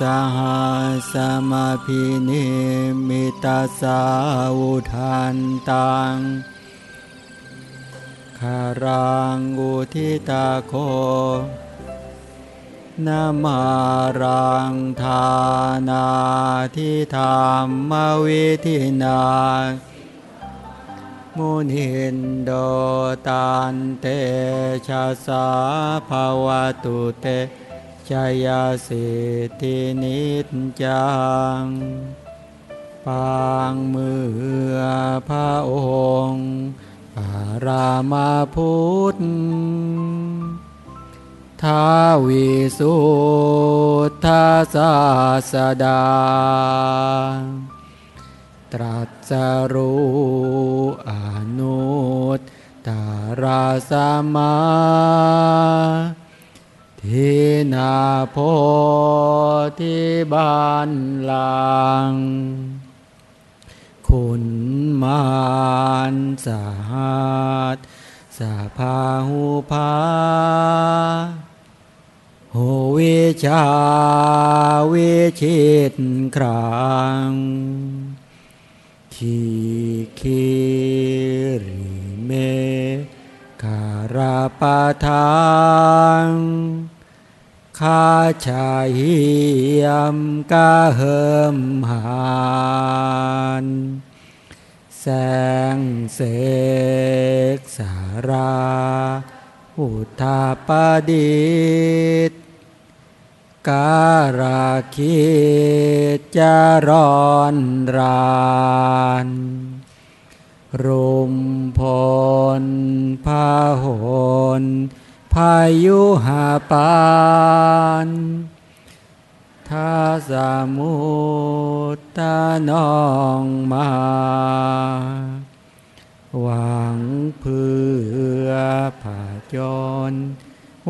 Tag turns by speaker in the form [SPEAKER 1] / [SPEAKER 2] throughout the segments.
[SPEAKER 1] หสหสมาพินิมิตาสาวุทันตังคารังอุทิตาโคนามารังทานาทิธรรมวิธินามุนินโดตันเตชะสาภาวตุเต ชยาสิทธินิจจัง ปางมือพระองค์ปารามาพุทธทาวิสุทธาศาสดา ตรัสรู้อนุตตาราสมา ทินาโพธิบานลัง คุณมานสาหัสสาพาหูพาโหวิชาวิชิตครังขีคีริเมคาราปะทัง คาชาหิยมกาเหิมหานแสงเสกสาราอุทาปดิตการาคิดจะร้อนรานรุมพลพาหน พายุหาปานทาสมุตตานองมา หวังเพื่อผาจร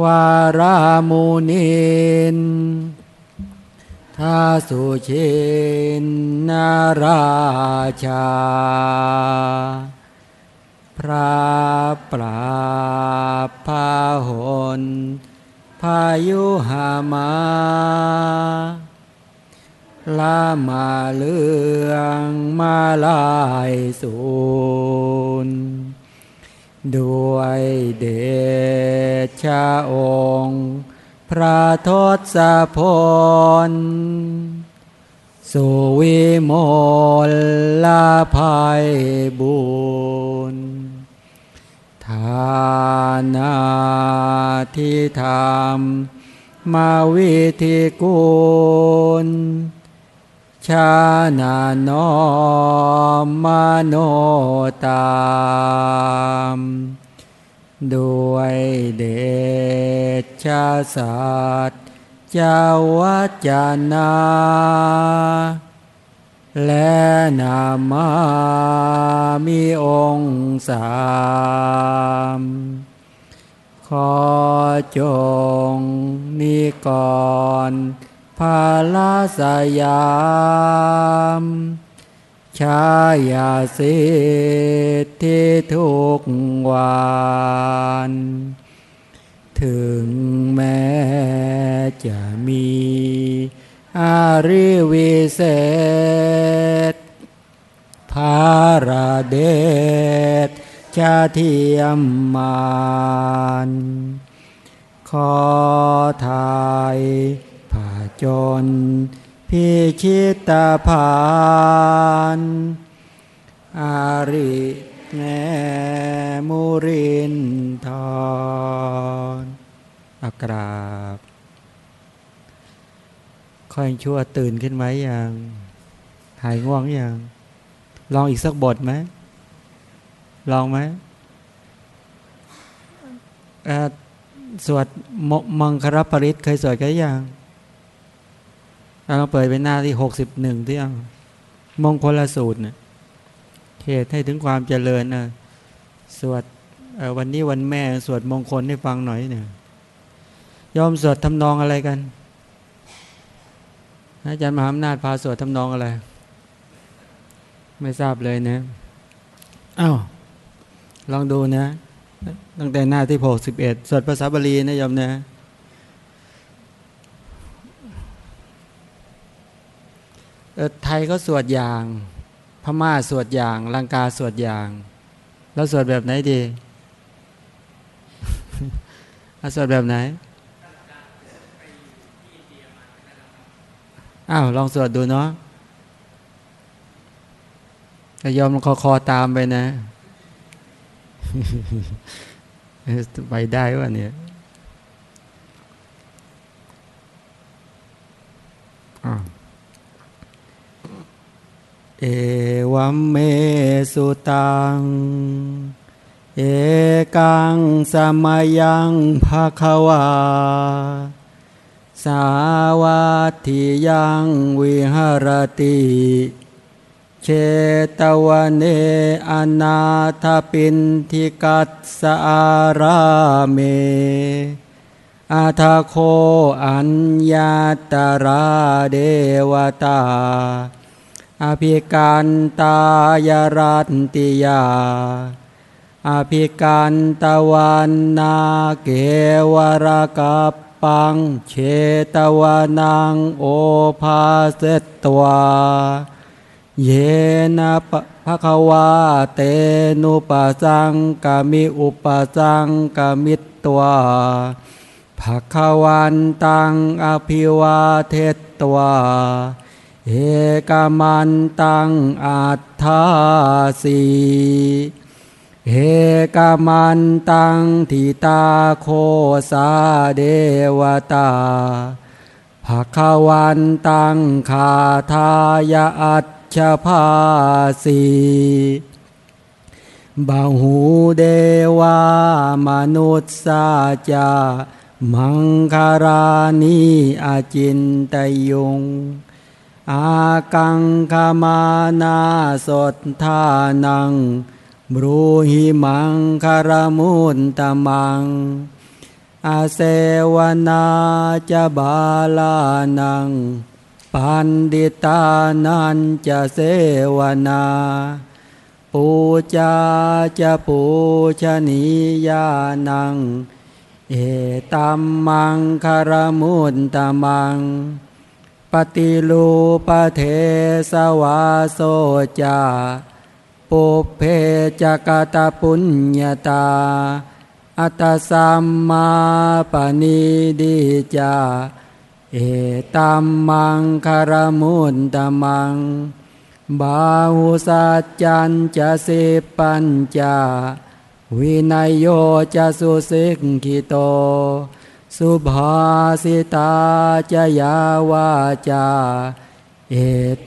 [SPEAKER 1] วารามุนินทาสุเชนนาราชา พระปราพาหนพายุหามาลามาเลืองมาลายสูนด้วยเดชะองค์ พระทศพลสุวิมลลาภัยบุญานาทิธรรมมาวิธีกุลชาณานอมมโนตามด้วยเดชะสัตว์จาวัจนา และนามามีองค์สามขอจงมีก่อนพาลาสยามชายาสิทธิทุกวันถึงแม้จะมี อาริวิเศษภาราเดชจะเทียมมานขอทายผาจน พิชิตาพานอาริแงมุรินทรอากราบ ค่อยชั่วตื่นขึ้นไหมยังหายง่วงอยังลองอีกสักบทไหมลองไหมสวดมมังคารปริศเคยสวดกันยังเราเปิดเป็นหน้าที่หกสิบหนึ่งที่ยังมงคลสูตรเนี่ยเหตุให้ถึงความเจริญนะสวดวันนี้วันแม่ สวดมงคลให้ฟังหน่อยเนี่ยยอมสวดทำนองอะไรกัน อาจารย์มหาอำนาจพาสวดทำนองอะไร ไม่ทราบเลยนะอ้าวลองดูนะ ตั้งแต่หน้าที่หกสิบเอ็ดสวดภาษาบาลีนะยอมนะไทยก็สวดอย่าง พม่าสวดอย่าง ลังกาสวดอย่าง แล้วสวดแบบไหนดี สวดแบบไหน อ้าวลองสวดดูเนาะยอมคอคอตามไปนะ ไปได้วะเนี่ยเอวัมเมสุตัง เอกังสมยังภาควา สาวัตถิยังวิหรติเชตวันเนอนาถปินทิกัสสาราเม อาทาโคอัญญาตราเดวตา อภิการตายรัตติยา อภิการตวันนาเกวรกับ ปังเชตวานังโอภาเสตวาเยนะภะคะวาเตนุปสังกามิอุปสังกามิตตัวภะคะวันตังอภิวาเทตตัวเอกามันตังอัตถาสี เอกมันตังทิตาโคสาเดวตาภควันตังคาทายาอัตชภาสีบาหูเดวามนุษสาจา มังคารานิอาจินตยุง อากังคามานาสดทานัง บรูหิมังคารมุนตมัง อาเสวนาจะบาลานัง ปันดิตานันจะเสวนา ปูจาจะปูชนียานัง เอตัมมังคารมุนตมัง ปฏิลูปเทสวาโสจา ปุเพจกตาปุญญาตา อัตสัมมาปณิดิจา เอตัมมังคารมุนตมัง บาหุสัจจันจะสิปัญจา วินัยโยจะสุสิกขิโต สุภาสิตาจะยาวาจาเอ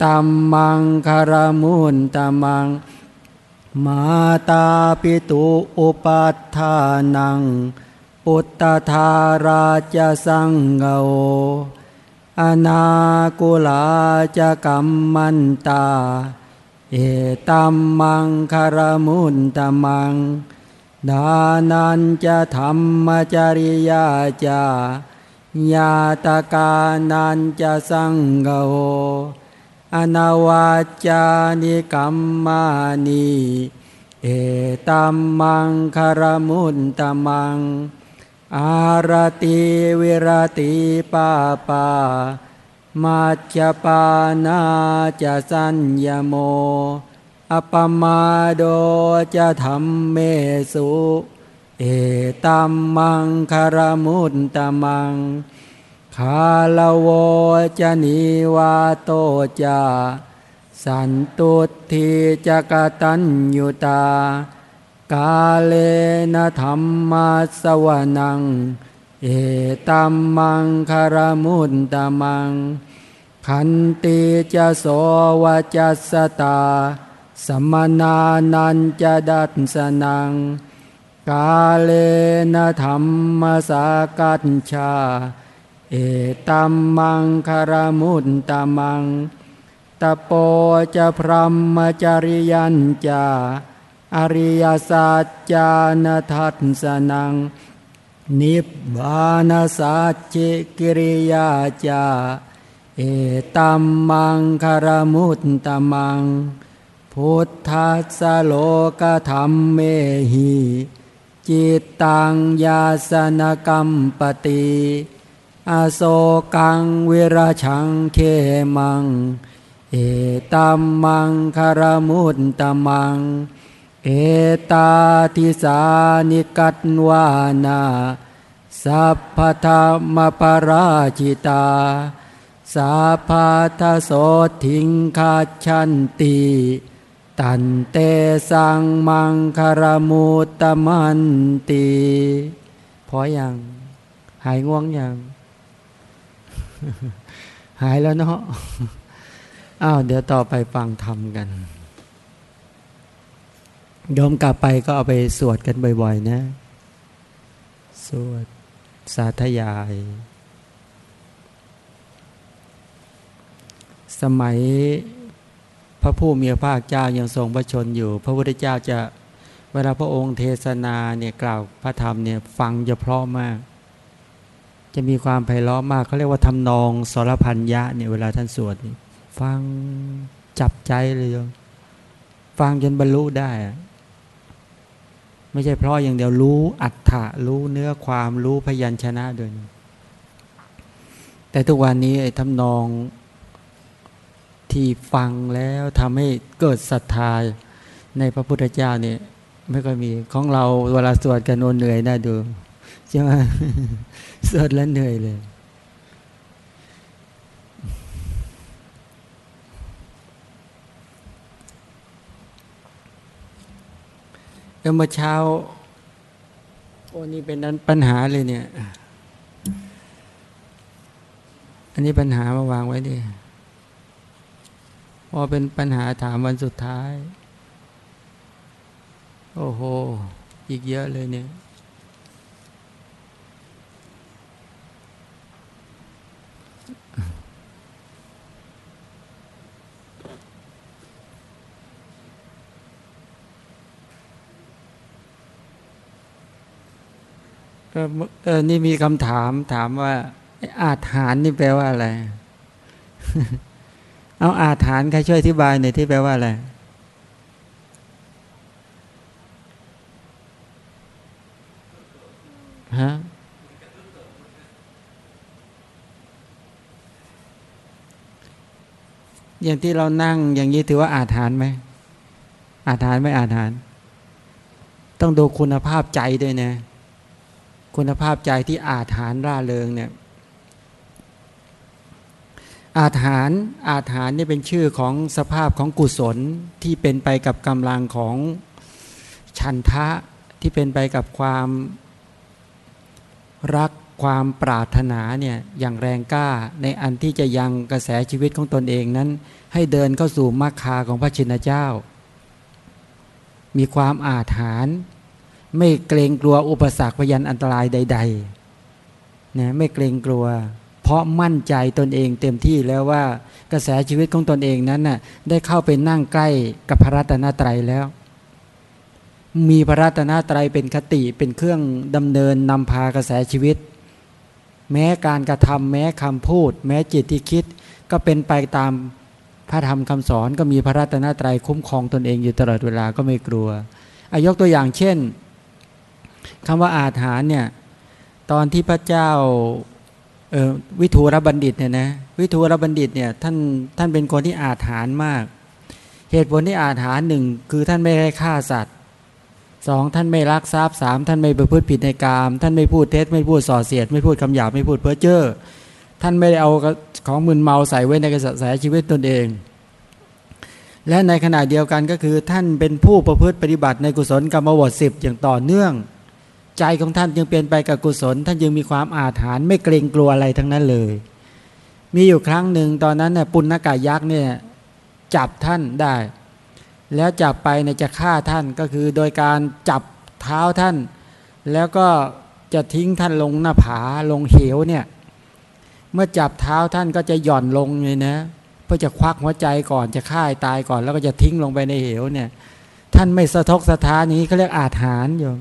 [SPEAKER 1] ตัมมังคารมุนตมัง มาตาปิตุอุปัฏฐานัง ปุตตธาราชสังเกโอนากุลาจะกัมมันตา เอตัมมังคารมุนตมัง ดานันจะธรรมจริยาจาญาตกานันจะสังโฆ อนาวาจานิกัมมานีเอตัมมังคารมุนตมัง อารติวิรติปาปามาจปานาจะสัญญโม อปมาโดจะธรรมเมสุ เอตัมมังคารมุตตมัง คาลโวจะนิวาโตจาสันตุทีจะกตัญยุตา กาเลนะธรรมาสวนัง เอตัมมังคารมุตตมัง ขันติจะโสวจัสตา สมนานันจะดัตสนัง กาเลนะธรรมสากัญชา เอตัมมังคารมุตตมัง ตะโปจะพรหมจริยัญจาอริยสัจจานทัตสนัง นิบานสัจจิกิริยาจาเอตัมมังคารมุตตมัง พุทธัสโลกธรรมเมหิจิตตังยาสนกรรมปติ อโศกังเวราชังเคมัง เอตัมมังคารมุตตมัง เอตาทิสานิกัตวานาสัพพธรรมปราชิตาสัพพทโสทิงคาชันติตันเตสังมังคารมุตตมันติพออยังหายง่วงอยัง หายแล้วเนาะอ้าวเดี๋ยวต่อไปฟังธรรมกันยอมกลับไปก็เอาไปสวดกันบ่อยๆนะ สวดสาธยาย สมัยพระผู้มีพระภาคเจ้ายังทรงพระชนอยู่ พระพุทธเจ้าจะเวลาพระองค์เทศนาเนี่ยกล่าวพระธรรมเนี่ยฟังจะเพราะมาก จะมีความไพเราะมากเขาเรียกว่าทำนองสรพันยะเนี่ยเวลาท่านสวดนี่ฟังจับใจเลยฟังจนบรรลุได้ ไม่ใช่เพราะอย่างเดียวรู้อัฏฐะรู้เนื้อความรู้พยัญชนะด้วยแต่ทุกวันนี้ไอ้ทำนองที่ฟังแล้วทำให้เกิดศรัทธาในพระพุทธเจ้าเนี่ยไม่ค่อยมีของเราเวลาสวดกันโนเหนื่อยน่าดูใช่ไหม สวดแล้วเหนื่อยเลย เมื่อเช้า โอ้นี่เป็นนั้นปัญหาเลยเนี่ย อันนี้ปัญหามาวางไว้ดิพอเป็นปัญหาถามวันสุดท้าย โอ้โห อีกเยอะเลยเนี่ย เออนี่มีคำถามถามว่า อาถานนี่แปลว่าอะไร เอาอาถานใครช่วยอธิบายหน่อยที่แปลว่าอะไรฮะอย่างที่เรานั่งอย่างนี้ถือว่าอาถานไหมอาถานไม่อาถาน ต้องดูคุณภาพใจด้วยนะ คุณภาพใจที่อาถานร่าเริงเนี่ยอาถานอาถานนี่เป็นชื่อของสภาพของกุศลที่เป็นไปกับกำลังของชันทะที่เป็นไปกับความรักความปรารถนาเนี่ยอย่างแรงกล้าในอันที่จะยังกระแสชีวิตของตนเองนั้น ให้เดินเข้าสู่มรรคาของพระชินเจ้า มีความอาถาน ไม่เกรงกลัวอุปสรรคพยันอันตรายใดๆนะไม่เกรงกลัว เพราะมั่นใจตนเองเต็มที่แล้วว่ากระแสชีวิตของตนเองนั้นน่ะได้เข้าไปนั่งใกล้กับพระรัตนตรัยแล้ว มีพระรัตนตรัยเป็นคติเป็นเครื่องดำเนินนำพากระแสชีวิต แม้การกระทำแม้คำพูด แม้จิตที่คิด ก็เป็นไปตามพระธรรมคำสอนก็มีพระรัตนตรัยคุ้มครองตนเองอยู่ตลอดเวลาก็ไม่กลัวอายกตัวอย่างเช่น คำว่าอาถานเนี่ยตอนที่พระเจ้าวิทูรบัณฑิตเนี่ยนะวิทูรบัณฑิตเนี่ยท่านท่านเป็นคนที่อาถานมาก เหตุผลที่อาถานหนึ่งคือท่านไม่ได้ฆ่าสัตว์สองท่านไม่รักทรัพย์สามท่านไม่ประพฤติผิดในกาม ท่านไม่พูดเท็จไม่พูดส่อเสียด ไม่พูดคำหยาบไม่พูดเพ้อเจ้อท่านไม่ได้เอาของมึนเมาใส่ไว้ในกระแสชีวิตตนเอง และในขณะเดียวกันก็คือท่านเป็นผู้ประพฤติปฏิบัติในกุศลกรรมวทสิบอย่างต่อเนื่อง ใจของท่านจึงเป็นไปกับกุศล ท่านจึงมีความอาถรรพ์ไม่เกรงกลัวอะไรทั้งนั้นเลย มีอยู่ครั้งหนึ่งตอนนั้นน่ยปุณณกายักษ์เนี่ยจับท่านได้ แล้วจับไปเนี่ยจะฆ่าท่านก็คือโดยการจับเท้าท่าน แล้วก็จะทิ้งท่านลงหน้าผาลงเหวเนี่ยเมื่อจับเท้าท่านก็จะหย่อนลงเลยนะเพื่อจะควักหัวใจก่อนจะฆ่าตายก่อน แล้วก็จะทิ้งลงไปในเหวเนี่ย ท่านไม่สะทกสะท้านนี้เขาเรียกอาถรรพ์อยู่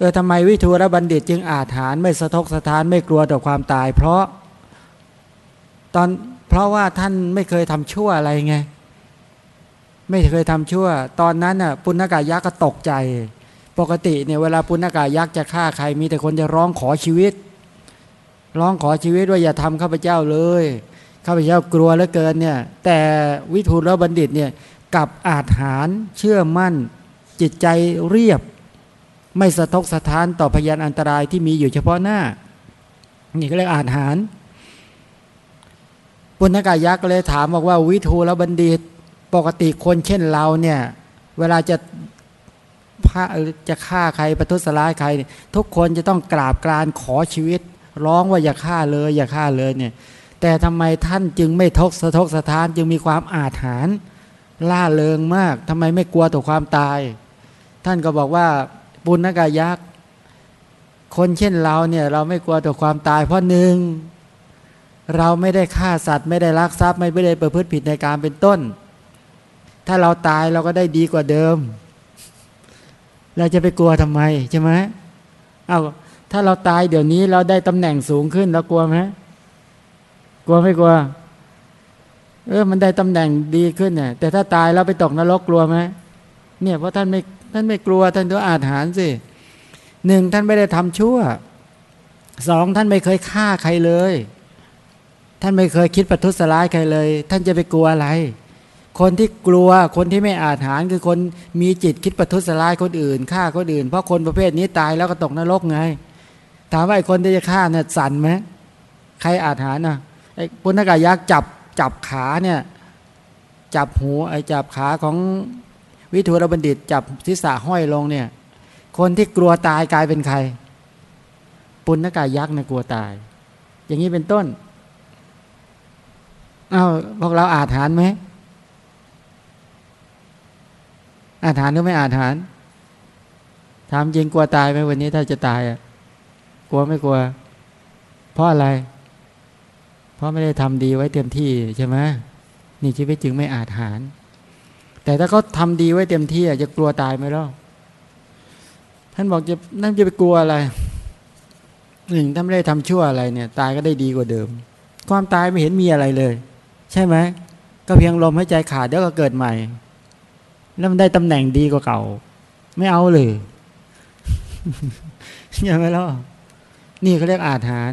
[SPEAKER 1] เออทำไมวิทูรบัณฑิตจึงอาถานไม่สะทกสะท้านไม่กลัวต่อความตาย เพราะตอนเพราะว่าท่านไม่เคยทำชั่วอะไรไง ไม่เคยทำชั่ว ตอนนั้นน่ะปุณกายักษ์ก็ตกใจ ปกติเนี่ยเวลาปุณกายักษ์จะฆ่าใครมีแต่คนจะร้องขอชีวิต ร้องขอชีวิตว่าอย่าทำข้าพเจ้าเลยข้าพเจ้ากลัวเหลือเกินเนี่ย แต่วิทูลบัณฑิตเนี่ยกับอาถานเชื่อมั่นจิตใจเรียบ ไม่สะทกสะท้านต่อพยานอันตรายที่มีอยู่เฉพาะหน้า นี่ก็เรียกอาถานปุณกายักษ์เลยถามบอกว่าวิทูลบัณฑิตปกติคนเช่นเราเนี่ย เวลาจะจะฆ่าใครประทุษร้ายใคร ทุกคนจะต้องกราบกรานขอชีวิต ร้องว่าอย่าฆ่าเลย อย่าฆ่าเลยเนี่ย แต่ทำไมท่านจึงไม่ทกสะทกสะท้านจึงมีความอาถรรพ์ล่าเริงมากทำไมไม่กลัวต่อความตาย ท่านก็บอกว่า ปุณกายักษ์คนเช่นเราเนี่ยเราไม่กลัวต่อความตายเพราะหนึ่งเราไม่ได้ฆ่าสัตว์ ไม่ได้ลักทรัพย์ไม่ได้ประพฤติผิดในการเป็นต้น ถ้าเราตายเราก็ได้ดีกว่าเดิม เราจะไปกลัวทำไมใช่ไหมเอาถ้าเราตายเดี๋ยวนี้เราได้ตำแหน่งสูงขึ้นเรากลัวไหมกลัวไม่กลัว เออมันได้ตำแหน่งดีขึ้นเนี่ยแต่ถ้าตายเราไปตกนรกกลัวไหมเนี่ยเพราะท่านไม่ ท่านไม่กลัวท่านตัวอาถรรพ์สิหนึ่งท่านไม่ได้ทำชั่วสองท่านไม่เคยฆ่าใครเลย ท่านไม่เคยคิดประทุษร้ายใครเลย ท่านจะไปกลัวอะไร คนที่กลัวคนที่ไม่อาถรรพ์คือคนมีจิตคิดประทุษร้ายคนอื่นฆ่าคนอื่น เพราะคนประเภทนี้ตายแล้วก็ตกนรกไง ถามว่าไอ้คนที่จะฆ่าเนี่ยสั่นไหมใครอาถรรพ์อะไอ้ปุณกายักษ์จับจับขาเนี่ย จับหูไอ้จับขาของ วิทูรบัณฑิตจับศีรษะห้อยลงเนี่ย คนที่กลัวตายกลายเป็นใคร ปุณณกายักษ์เนี่ยกลัวตาย อย่างนี้เป็นต้นเอา้าพวกเราอาถรรพ์ไหมอาถานหรือไม่อาถานถามจริงกลัวตายไหมวันนี้ถ้าจะตายอะ กลัวไม่กลัว เพราะอะไร เพราะไม่ได้ทำดีไว้เต็มที่ใช่ไหมนี่ชีวิตจึงไม่อาถาน แต่ถ้าเขาทาดีไว้เต็มที่จะกลัวตายไหมล่ะท่านบอกจะนั่นจะไปกลัวอะไรหนึ่งถ้าไม่ได้ทำชั่วอะไรเนี่ย ตายก็ได้ดีกว่าเดิม ความตายไม่เห็นมีอะไรเลย ใช่ไหมก็เพียงลมหายใจขาดเดี๋ยวก็เกิดใหม่ แล้วมันได้ตำแหน่งดีกว่าเก่า ไม่เอาเลยยังไงล่ะนี่เขาเรียกอาถาน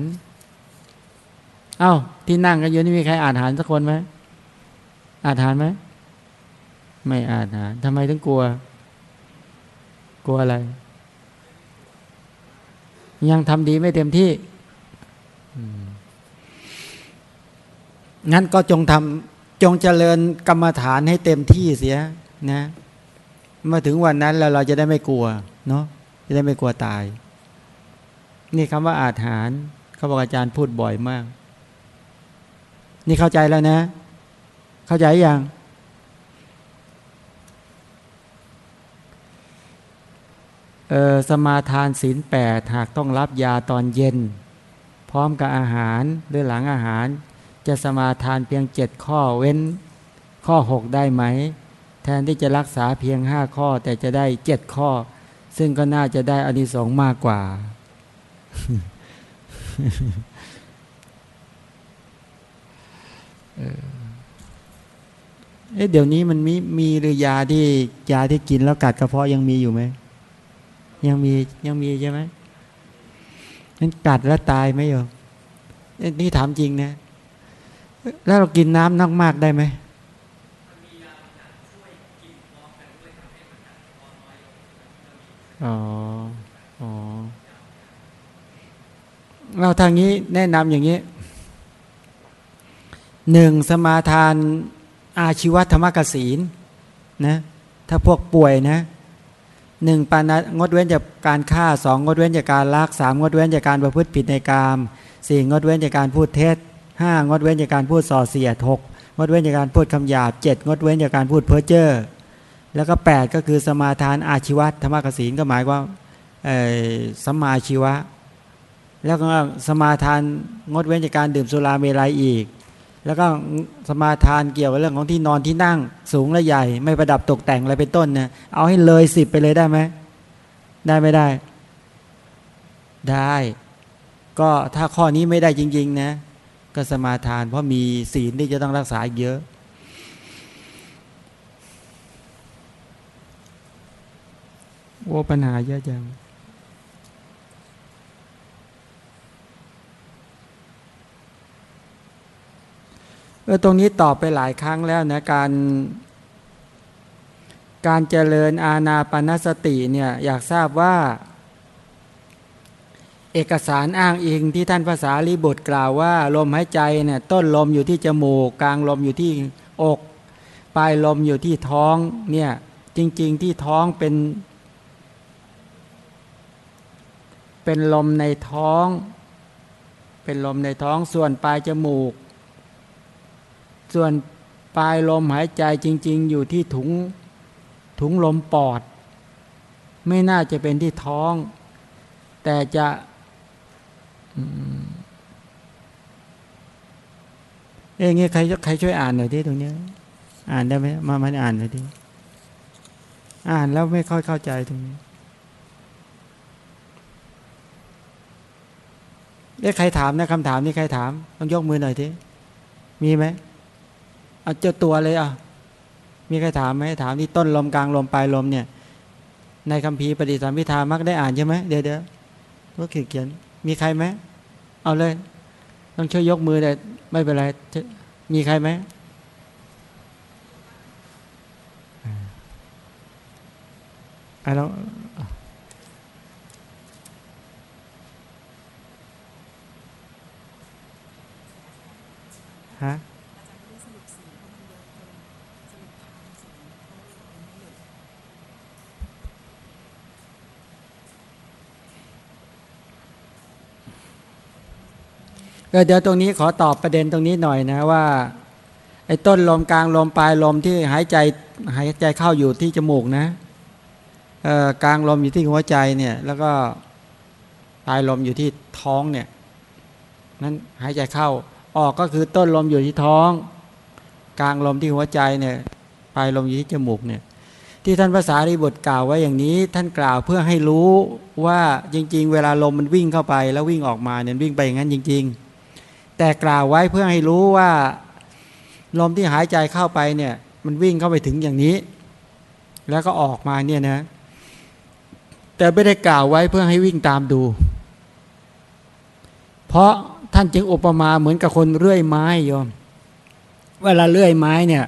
[SPEAKER 1] เอา้าที่นั่งกันอยู่นี่มีใครอาถานสักคนไหมอาถานไหม ไม่อาถาทำไมถึงกลัว กลัวอะไร ยังทำดีไม่เต็มที่งั้นก็จงทำจงเจริญกรรมฐานให้เต็มที่เสียนะเมื่อถึงวันนั้นแล้วเราจะได้ไม่กลัว เนาะจะได้ไม่กลัวตาย นี่คำว่าอาถานเขาบอกอาจารย์พูดบ่อยมาก นี่เข้าใจแล้วนะ เข้าใจยังเออ สมาทานศีลแปดหากต้องรับยาตอนเย็น พร้อมกับอาหารหรือหลังอาหาร จะสมาทานเพียงเจ็ดข้อเว้นข้อหกได้ไหม แทนที่จะรักษาเพียงห้าข้อแต่จะได้เจ็ดข้อ ซึ่งก็น่าจะได้อานิสงส์มากกว่า เอ๊ะเดี๋ยวนี้มันมีมีหรือยาที่ยาที่กินแล้วกัดกระเพาะยังมีอยู่ไหม ยังมียังมีใช่ไหมนั่นกัดแล้วตายไหมโยมนี่ถามจริงนะ แล้วเรากินน้ำนักมากได้ไหมอ๋ออ๋อเราทางนี้แนะนำอย่างนี้หนึ่งสมาทานอาชีวธรรมกศีลนะถ้าพวกป่วยนะ หนึ่งปานงดเว้นจากการฆ่าสองงดเว้นจากการลักสามงดเว้นจากการประพฤติผิดในกามสี่งดเว้นจากการพูดเท็จห้างดเว้นจากการพูดส่อเสียดหกงดเว้นจากการพูดคำหยาบเจ็ดงดเว้นจากการพูดเพ้อเจ้อแล้วก็ 8 ก็คือสมาทานอาชีวะธรรมกสินก็หมายว่าสมาชีวะ แล้วก็สมาทานงดเว้นจากการดื่มสุราเมลัยอีก แล้วก็สมาทานเกี่ยวกับเรื่องของที่นอนที่นั่งสูงและใหญ่ ไม่ประดับตกแต่งอะไรเป็นต้นเนี่ยเอาให้เลยสิบไปเลยได้ไหมได้ไม่ได้ ได้ ก็ถ้าข้อนี้ไม่ได้จริง ๆ นะ ก็สมาทาน เพราะมีศีลที่จะต้องรักษาเยอะ โอ้ปัญหาเยอะจัง เออตรงนี้ตอบไปหลายครั้งแล้วนะการ การเจริญอาณาปณสติเนี่ยอยากทราบว่า เอกสารอ้างอิงที่ท่านภาษาลีบุตรกล่าวว่า ลมหายใจเนี่ยต้นลมอยู่ที่จมูก กลางลมอยู่ที่อกปลายลมอยู่ที่ท้องเนี่ยจริง ๆที่ท้องเป็น เป็นลมในท้อง เป็นลมในท้องส่วนปลายจมูก ส่วนปลายลมหายใจจริง ๆ อยู่ที่ถุงถุงลมปอด ไม่น่าจะเป็นที่ท้อง แต่จะเอ้ยงี้ใครใครช่วยอ่านหน่อยที่ตรงนี้ อ่านได้ไหมมามาอ่านหน่อยที่อ่านแล้วไม่ค่อยเข้าใจตรงนี้เอ้ใครถามนะคำถามนี้ใครถาม ต้องยกมือหน่อยทีมีไหม เอาเจ้าตัวเลยอะมีใครถามไหมถามที่ต้นลมกลางลมปลายลมเนี่ย ในคัมภีร์ปฏิสัมพิธามักได้อ่านใช่ไหมเดี๋ยวเดี๋ยวก็เขียนเขียน มีใครไหมเอาเลย ต้องช่วยยกมือแต่ไม่เป็นไร มีใครไหมอะแล้วฮะ เดี๋ยวตรงนี้ขอตอบประเด็นตรงนี้หน่อยนะว่าไอ้ต้นลมกลางลมปลายลมที่หายใจหายใจเข้าอยู่ที่จมูกนะกลางลมอยู่ที่หัวใจเนี่ย แล้วก็ปลายลมอยู่ที่ท้องเนี่ยนั้นหายใจเข้าออกก็คือต้นลมอยู่ที่ท้อง กลางลมที่หัวใจเนี่ยปลายลมอยู่ที่จมูกเนี่ย ที่ท่านภาษารีบทกล่าวไว้อย่างนี้ ท่านกล่าวเพื่อให้รู้ว่าจริง ๆ เวลาลมมันวิ่งเข้าไป แล้ววิ่งออกมาเนี่ยวิ่งไปอย่างนั้นจริง ๆ แต่กล่าวไว้เพื่อให้รู้ว่าลมที่หายใจเข้าไปเนี่ย มันวิ่งเข้าไปถึงอย่างนี้ แล้วก็ออกมาเนี่ยนะ แต่ไม่ได้กล่าวไว้เพื่อให้วิ่งตามดู เพราะท่านจึงอุปมาเหมือนกับคนเลื่อยไม้โยมเวลาเลื่อยไม้เนี่ย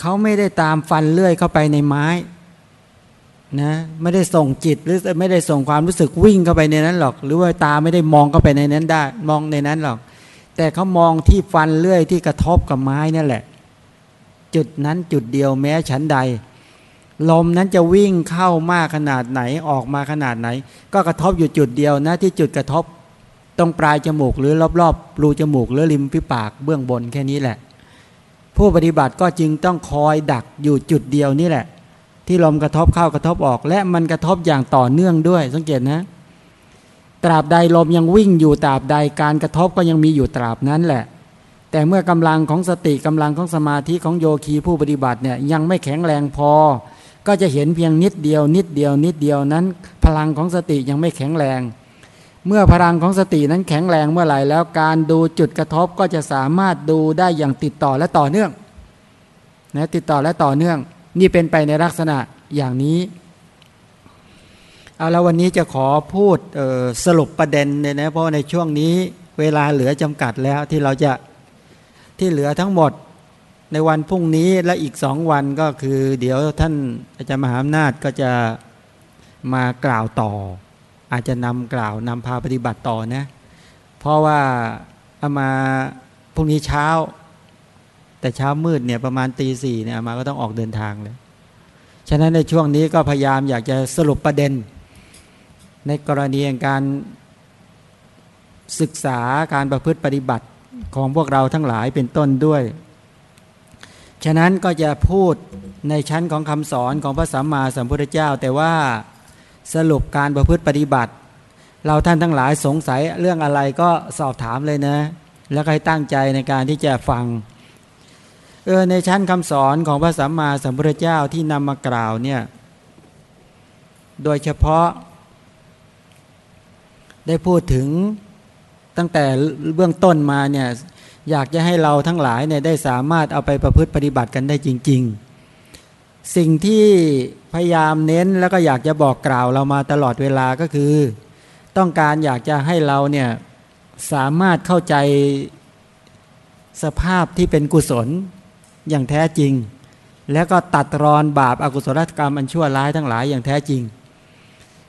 [SPEAKER 1] เขาไม่ได้ตามฟันเลื่อยเข้าไปในไม้ นะไม่ได้ส่งจิตหรือไม่ได้ส่งความรู้สึกวิ่งเข้าไปในนั้นหรอก หรือว่าตาไม่ได้มองเข้าไปในนั้นได้ มองในนั้นหรอก แต่เขามองที่ฟันเลื่อยที่กระทบกับไม้นั่นแหละ จุดนั้นจุดเดียวแม้ชั้นใด ลมนั้นจะวิ่งเข้ามากขนาดไหนออกมาขนาดไหน ก็กระทบอยู่จุดเดียวนะที่จุดกระทบ ตรงปลายจมูกหรือรอบๆรูจมูกหรือริมฝีปากเบื้องบนแค่นี้แหละ ผู้ปฏิบัติก็จึงต้องคอยดักอยู่จุดเดียวนี่แหละ ที่ลมกระทบเข้ากระทบออก และมันกระทบอย่างต่อเนื่องด้วย สังเกตนะ ตราบใดลมยังวิ่งอยู่ตราบใดการกระทบก็ยังมีอยู่ตราบนั้นแหละ แต่เมื่อกำลังของสติกำลังของสมาธิของโยคีผู้ปฏิบัติเนี่ยยังไม่แข็งแรงพอ ก็จะเห็นเพียงนิดเดียว นิดเดียว นิดเดียวนั้น พลังของสติยังไม่แข็งแรง เมื่อพลังของสตินั้นแข็งแรงเมื่อไหร่แล้วการดูจุดกระทบก็จะสามารถดูได้อย่างติดต่อและต่อเนื่องนะติดต่อและต่อเนื่อง นี่เป็นไปในลักษณะอย่างนี้เอาแล้ววันนี้จะขอพูดสรุปประเด็นเลยนะเพราะในช่วงนี้เวลาเหลือจำกัดแล้วที่เราจะที่เหลือทั้งหมดในวันพรุ่งนี้และอีกสองวันก็คือ เดี๋ยวท่านอาจารย์มหาอำนาจก็จะมากล่าวต่อ อาจจะนำกล่าวนำพาปฏิบัติต่อนะเพราะว่าเอามาพรุ่งนี้เช้า แต่เช้ามืดเนี่ยประมาณตีสี่เนี่ยมาก็ต้องออกเดินทางเลยฉะนั้นในช่วงนี้ก็พยายามอยากจะสรุปประเด็น ในกรณีการศึกษาการประพฤติปฏิบัติของพวกเราทั้งหลายเป็นต้นด้วย ฉะนั้นก็จะพูดในชั้นของคำสอนของพระสัมมาสัมพุทธเจ้า แต่ว่าสรุปการประพฤติปฏิบัติ เราท่านทั้งหลายสงสัยเรื่องอะไรก็สอบถามเลยนะ แล้วให้ตั้งใจในการที่จะฟัง เออในชั้นคำสอนของพระสัมมาสัมพุทธเจ้าที่นำมากล่าวเนี่ย โดยเฉพาะ ได้พูดถึงตั้งแต่เบื้องต้นมาเนี่ยอยากจะให้เราทั้งหลายเนี่ยได้สามารถเอาไปประพฤติปฏิบัติกันได้จริง ๆ สิ่งที่พยายามเน้นแล้วก็อยากจะบอกกล่าวเรามาตลอดเวลาก็คือ ต้องการอยากจะให้เราเนี่ยสามารถเข้าใจสภาพที่เป็นกุศล อย่างแท้จริง แล้วก็ตัดรอนบาปอากุศลกรรมอันชั่วร้ายทั้งหลายอย่างแท้จริง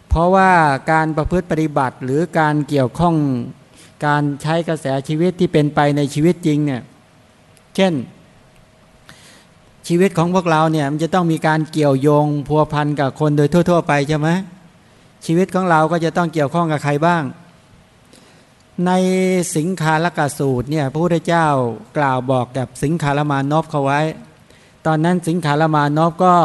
[SPEAKER 1] เพราะว่าการประพฤติปฏิบัติหรือการเกี่ยวข้องการใช้กระแสชีวิตที่เป็นไปในชีวิตจริงเนี่ยเช่น ชีวิตของพวกเราเนี่ยมันจะต้องมีการเกี่ยวโยงพัวพันกับคนโดยทั่ว ๆ ไปใช่ไหมชีวิตของเราก็จะต้องเกี่ยวข้องกับใครบ้าง ในสิงคาลกาสูตรเนี่ยพระพุทธเจ้ากล่าวบอกกับสิงคารมานพเขาไว้ ตอนนั้นสิงคารมานพก็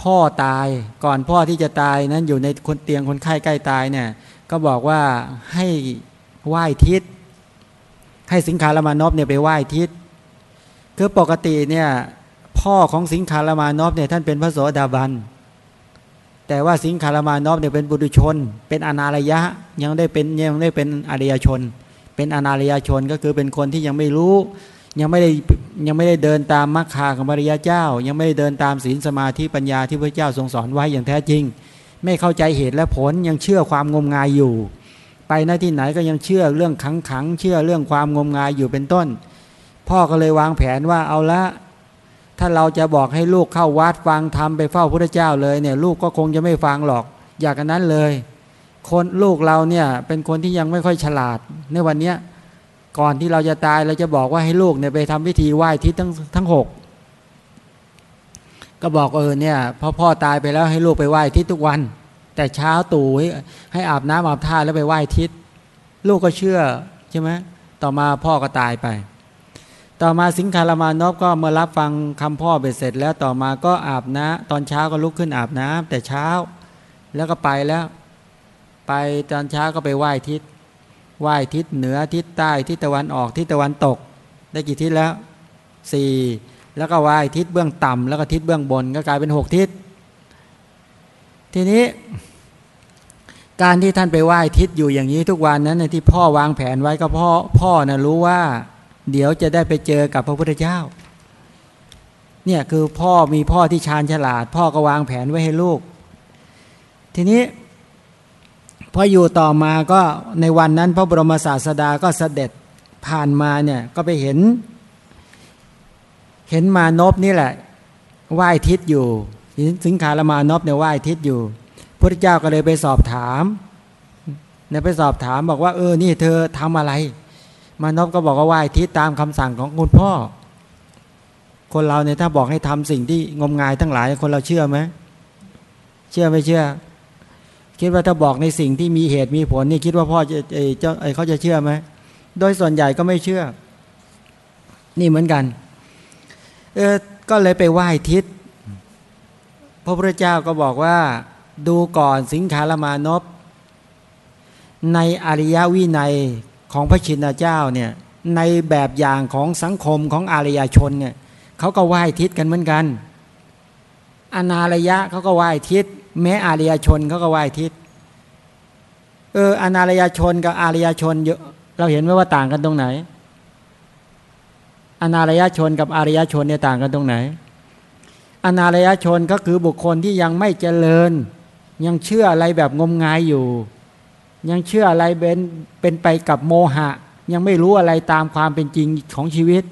[SPEAKER 1] พ่อตายก่อนพ่อที่จะตายนั้นอยู่ในคนเตียงคนไข้ใกล้ตายเนี่ยก็บอกว่าให้ไหว้ทิศ ให้สิงคารมานพเนี่ยไปไหว้ทิศ คือปกติเนี่ยพ่อของสิงคารมานพเนี่ยท่านเป็นพระโสดาบัน แต่ว่าสิงคารมานพเนี่ยเป็นบุตุชน เป็นอนาลยะยังได้เป็นยังได้เป็นอริยชน เป็นอนาลยชนก็คือเป็นคนที่ยังไม่รู้ ยังไม่ได้ยังไม่ได้เดินตามมรรคาของพระริยเจ้า ยังไม่ได้เดินตามศีลสมาธิปัญญาที่พระเจ้าทรงสอนไว้อย่างแท้จริง ไม่เข้าใจเหตุและผลยังเชื่อความงมงายอยู่ ไปหน้าที่ไหนก็ยังเชื่อเรื่องขังขังเชื่อเรื่องความงมงายอยู่เป็นต้น พ่อก็เลยวางแผนว่าเอาละ ถ้าเราจะบอกให้ลูกเข้าวัดฟังทำไปเฝ้าพระเจ้าเลยเนี่ยลูกก็คงจะไม่ฟังหรอก อยากกันนั้นเลย คนลูกเราเนี่ยเป็นคนที่ยังไม่ค่อยฉลาด ในวันเนี้ยก่อนที่เราจะตายเราจะบอกว่าให้ลูกเนี่ยไปทำพิธีไหว้ทิศทั้งทั้งหกก็บอกเออเนี่ยพอพ่อตายไปแล้วให้ลูกไปไหว้ทิศทุกวัน แต่เช้าตู่ให้อาบน้ำอาบท่าแล้วไปไหว้ทิศลูกก็เชื่อใช่ไหมต่อมาพ่อก็ตายไป ต่อมาสิงคารมานพก็เมื่อรับฟังคำพ่อไปเสร็จแล้วต่อมาก็อาบน้ำตอนเช้าก็ลุกขึ้นอาบน้ำแต่เช้า แล้วก็ไปแล้ว ไปตอนเช้าก็ไปไหว้ทิศไหว้ทิศเหนือทิศใต้ทิศตะวันออกทิศตะวันตก ได้กี่ทิศแล้วสี่แล้วก็ไหว้ทิศเบื้องต่ำแล้วก็ทิศเบื้องบนก็กลายเป็นหกทิศ ทีนี้ การที่ท่านไปไหว้ทิศอยู่อย่างนี้ทุกวันนั้นที่พ่อวางแผนไว้ก็พ่อพ่อนะรู้ว่า เดี๋ยวจะได้ไปเจอกับพระพุทธเจ้า เนี่ยคือพ่อมีพ่อที่ชาญฉลาด พ่อก็วางแผนไว้ให้ลูก ทีนี้พออยู่ต่อมาก็ในวันนั้น พระบรมศาสดาก็เสด็จผ่านมาเนี่ยก็ไปเห็น เห็นมานพนี่แหละไหว้ทิศอยู่สิงคารมานพเนี่ยไหว้ทิศอยู่พระเจ้าก็เลยไปสอบถามเนี่ยไปสอบถามบอกว่า เออนี่เธอทำอะไร มานพก็บอกว่าไหว้ทิศตามคำสั่งของคุณพ่อ คนเราเนี่ยถ้าบอกให้ทำสิ่งที่งมงายทั้งหลายคนเราเชื่อไหมเชื่อไม่เชื่อ คิดว่าถ้าบอกในสิ่งที่มีเหตุมีผลนี่คิดว่าพ่อจะเจ้าเขาจะเชื่อไหมโดยส่วนใหญ่ก็ไม่เชื่อ นี่เหมือนกัน เออก็เลยไปไหว้ทิศพระพุทธเจ้าก็บอกว่าดูก่อนสิงคารมานพในอริยวินัย ของพระชินเจ้าเนี่ยในแบบอย่างของสังคมของอารยชนเนี่ยเขาก็ไหว้ทิศกันเหมือนกัน อนาลยะเขาก็ไหว้ทิศ แม้อารยชนเขาก็ไหว้ทิศเอออนาลยชนกับอารยชนเยอะเราเห็นไหมว่าต่างกันตรงไหน อนาลยชนกับอารยชนเนี่ยต่างกันตรงไหน อนาลยชนก็คือบุคคลที่ยังไม่เจริญ ยังเชื่ออะไรแบบงมงายอยู่ ยังเชื่ออะไรเป็นเป็นไปกับโมหะ ยังไม่รู้อะไรตามความเป็นจริงของชีวิต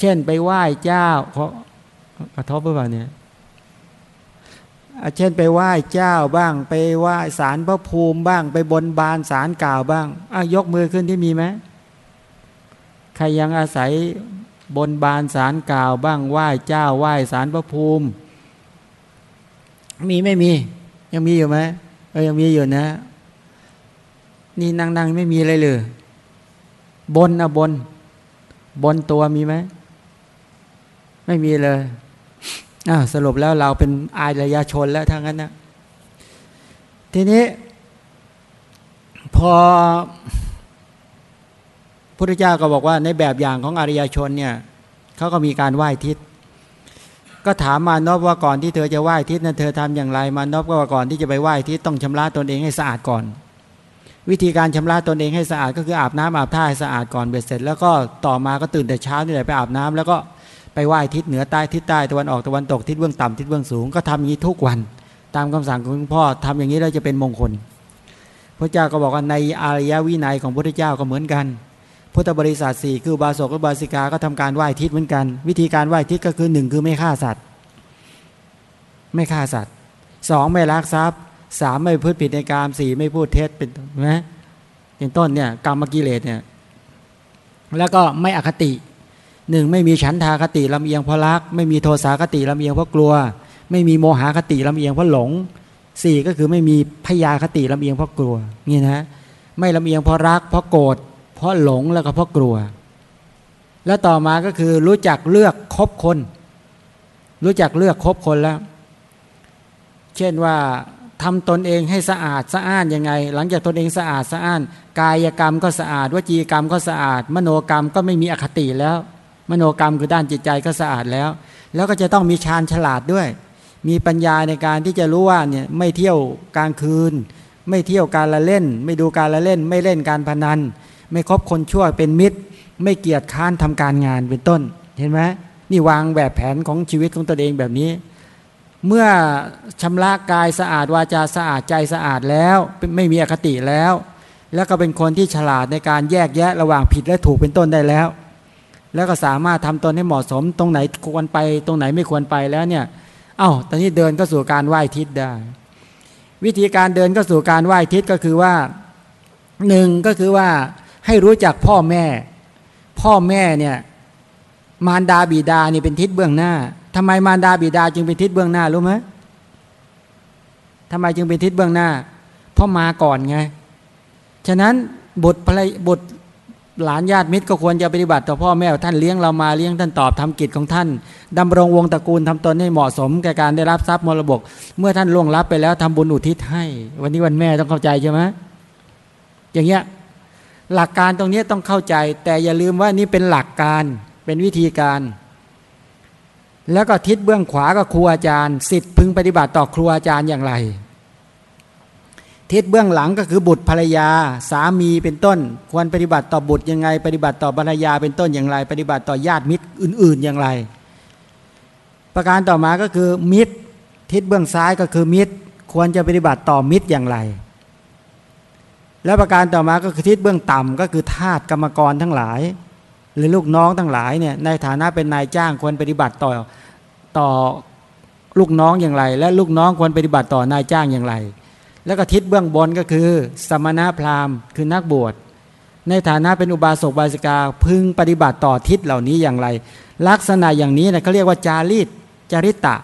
[SPEAKER 1] เช่นไปไหว้เจ้าเขากระทบหรือเปล่าเนี่ยเช่นไปไหว้เจ้าบ้าง ไปไหว้สารพระภูมิบ้าง ไปบนบานสารกล่าวบ้างอะยกมือขึ้นที่มีไหมใครยังอาศัยบนบานสารกล่าวบ้างไหว้เจ้าไหว้สารพระภูมิ มีไม่มี ยังมีอยู่ไหมเออยังมีอยู่นะ นี่นั่งนั่งไม่มีอะไรเลยบนอะบน บนตัวมีไหมไม่มีเลยอ่าสรุปแล้วเราเป็นอายระยะชนแล้วทั้งนั้นนะทีนี้ พอพุทธเจ้าก็บอกว่า ในแบบอย่างของอริยชนเนี่ยเขาก็มีการไหว้ทิศก็ถามมานพว่าก่อนที่เธอจะไหว้ทิศนั้นเธอทำอย่างไรมานพก็ว่าก่อนที่จะไปไหว้ทิศต้องชำระตนเองให้สะอาดก่อน วิธีการชำระตนเองให้สะอาดก็คืออาบน้ำอาบท่าให้สะอาดก่อนเบ็ดเสร็จ แล้วก็ต่อมาก็ตื่นแต่เช้านี่แหละไปอาบน้ำแล้วก็ไปไหว้ทิศเหนือใต้ทิศใต้ตะวันออกตะวันตกทิศเบื้องต่ำทิศเบื้องสูงก็ทำอย่างนี้ทุกวัน ตามคำสั่งของพ่อทำอย่างนี้แล้วจะเป็นมงคล พระเจ้าก็บอกว่าในอารยวินัยของพระเจ้าก็เหมือนกันพุทธบริษัทสี่คือบาสกและบาสิกาก็ทำการไหว้ทิศเหมือนกัน วิธีการไหว้ทิศก็คือหนึ่งคือไม่ฆ่าสัตว์ ไม่ฆ่าสัตว์สองไม่ลักทรัพย์ สามไม่พูดผิดในกามสี่ไม่พูดเท็จเป็นไหมเป็นต้นเนี่ยกรรมกิเลสเนี่ยแล้วก็ไม่อคติหนึ่งไม่มีฉันทาคติลำเอียงเพราะรัก ไม่มีโทสาคติลำเอียงเพราะกลัว ไม่มีโมหคติลำเอียงเพราะหลงสี่ก็คือไม่มีพยาคติลำเอียงเพราะกลัวนี่นะไม่ลำเอียงเพราะรักเพราะโกรธเพราะหลงแล้วก็เพราะกลัว แล้วต่อมาก็คือรู้จักเลือกคบคน รู้จักเลือกคบคนแล้ว เช่นว่า ทำตนเองให้สะอาดสะอ้านยังไง หลังจากตนเองสะอาดสะอ้าน กายกรรมก็สะอาดวจีกรรมก็สะอาด มโนกรรมก็ไม่มีอคติแล้ว มโนกรรมคือด้านจิตใจก็สะอาดแล้ว แล้วก็จะต้องมีฌานฉลาดด้วย มีปัญญาในการที่จะรู้ว่าเนี่ยไม่เที่ยวกลางคืน ไม่เที่ยวการละเล่น ไม่ดูการละเล่น ไม่เล่นการพนัน ไม่คบคนชั่วเป็นมิตร ไม่เกียจค้านทำการงานเป็นต้น เห็นไหมนี่วางแบบแผนของชีวิตของตนเองแบบนี้ เมื่อชำระกายสะอาดวาจาสะอาดใจสะอาดแล้วไม่มีอคติแล้ว แล้วก็เป็นคนที่ฉลาดในการแยกแยะระหว่างผิดและถูกเป็นต้นได้แล้ว แล้วก็สามารถทำตนให้เหมาะสมตรงไหนควรไปตรงไหนไม่ควรไปแล้วเนี่ยเอา้าตอนนี้เดินก็สู่การไหว้ทิศได้ วิธีการเดินก็สู่การไหว้ทิศก็คือว่าหนึ่งก็คือว่าให้รู้จักพ่อแม่ พ่อแม่เนี่ยมารดาบิดานี่เป็นทิศเบื้องหน้า ทำไมมารดาบิดาจึงเป็นทิศเบื้องหน้ารู้ไหมทำไมจึงเป็นทิศเบื้องหน้า เพราะมาก่อนไง ฉะนั้นบุตรภรบุตรหลานญาติมิตรก็ควรจะปฏิบัติต่อพ่อแม่ท่านเลี้ยงเรามาเลี้ยงท่านตอบทำกิจของท่านดำรงวงตระกูลทำตนให้เหมาะสมแก่การได้รับทรัพย์มรดกเมื่อท่านล่วงลับไปแล้วทำบุญอุทิศให้ วันนี้วันแม่ต้องเข้าใจใช่ไหมอย่างเงี้ยหลักการตรงนี้ต้องเข้าใจ แต่อย่าลืมว่านี่เป็นหลักการเป็นวิธีการ แล้วก็ทิศเบื้องขวาก็ครูอาจารย์สิทธิ์พึงปฏิบัติต่อครูอาจารย์อย่างไร ทิศเบื้องหลังก็คือบุตรภรรยา สามีเป็นต้น ควรปฏิบัติต่อบุตรยังไง ปฏิบัติต่อภรรยาเป็นต้นอย่างไร ปฏิบัติต่อญาติมิตรอื่น ๆอย่างไร ประการต่อมาก็คือมิตร ทิศเบื้องซ้ายก็คือมิตร ควรจะปฏิบัติต่อมิตรอย่างไร และประการต่อมาก็คือทิศเบื้องต่ำก็คือทาสกรรมกรทั้งหลาย หรือลูกน้องทั้งหลายเนี่ยในฐานะเป็นนายจ้างควรปฏิบัติต่อต่อลูกน้องอย่างไร และลูกน้องควรปฏิบัติต่อนายจ้างอย่างไร แล้วก็ทิศเบื้องบนก็คือ สมณะพราหมณ์คือนักบวช ในฐานะเป็นอุบาสกบาสิกาพึงปฏิบัติต่อทิศเหล่านี้อย่างไร ลักษณะอย่างนี้นะเขาเรียกว่าจารีตจาริตะ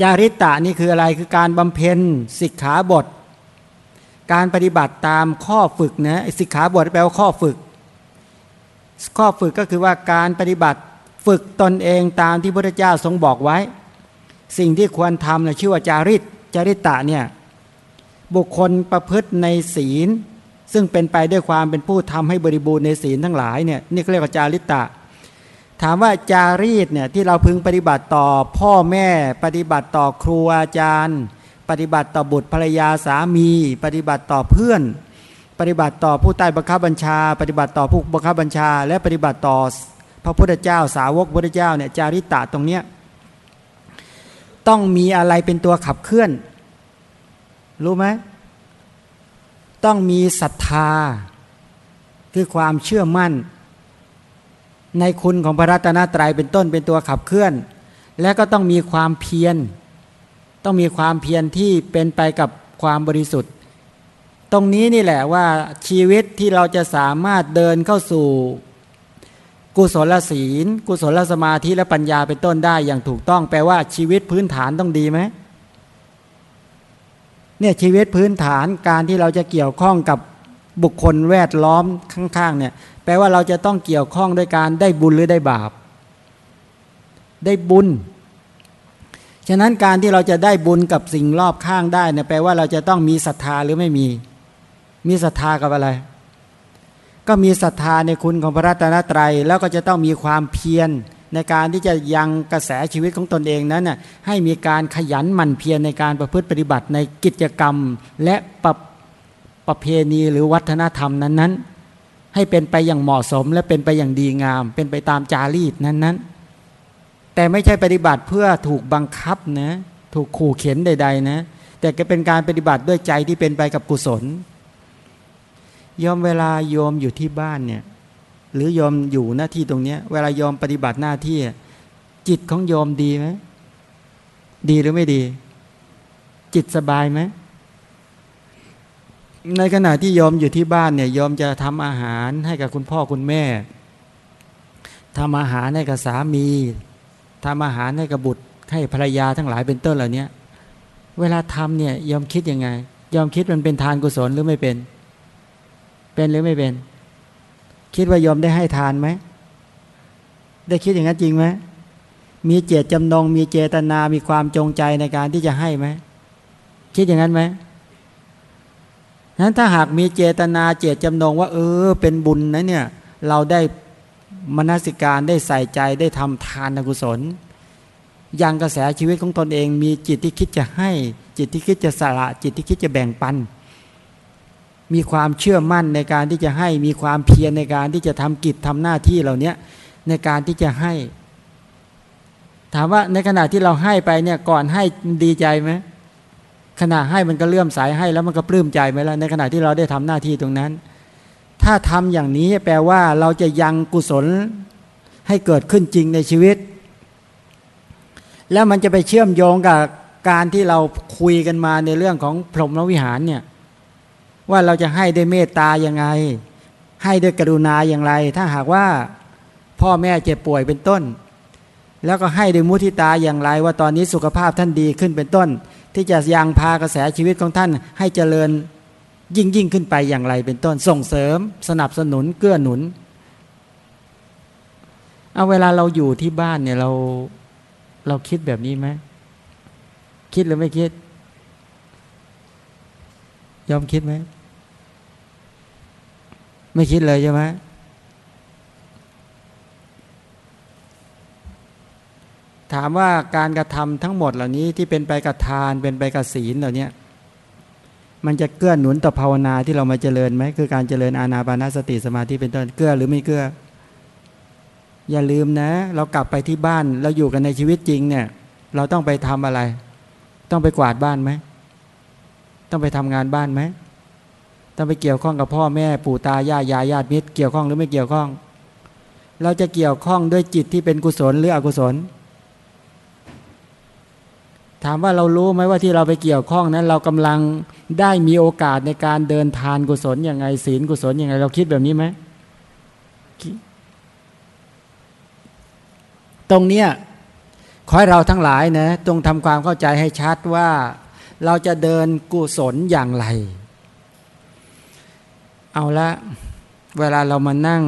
[SPEAKER 1] จาริตะนี่คืออะไรคือการบำเพ็ญสิกขาบท การปฏิบัติตามข้อฝึกนะสิกขาบทแปลว่าข้อฝึก ข้อฝึกก็คือว่าการปฏิบัติฝึกตนเองตามที่พระเจ้าทรงบอกไว้ สิ่งที่ควรทำนะชื่อว่าจาริตจาริตะเนี่ยบุคคลประพฤติในศีล ซึ่งเป็นไปด้วยความเป็นผู้ทำให้บริบูรณ์ในศีลทั้งหลายเนี่ยนี่เรียกว่าจาริตะ ถามว่าจารีตเนี่ยที่เราพึงปฏิบัติต่อพ่อแม่ปฏิบัติต่อครูอาจารย์ ปฏิบัติต่อบุตรภรรยาสามี ปฏิบัติต่อเพื่อน ปฏิบัติต่อผู้ใต้บังคับบัญชา ปฏิบัติต่อผู้บังคับบัญชา และปฏิบัติต่อพระพุทธเจ้าสาวกพุทธเจ้าเนี่ยจาริตะตรงเนี้ยต้องมีอะไรเป็นตัวขับเคลื่อน รู้ไหมต้องมีศรัทธา คือความเชื่อมั่น ในคุณของพระรัตนตรัยเป็นต้นเป็นตัวขับเคลื่อน และก็ต้องมีความเพียร ต้องมีความเพียรที่เป็นไปกับความบริสุทธิ์ รงนี้นี่แหละว่าชีวิตที่เราจะสามารถเดินเข้าสู่ กุศลศีล กุศลสมาธิและปัญญาเป็นต้นได้อย่างถูกต้อง แปลว่าชีวิตพื้นฐานต้องดีไหมเนี่ยชีวิตพื้นฐานการที่เราจะเกี่ยวข้องกับบุคคลแวดล้อมข้างๆเนี่ยแปลว่าเราจะต้องเกี่ยวข้องด้วยการได้บุญหรือได้บาป ได้บุญ ฉะนั้นการที่เราจะได้บุญกับสิ่งรอบข้างได้เนี่ยแปลว่าเราจะต้องมีศรัทธาหรือไม่มี มีศรัทธากับอะไร ก็มีศรัทธาในคุณของพระรัตนตรัย แล้วก็จะต้องมีความเพียรในการที่จะยังกระแสชีวิตของตนเองนั้นน่ะให้มีการขยันหมั่นเพียรในการประพฤติปฏิบัติในกิจกรรมและประประเพณีหรือวัฒนธรรมนั้นๆ ให้เป็นไปอย่างเหมาะสมและเป็นไปอย่างดีงาม เป็นไปตามจารีตนั้นๆ แต่ไม่ใช่ปฏิบัติเพื่อถูกบังคับนะถูกขู่เข็นใด ๆ นะ แต่ก็เป็นการปฏิบัติด้วยใจที่เป็นไปกับกุศล ยอมเวลาโยมอยู่ที่บ้านเนี่ย หรือยอมอยู่หน้าที่ตรงเนี้ย เวลายอมปฏิบัติหน้าที่ จิตของโยมดีไหมดีหรือไม่ดี จิตสบายไหมในขณะที่ยอมอยู่ที่บ้านเนี่ยยอมจะทำอาหารให้กับคุณพ่อคุณแม่ทำอาหารให้กับสามีทำอาหารให้กับบุตรให้ภรรยาทั้งหลายเป็นต้นเหล่านี้เวลาทำเนี่ยยอมคิดยังไง ยอมคิดมันเป็นทานกุศลหรือไม่เป็น เป็นหรือไม่เป็น คิดว่ายอมได้ให้ทานไหม ได้คิดอย่างนั้นจริงไหม มีเจตจำนง มีเจตนา มีความจงใจในการที่จะให้ไหม คิดอย่างนั้นไหมนั้นถ้าหากมีเจตนาเจตจำนงว่า เออ เป็นบุญนะเนี่ย เราได้มนสิการได้ใส่ใจได้ทำทานกุศลยังกระแสชีวิตของตนเอง มีจิตที่คิดจะให้ จิตที่คิดจะสละจิตที่คิดจะแบ่งปัน มีความเชื่อมั่นในการที่จะให้มีความเพียรในการที่จะทำกิจทำหน้าที่เหล่านี้ในการที่จะให้ ถามว่าในขณะที่เราให้ไปเนี่ยก่อนให้ดีใจไหมขณะให้มันก็เลื่อมสายให้แล้วมันก็ปลื้มใจไหมล่ะในขณะที่เราได้ทำหน้าที่ตรงนั้น ถ้าทำอย่างนี้แปลว่าเราจะยังกุศลให้เกิดขึ้นจริงในชีวิต แล้วมันจะไปเชื่อมโยงกับการที่เราคุยกันมาในเรื่องของพรหมวิหารเนี่ย ว่าเราจะให้ด้วยเมตตายังไง ให้ด้วยกรุณาอย่างไร ถ้าหากว่าพ่อแม่เจ็บป่วยเป็นต้น แล้วก็ให้ด้วยมุทิตาอย่างไร ว่าตอนนี้สุขภาพท่านดีขึ้นเป็นต้น ที่จะยังพากระแสชีวิตของท่านให้เจริญยิ่งยิ่งขึ้นไปอย่างไรเป็นต้นส่งเสริม สนับสนุนเกื้อหนุนเอาเวลาเราอยู่ที่บ้านเนี่ยเราเราคิดแบบนี้ไหมคิดหรือไม่คิด ยอมคิดไหม ไม่คิดเลยใช่ไหมถามว่าการกระทำทั้งหมดเหล่านี้ที่เป็นไปกับทานเป็นไปกับศีลเหล่านี้มันจะเกื้อหนุนต่อภาวนาที่เรามาเจริญไหมคือการเจริญอาณาปานาสติสมาธิเป็นต้นเกื้อหรือไม่เกื้อ อย่าลืมนะ เรากลับไปที่บ้านเราอยู่กันในชีวิตจริงเนี่ย เราต้องไปทำอะไร ต้องไปกวาดบ้านไหมต้องไปทำงานบ้านไหม ต้องไปเกี่ยวข้องกับพ่อแม่ปู่ตายายายญาติมิตร เกี่ยวข้องหรือไม่เกี่ยวข้อง เราจะเกี่ยวข้องด้วยจิตที่เป็นกุศลหรืออกุศล ถามว่าเรารู้ไหมว่าที่เราไปเกี่ยวข้องนั้น เรากำลังได้มีโอกาสในการเดินทานกุศลยังไงศีลกุศลยังไง เราคิดแบบนี้ไหมตรงเนี้ยขอให้เราทั้งหลายนะตรงทำความเข้าใจให้ชัดว่า เราจะเดินกุศลอย่างไร เอาละเวลาเรามานั่ง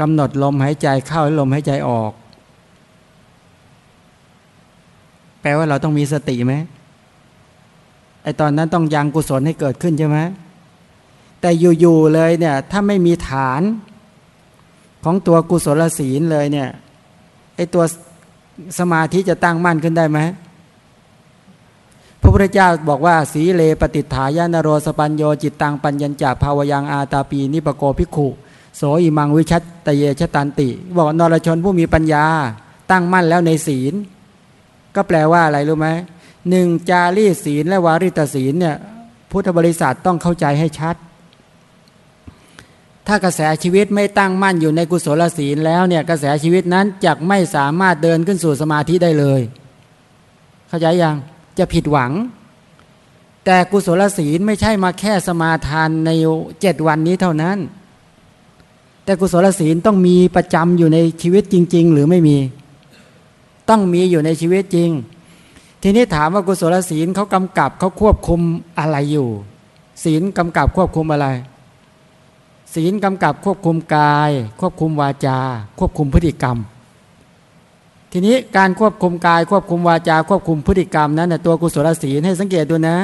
[SPEAKER 1] กำหนดลมหายใจเข้าละลมหายใจออก แปลว่าเราต้องมีสติไหมไอตอนนั้นต้องยังกุศลให้เกิดขึ้นใช่ไหมแต่อยู่ๆเลยเนี่ยถ้าไม่มีฐานของตัวกุศลศีลเลยเนี่ยไอตัวสมาธิจะตั้งมั่นขึ้นได้ไหม พระพุทธเจ้าบอกว่า สีเล ปะติฏฐายะ นะโร สะปัญโญ จิตตังปัญญัญจะ ภาวะยังอาตาปีนิปะโกภิกขุ โสอิมังวิชะฏะเยชะฏันติ บอกนรชนผู้มีปัญญาตั้งมั่นแล้วในศีล ก็แปลว่าอะไรรู้ไหมหนึ่งจาริตศีลและวาริตศีลเนี่ยพุทธบริษัทต้องเข้าใจให้ชัด ถ้ากระแสชีวิตไม่ตั้งมั่นอยู่ในกุศลศีลแล้วเนี่ยกระแสชีวิตนั้นจะไม่สามารถเดินขึ้นสู่สมาธิได้เลย เข้าใจยัง จะผิดหวัง แต่กุศลศีลไม่ใช่มาแค่สมาทานในเจ็ดวันนี้เท่านั้น แต่กุศลศีลต้องมีประจำอยู่ในชีวิตจริง ๆ หรือไม่มี ต้องมีอยู่ในชีวิตจริง ทีนี้ถามว่ากุศลศีลเขากำกับเขาควบคุมอะไรอยู่ ศีลกำกับควบคุมอะไร ศีลกำกับควบคุมกาย ควบคุมวาจา ควบคุมพฤติกรรม ทีนี้การควบคุมกายควบคุมวาจาควบคุมพฤติกรรมนั้นนะตัวกุศลศีลให้สังเกตดูนะ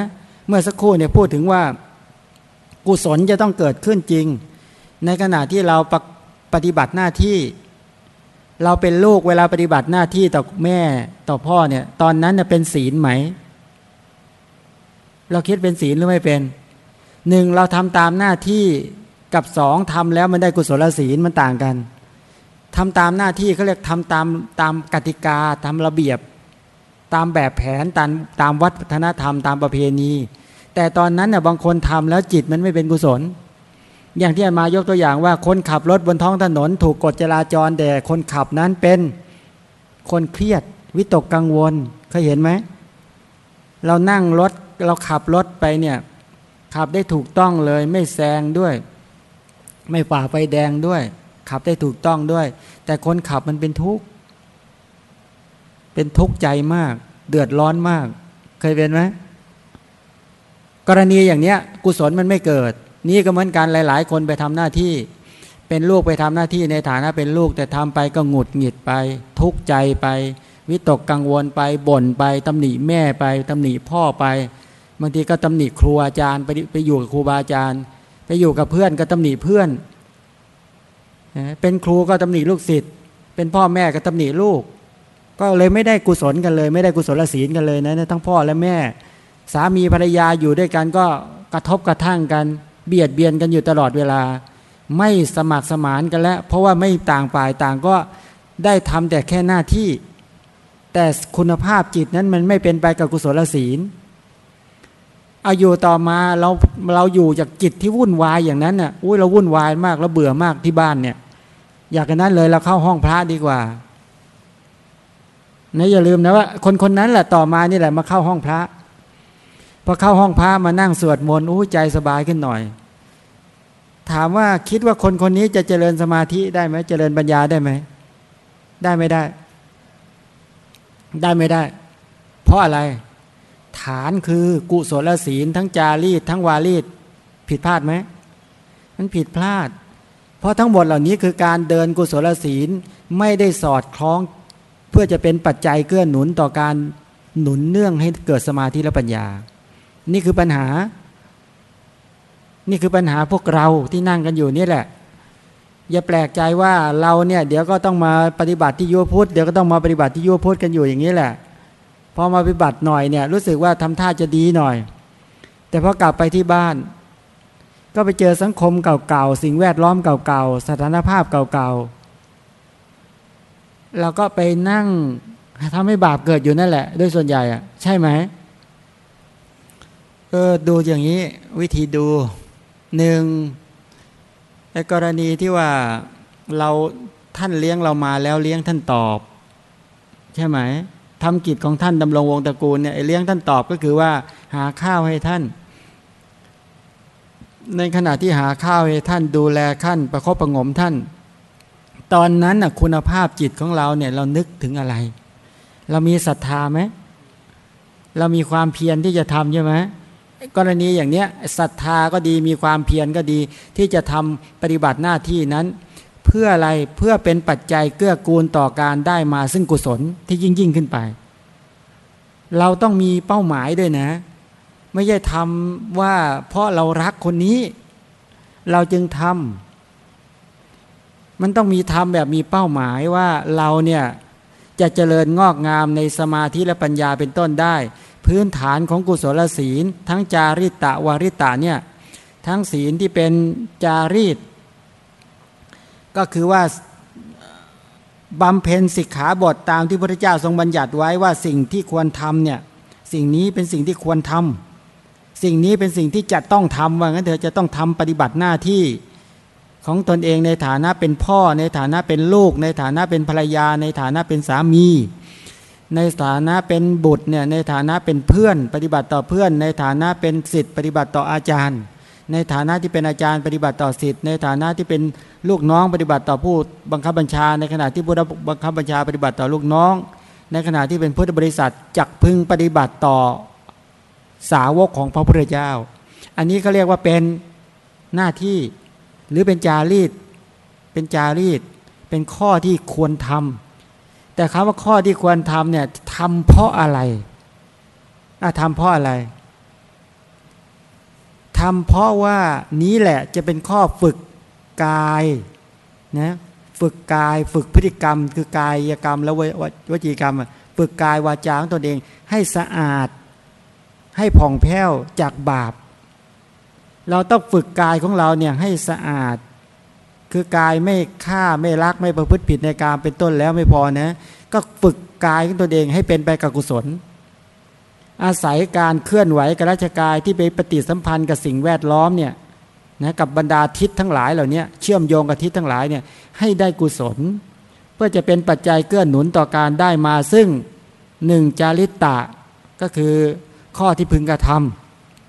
[SPEAKER 1] เมื่อสักครู่เนี่ยพูดถึงว่ากุศลจะต้องเกิดขึ้นจริง ในขณะที่เราปฏิบัติหน้าที่ เราเป็นลูกเวลาปฏิบัติหน้าที่ต่อแม่ต่อพ่อเนี่ยตอนนั้นเน่ยเป็นศีลไหม เราคิดเป็นศีลหรือไม่เป็นหนึ่งเราทำตามหน้าที่กับสองทำแล้วมันได้กุศลศีลมันต่างกัน ทำตามหน้าที่เขาเรียกทำตามตามกติกาทำระเบียบ ตามแบบแผนตามตามวัฒนธรรม ตามประเพณี แต่ตอนนั้นน่ยบางคนทำแล้วจิตมันไม่เป็นกุศล อย่างที่มายกตัวอย่างว่าคนขับรถบนท้องถนน ถูกกฎจราจรแต่คนขับนั้นเป็นคนเครียดวิตกกังวลเคยเห็นไหมเรานั่งรถเราขับรถไปเนี่ยขับได้ถูกต้องเลย ไม่แซงด้วย ไม่ฝ่าไฟแดงด้วย ขับได้ถูกต้องด้วย แต่คนขับมันเป็นทุกข์เป็นทุกข์ใจมาก เดือดร้อนมาก เคยเป็นไหมกรณีอย่างเนี้ย กุศลมันไม่เกิด นี่ก็เหมือนกันหลาย ๆ คนไปทำหน้าที่ เป็นลูกไปทำหน้าที่ในฐานะเป็นลูกแต่ทำไปก็หงุดหงิดไป ทุกข์ใจไป วิตกกังวลไปบ่นไปตำหนิแม่ไปตำหนิพ่อไปบางทีก็ตำหนิครูอาจารย์ไปไปอยู่กับครูบาอาจารย์ ไปอยู่กับเพื่อนก็ตำหนิเพื่อน เป็นครูก็ตำหนิลูกศิษย์ เป็นพ่อแม่ก็ตำหนิลูก ก็เลยไม่ได้กุศลกันเลย ไม่ได้กุศลศีลกันเลยนะทั้งพ่อและแม่ สามีภรรยาอยู่ด้วยกันก็กระทบกระทั่งกัน เบียดเบียนกันอยู่ตลอดเวลา ไม่สมัครสมานกันแล้ว เพราะว่าไม่ต่างฝ่ายต่างก็ได้ทำแต่แค่หน้าที่ แต่คุณภาพจิตนั้นมันไม่เป็นไปกับกุศลศีลอายุต่อมาเราเราอยู่จากจิตที่วุ่นวายอย่างนั้นน่ะอุ้ยเราวุ่นวายมากเราเบื่อมากที่บ้านเนี่ย อยากกันนั้นเลยเราเข้าห้องพระดีกว่านะอย่าลืมนะว่า คนคนนั้นแหละต่อมานี่แหละมาเข้าห้องพระพอเข้าห้องพระมานั่งสวดมนต์อู้ใจสบายขึ้นหน่อย ถามว่าคิดว่าคนคนนี้จะเจริญสมาธิได้ไหมเจริญปัญญาได้ไหมได้ไม่ได้ ได้ไม่ได้ เพราะอะไร ฐานคือกุศลศีลทั้งจารีตทั้งวารีตผิดพลาดไหมมันผิดพลาด ราะทั้งหมดเหล่านี้คือการเดินกุศลศีลไม่ได้สอดคล้องเพื่อจะเป็นปัจจัยเกื้อหนุนต่อการหนุนเนื่องให้เกิดสมาธิและปัญญา นี่คือปัญหา นี่คือปัญหาพวกเราที่นั่งกันอยู่นี่แหละ อย่าแปลกใจว่าเราเนี่ยเดี๋ยวก็ต้องมาปฏิบัติที่ยุพุทธเดี๋ยวก็ต้องมาปฏิบัติที่ยุพุทธกันอยู่อย่างนี้แหละพอมาปฏิบัติหน่อยเนี่ยรู้สึกว่าทำท่าจะดีหน่อย แต่พอกลับไปที่บ้าน ก็ไปเจอสังคมเก่าๆ สิ่งแวดล้อมเก่าๆ สถานภาพเก่าๆ เราก็ไปนั่งทำให้บาปเกิดอยู่นั่นแหละด้วยส่วนใหญ่อะใช่ไหมเออดูอย่างนี้วิธีดูหนึ่งในกรณีที่ว่าเราท่านเลี้ยงเรามาแล้วเลี้ยงท่านตอบ ใช่ไหมทำกิจของท่านดำรงวงตระกูลเนี่ยเลี้ยงท่านตอบก็คือว่าหาข้าวให้ท่าน ในขณะที่หาข้าวให้ท่านดูแลขั้นประคบประงมท่าน ตอนนั้นน่ะคุณภาพจิตของเราเนี่ยเรานึกถึงอะไร เรามีศรัทธาไหมเรามีความเพียรที่จะทำใช่ไหมกรณีอย่างเนี้ยศรัทธาก็ดีมีความเพียรก็ดีที่จะทำปฏิบัติหน้าที่นั้น เพื่ออะไรเพื่อเป็นปัจจัยเกื้อกูลต่อการได้มาซึ่งกุศลที่ยิ่งยิ่งขึ้นไป เราต้องมีเป้าหมายด้วยนะ ไม่ใช่ทำว่าเพราะเรารักคนนี้ เราจึงทำมันต้องมีทำแบบมีเป้าหมายว่าเราเนี่ยจะเจริญงอกงามในสมาธิและปัญญาเป็นต้นได้ พื้นฐานของกุศลศีล ทั้งจาริตะวาริตะเนี่ยทั้งศีลที่เป็นจารีต ก็คือว่าบำเพ็ญสิกขาบทตามที่พระเจ้าทรงบัญญัติไว้ว่าสิ่งที่ควรทำเนี่ยสิ่งนี้เป็นสิ่งที่ควรทำ สิ่งนี้เป็นสิ่งที่จะต้องทำว่างั้นเธอจะต้องทำปฏิบัติหน้าที่ของตนเองในฐานะเป็นพ่อ ในฐานะเป็นลูก ในฐานะเป็นภรรยา ในฐานะเป็นสามี ในฐานะเป็นบุตรเนี่ยในฐานะเป็นเพื่อน ปฏิบัติต่อเพื่อน ในฐานะเป็นสิทธิ์ปฏิบัติต่ออาจารย์ ในฐานะที่เป็นอาจารย์ปฏิบัติต่อสิทธิ์ในฐานะที่เป็นลูกน้องปฏิบัติต่อผู้บังคับบัญชา ในขณะที่ผู้บังคับบัญชาปฏิบัติต่อลูกน้อง ในขณะที่เป็นพุทธบริษัทจักพึงปฏิบัติต่อ สาวกของพระพุทธเจ้า อันนี้เขาเรียกว่าเป็นหน้าที่หรือเป็นจารีต เป็นจารีต เป็นข้อที่ควรทำแต่คำว่าข้อที่ควรทำเนี่ยทำเพราะอะไรอะทำเพราะอะไรทำเพราะว่านี้แหละจะเป็นข้อฝึกกายนะฝึกกายฝึกพฤติกรรม คือกายกรรมแล้ววจีกรรม ฝึกกายวาจาของตนเองให้สะอาด ให้ผ่องแผ้วจากบาป เราต้องฝึกกายของเราเนี่ยให้สะอาด คือกายไม่ฆ่าไม่รักไม่ประพฤติผิดในการเป็นต้นแล้วไม่พอนะก็ฝึกกายของตนเองให้เป็นไปกับกุศล อาศัยการเคลื่อนไหวกับราชกายที่ไปปฏิสัมพันธ์กับสิ่งแวดล้อมเนี่ยนะกับบรรดาทิศทั้งหลายเหล่านี้เชื่อมโยงกับทิศทั้งหลายเนี่ยให้ได้กุศล เพื่อจะเป็นปัจจัยเกื้อหนุนต่อการได้มาซึ่งหนึ่งจาริตตะก็คือ ข้อที่พึงกระท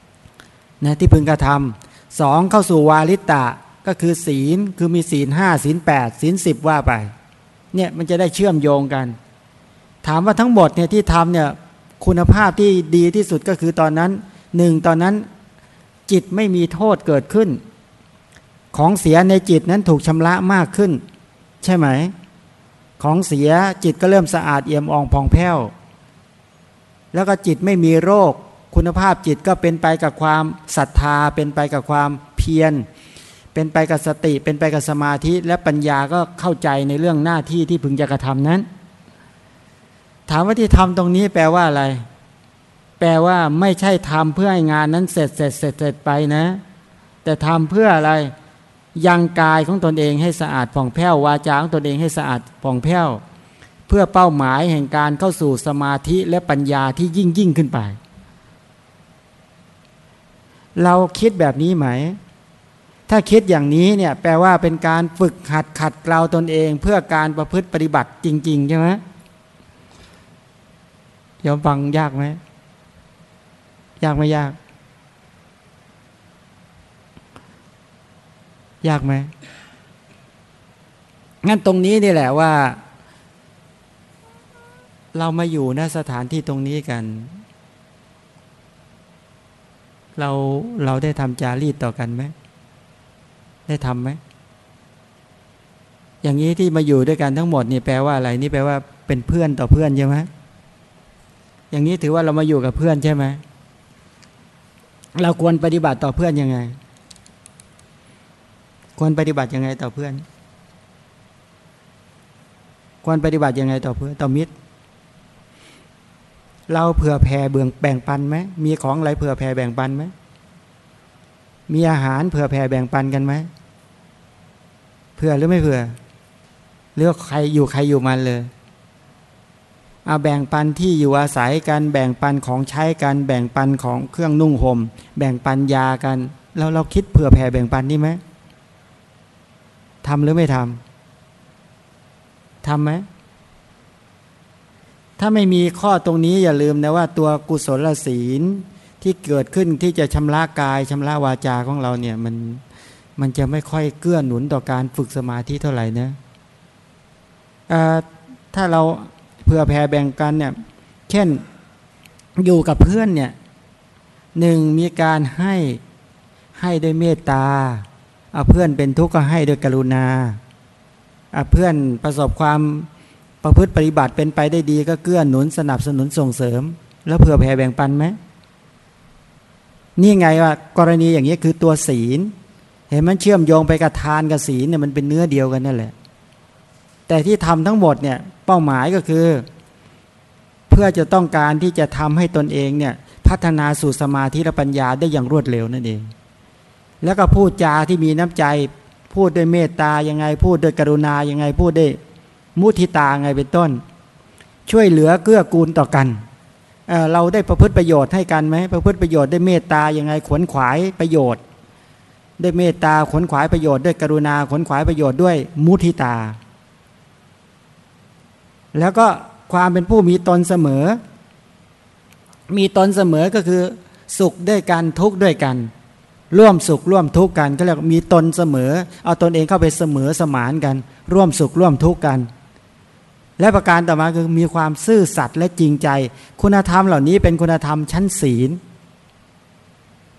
[SPEAKER 1] ำนะที่พึงกระทำสองเข้าสู่วาลิตะก็คือศีลคือมีศีลห้าศีลแปดศีลสิบว่าไปเนี่ยมันจะได้เชื่อมโยงกัน ถามว่าทั้งหมดเนี่ยที่ทำเนี่ยคุณภาพที่ดีที่สุดก็คือตอนนั้นหนึ่งตอนนั้นจิตไม่มีโทษเกิดขึ้น ของเสียในจิตนั้นถูกชำระมากขึ้น ใช่ไหม ของเสียจิตก็เริ่มสะอาดเอี่ยมอ่องผ่องแผ้ว แล้วก็จิตไม่มีโรค คุณภาพจิตก็เป็นไปกับความศรัทธา เป็นไปกับความเพียร เป็นไปกับสติ เป็นไปกับสมาธิ และปัญญาก็เข้าใจในเรื่องหน้าที่ที่พึงจะกระทำนั้น ถามว่าที่ทำตรงนี้แปลว่าอะไร แปลว่าไม่ใช่ทำเพื่อให้งานนั้นเสร็จเสร็จเสร็จเสร็จไปนะ แต่ทำเพื่ออะไรยังกายของตนเองให้สะอาดผ่องแผ้ววาจาของตนเองให้สะอาดผ่องแผ้ว เพื่อเป้าหมายแห่งการเข้าสู่สมาธิและปัญญาที่ยิ่งยิ่งขึ้นไป เราคิดแบบนี้ไหม ถ้าคิดอย่างนี้เนี่ยแปลว่าเป็นการฝึกหัดขัดเกลาตนเอง เพื่อการประพฤติปฏิบัติจริง ๆ ใช่ไหมยอมฟังยากไหม ยากไม่ยาก ยากไหมงั้นตรงนี้นี่แหละว่า เรามาอยู่ณสถานที่ตรงนี้กัน เราเราได้ทำจารีตต่อกันไหมได้ทำไหมอย่างนี้ที่มาอยู่ด้วยกันทั้งหมดนี่แปลว่าอะไรนี่แปลว่าเป็นเพื่อนต่อเพื่อนใช่ไหมอย่างนี้ถือว่าเรามาอยู่กับเพื่อนใช่ไหมเราควรปฏิบัติต่อเพื่อนยังไง ควรปฏิบัติยังไงต่อเพื่อน ควรปฏิบัติยังไงต่อเพื่อนต่อมิตร เราเผื่อแผ่เบืองแบ่งปันไหมมีของอะไรเผื่อแผ่แบ่งปันไหมมีอาหารเผื่อแผ่แบ่งปันกันไหมเผื่อหรือไม่เผื่อเลือกใครอยู่ใครอยู่มันเลยเอาแบ่งปันที่อยู่อาศัยกันแบ่งปันของใช้กันแบ่งปันของเครื่องนุ่งห่มแบ่งปันยากันแล้วเราคิดเผื่อแผ่แบ่งปันนี่ไหมทำหรือไม่ทำทำไหม ถ้าไม่มีข้อตรงนี้อย่าลืมนะว่าตัวกุศลศีลที่เกิดขึ้นที่จะชำระกายชำระวาจาของเราเนี่ยมันมันจะไม่ค่อยเกื้อหนุนต่อการฝึกสมาธิเท่าไหร่นะถ้าเราเผื่อแผ่แบ่งกันเนี่ยเช่นอยู่กับเพื่อนเนี่ยหนึ่งมีการให้ให้ด้วยเมตตาเอาเพื่อนเป็นทุกข์ก็ให้ด้วยกรุณาเอาเพื่อนประสบความ ประพฤติปฏิบัติเป็นไปได้ดีก็เกื้อหนุนสนับสนุนส่งเสริม แล้วเผื่อแผ่แบ่งปันไหมนี่ไงว่ากรณีอย่างนี้คือตัวศีล เห็นมันเชื่อมโยงไปกับทานกับศีลเนี่ยมันเป็นเนื้อเดียวกันนั่นแหละ แต่ที่ทำทั้งหมดเนี่ยเป้าหมายก็คือ เพื่อจะต้องการที่จะทำให้ตนเองเนี่ยพัฒนาสู่สมาธิและปัญญาได้อย่างรวดเร็วนั่นเอง แล้วก็พูดจาที่มีน้ำใจ พูดด้วยเมตตายังไงพูดด้วยกรุณายังไงพูดด้วย มุทิตาไงเป็นต้น ช่วยเหลือเกื้อกูลต่อกันเเราได้ประพฤติประโยชน์ให้กันไหมประพฤติประโยชน์ได้เมตตายังไงขวนขวายประโยชน์ด้วยเมตตาขนขวายประโยชน์ด้วยกรุณาขนขวายประโยชน์ด้วยมุทิตา แล้วก็ความเป็นผู้มีตนเสมอ มีตนเสมอก็คือสุขด้วยกันทุกข์ด้วยกัน ร่วมสุขร่วมทุกข์กันก็เรียกมีตนเสมอ เอาตนเองเข้าไปเสมอสมานกัน ร่วมสุขร่วมทุกข์กัน และประการต่อมาคือมีความซื่อสัตย์และจริงใจ คุณธรรมเหล่านี้เป็นคุณธรรมชั้นศีล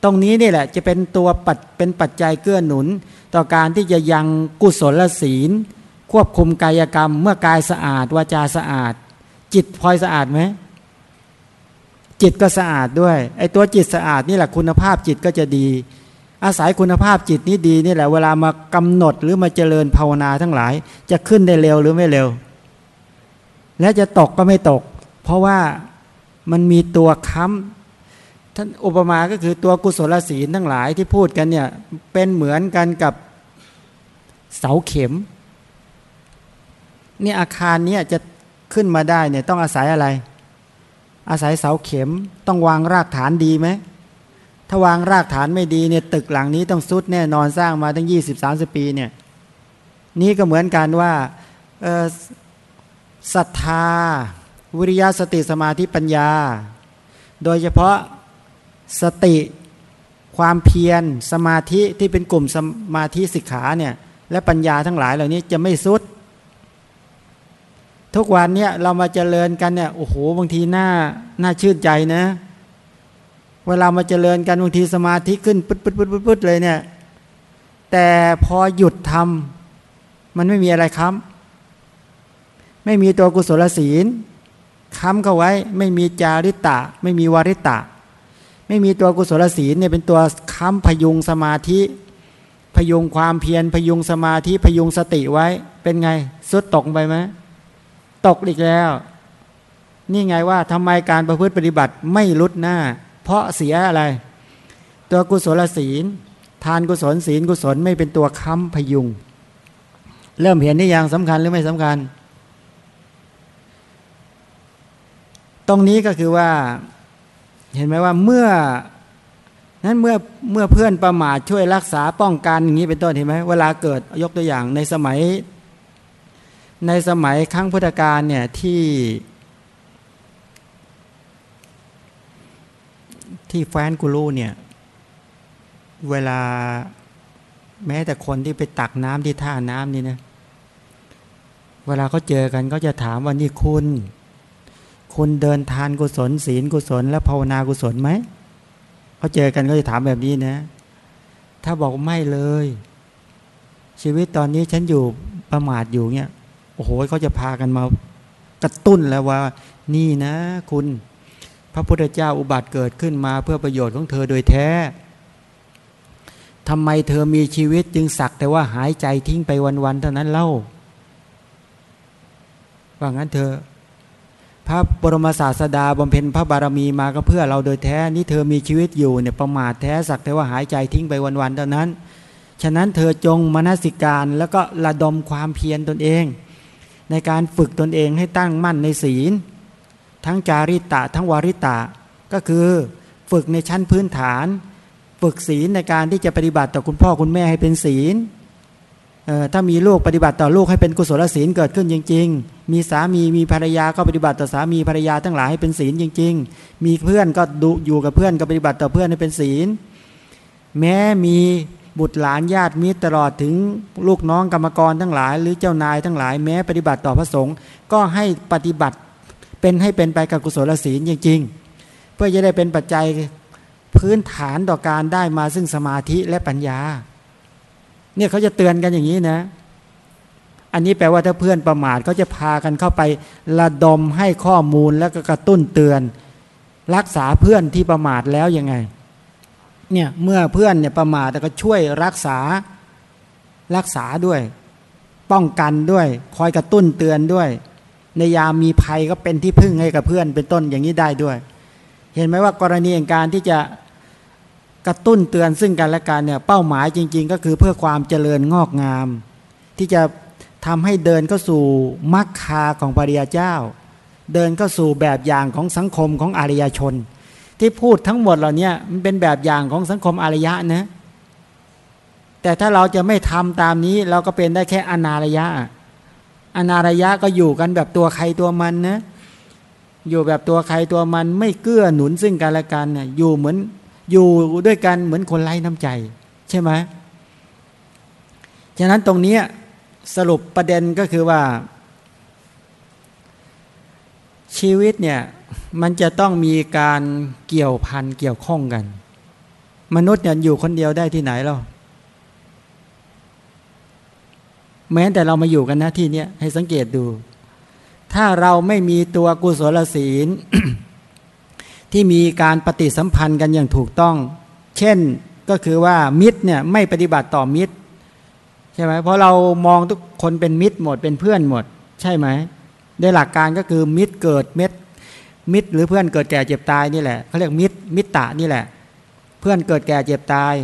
[SPEAKER 1] ตรงนี้นี่แหละจะเป็นตัวปัดเป็นปัจจัยเกื้อหนุน ต่อการที่จะยังกุศลศีล ควบคุมกายกรรม เมื่อกายสะอาดวาจาสะอาด จิตพลอยสะอาดไหมจิตก็สะอาดด้วยไอ้ตัวจิตสะอาดนี่แหละคุณภาพจิตก็จะดี อาศัยคุณภาพจิตนี้ดีนี่แหละเวลามากำหนดหรือมาเจริญภาวนาทั้งหลาย จะขึ้นได้เร็วหรือไม่เร็ว และจะตกก็ไม่ตก เพราะว่ามันมีตัวค้ำท่านอุปมาก็คือตัวกุศลศีลทั้งหลายที่พูดกันเนี่ยเป็นเหมือนกันกับเสาเข็มนี่อาคารนี้จะขึ้นมาได้เนี่ยต้องอาศัยอะไร อาศัยเสาเข็มต้องวางรากฐานดีไหมถ้าวางรากฐานไม่ดีเนี่ยตึกหลังนี้ต้องซุดแน่นอนสร้างมาตั้งยี่สิบสามสิบปีเนี่ยนี่ก็เหมือนกันว่า ศรัทธา วิริยะสติสมาธิปัญญา โดยเฉพาะสติความเพียรสมาธิที่เป็นกลุ่มสมาธิสิกขาเนี่ยและปัญญาทั้งหลายเหล่านี้จะไม่สุด ทุกวันเนี่ยเรามาเจริญกันเนี่ยโอ้โหบางทีหน้าหน้าชื่นใจนะ เวลามาเจริญกันบางทีสมาธิขึ้นปึ๊ดปึ๊ดปึ๊ดปึ๊ดเลยเนี่ยแต่พอหยุดทำมันไม่มีอะไรค้ำ ไม่มีตัวกุศลศีลค้ำเข้าไว้ ไม่มีจาริตะ ไม่มีวาริตะ ไม่มีตัวกุศลศีลเนี่ยเป็นตัวค้ำพยุงสมาธิพยุงความเพียรพยุงสมาธิพยุงสติไว้ เป็นไงสุดตกไปไหมตกอีกแล้ว นี่ไงว่าทำไมการประพฤติปฏิบัติไม่ลุดหน้า เพราะเสียอะไร ตัวกุศลศีล ทานกุศลศีลกุศลไม่เป็นตัวค้ำพยุง เริ่มเห็นนี่ยังสำคัญหรือไม่สำคัญ ตรงนี้ก็คือว่า เห็นไหมว่าเมื่อนั้นเมื่อเมื่อเพื่อนประมาทช่วยรักษาป้องกันอย่างนี้เป็นต้นเห็นไหมเวลาเกิดยกตัวอย่างในสมัย ในสมัยครั้งพุทธกาลเนี่ยที่ที่แฟนกูรูเนี่ย เวลาแม้แต่คนที่ไปตักน้ำที่ท่าน้ำนี่นะ เวลาเขาเจอกันก็จะถามว่านี่คุณ คุณเดินทานกุศลศีลกุศล และภาวนากุศลไหมเขาเจอกันก็จะถามแบบนี้นะ ถ้าบอกไม่เลย ชีวิตตอนนี้ฉันอยู่ประมาทอยู่เนี่ยโอ้โหเขาจะพากันมากระตุ้นแล้วว่า นี่นะ คุณ พระพุทธเจ้าอุบัติเกิดขึ้นมาเพื่อประโยชน์ของเธอโดยแท้ทำไมเธอมีชีวิตจึงสักแต่ว่าหายใจทิ้งไปวันๆเท่านั้นเล่า ว่างั้นเธอ พระบรมศาสดาบำเพ็ญพระบารมีมาก็เพื่อเราโดยแท้นี่เธอมีชีวิตอยู่เนี่ยประมาทแท้สักแต่ว่าหายใจทิ้งไปวันๆเท่านั้น ฉะนั้นเธอจงมนสิการแล้วก็ระดมความเพียรตนเอง ในการฝึกตนเองให้ตั้งมั่นในศีล ทั้งจาริตะทั้งวาริตะ ก็คือฝึกในชั้นพื้นฐาน ฝึกศีลในการที่จะปฏิบัติต่อคุณพ่อคุณแม่ให้เป็นศีล ถ้ามีลูกปฏิบัติต่อลูกให้เป็นกุศลศีลเกิดขึ้นจริง ๆ มีสามีมีภรรยาก็ปฏิบัติต่อสามีภรรยาทั้งหลายให้เป็นศีลจริง ๆ มีเพื่อนก็ดูอยู่กับเพื่อนก็ปฏิบัติต่อเพื่อนให้เป็นศีล แม้มีบุตรหลานญาติมิตรตลอดถึงลูกน้องกรรมกรทั้งหลาย หรือเจ้านายทั้งหลายแม้ปฏิบัติต่อพระสงฆ์ก็ให้ปฏิบัติเป็นให้เป็นไปกับกุศลศีลจริง ๆ เพื่อจะได้เป็นปัจจัยพื้นฐานต่อการได้มาซึ่งสมาธิและปัญญา เนี่ยเขาจะเตือนกันอย่างนี้นะ อันนี้แปลว่าถ้าเพื่อนประมาทเขาจะพากันเข้าไประดมให้ข้อมูลแล้วก็กระตุ้นเตือน รักษาเพื่อนที่ประมาทแล้วยังไง เนี่ยเมื่อเพื่อนเนี่ยประมาทแต่ก็ช่วยรักษารักษาด้วย ป้องกันด้วย คอยกระตุ้นเตือนด้วย ในยามมีภัยก็เป็นที่พึ่งให้กับเพื่อนเป็นต้นอย่างนี้ได้ด้วย เห็นไหมว่ากรณีอย่างการที่จะ กระตุ้นเตือนซึ่งกันและกันเนี่ยเป้าหมายจริง ๆ ก็คือเพื่อความเจริญงอกงาม ที่จะทำให้เดินเข้าสู่มรรคาของปริยเจ้า เดินเข้าสู่แบบอย่างของสังคมของอารยชน ที่พูดทั้งหมดเหล่านี้มันเป็นแบบอย่างของสังคมอารยะนะแต่ถ้าเราจะไม่ทำตามนี้เราก็เป็นได้แค่อนารยะอนารยะก็อยู่กันแบบตัวใครตัวมันนะอยู่แบบตัวใครตัวมันไม่เกื้อหนุนซึ่งกันและกันอยู่เหมือน อยู่ด้วยกันเหมือนคนไร้น้ำใจ ใช่ไหมฉะนั้นตรงนี้สรุปประเด็นก็คือว่า ชีวิตเนี่ยมันจะต้องมีการเกี่ยวพันเกี่ยวข้องกัน มนุษย์เนี่ยอยู่คนเดียวได้ที่ไหนเราแม้แต่เรามาอยู่กันนะที่นี้ให้สังเกตดู ถ้าเราไม่มีตัวกุศลศีล ที่มีการปฏิสัมพันธ์กันอย่างถูกต้อง เช่นก็คือว่ามิตรเนี่ยไม่ปฏิบัติต่อมิตรใช่ไหมเพราะเรามองทุกคนเป็นมิตรหมดเป็นเพื่อนหมด ใช่ไหมในหลักการก็คือมิตรเกิดเม็ดมิตรหรือเพื่อนเกิดแก่เจ็บตายนี่แหละเขาเรียกมิตรมิตรตะนี่แหละ เพื่อนเกิดแก่เจ็บตาย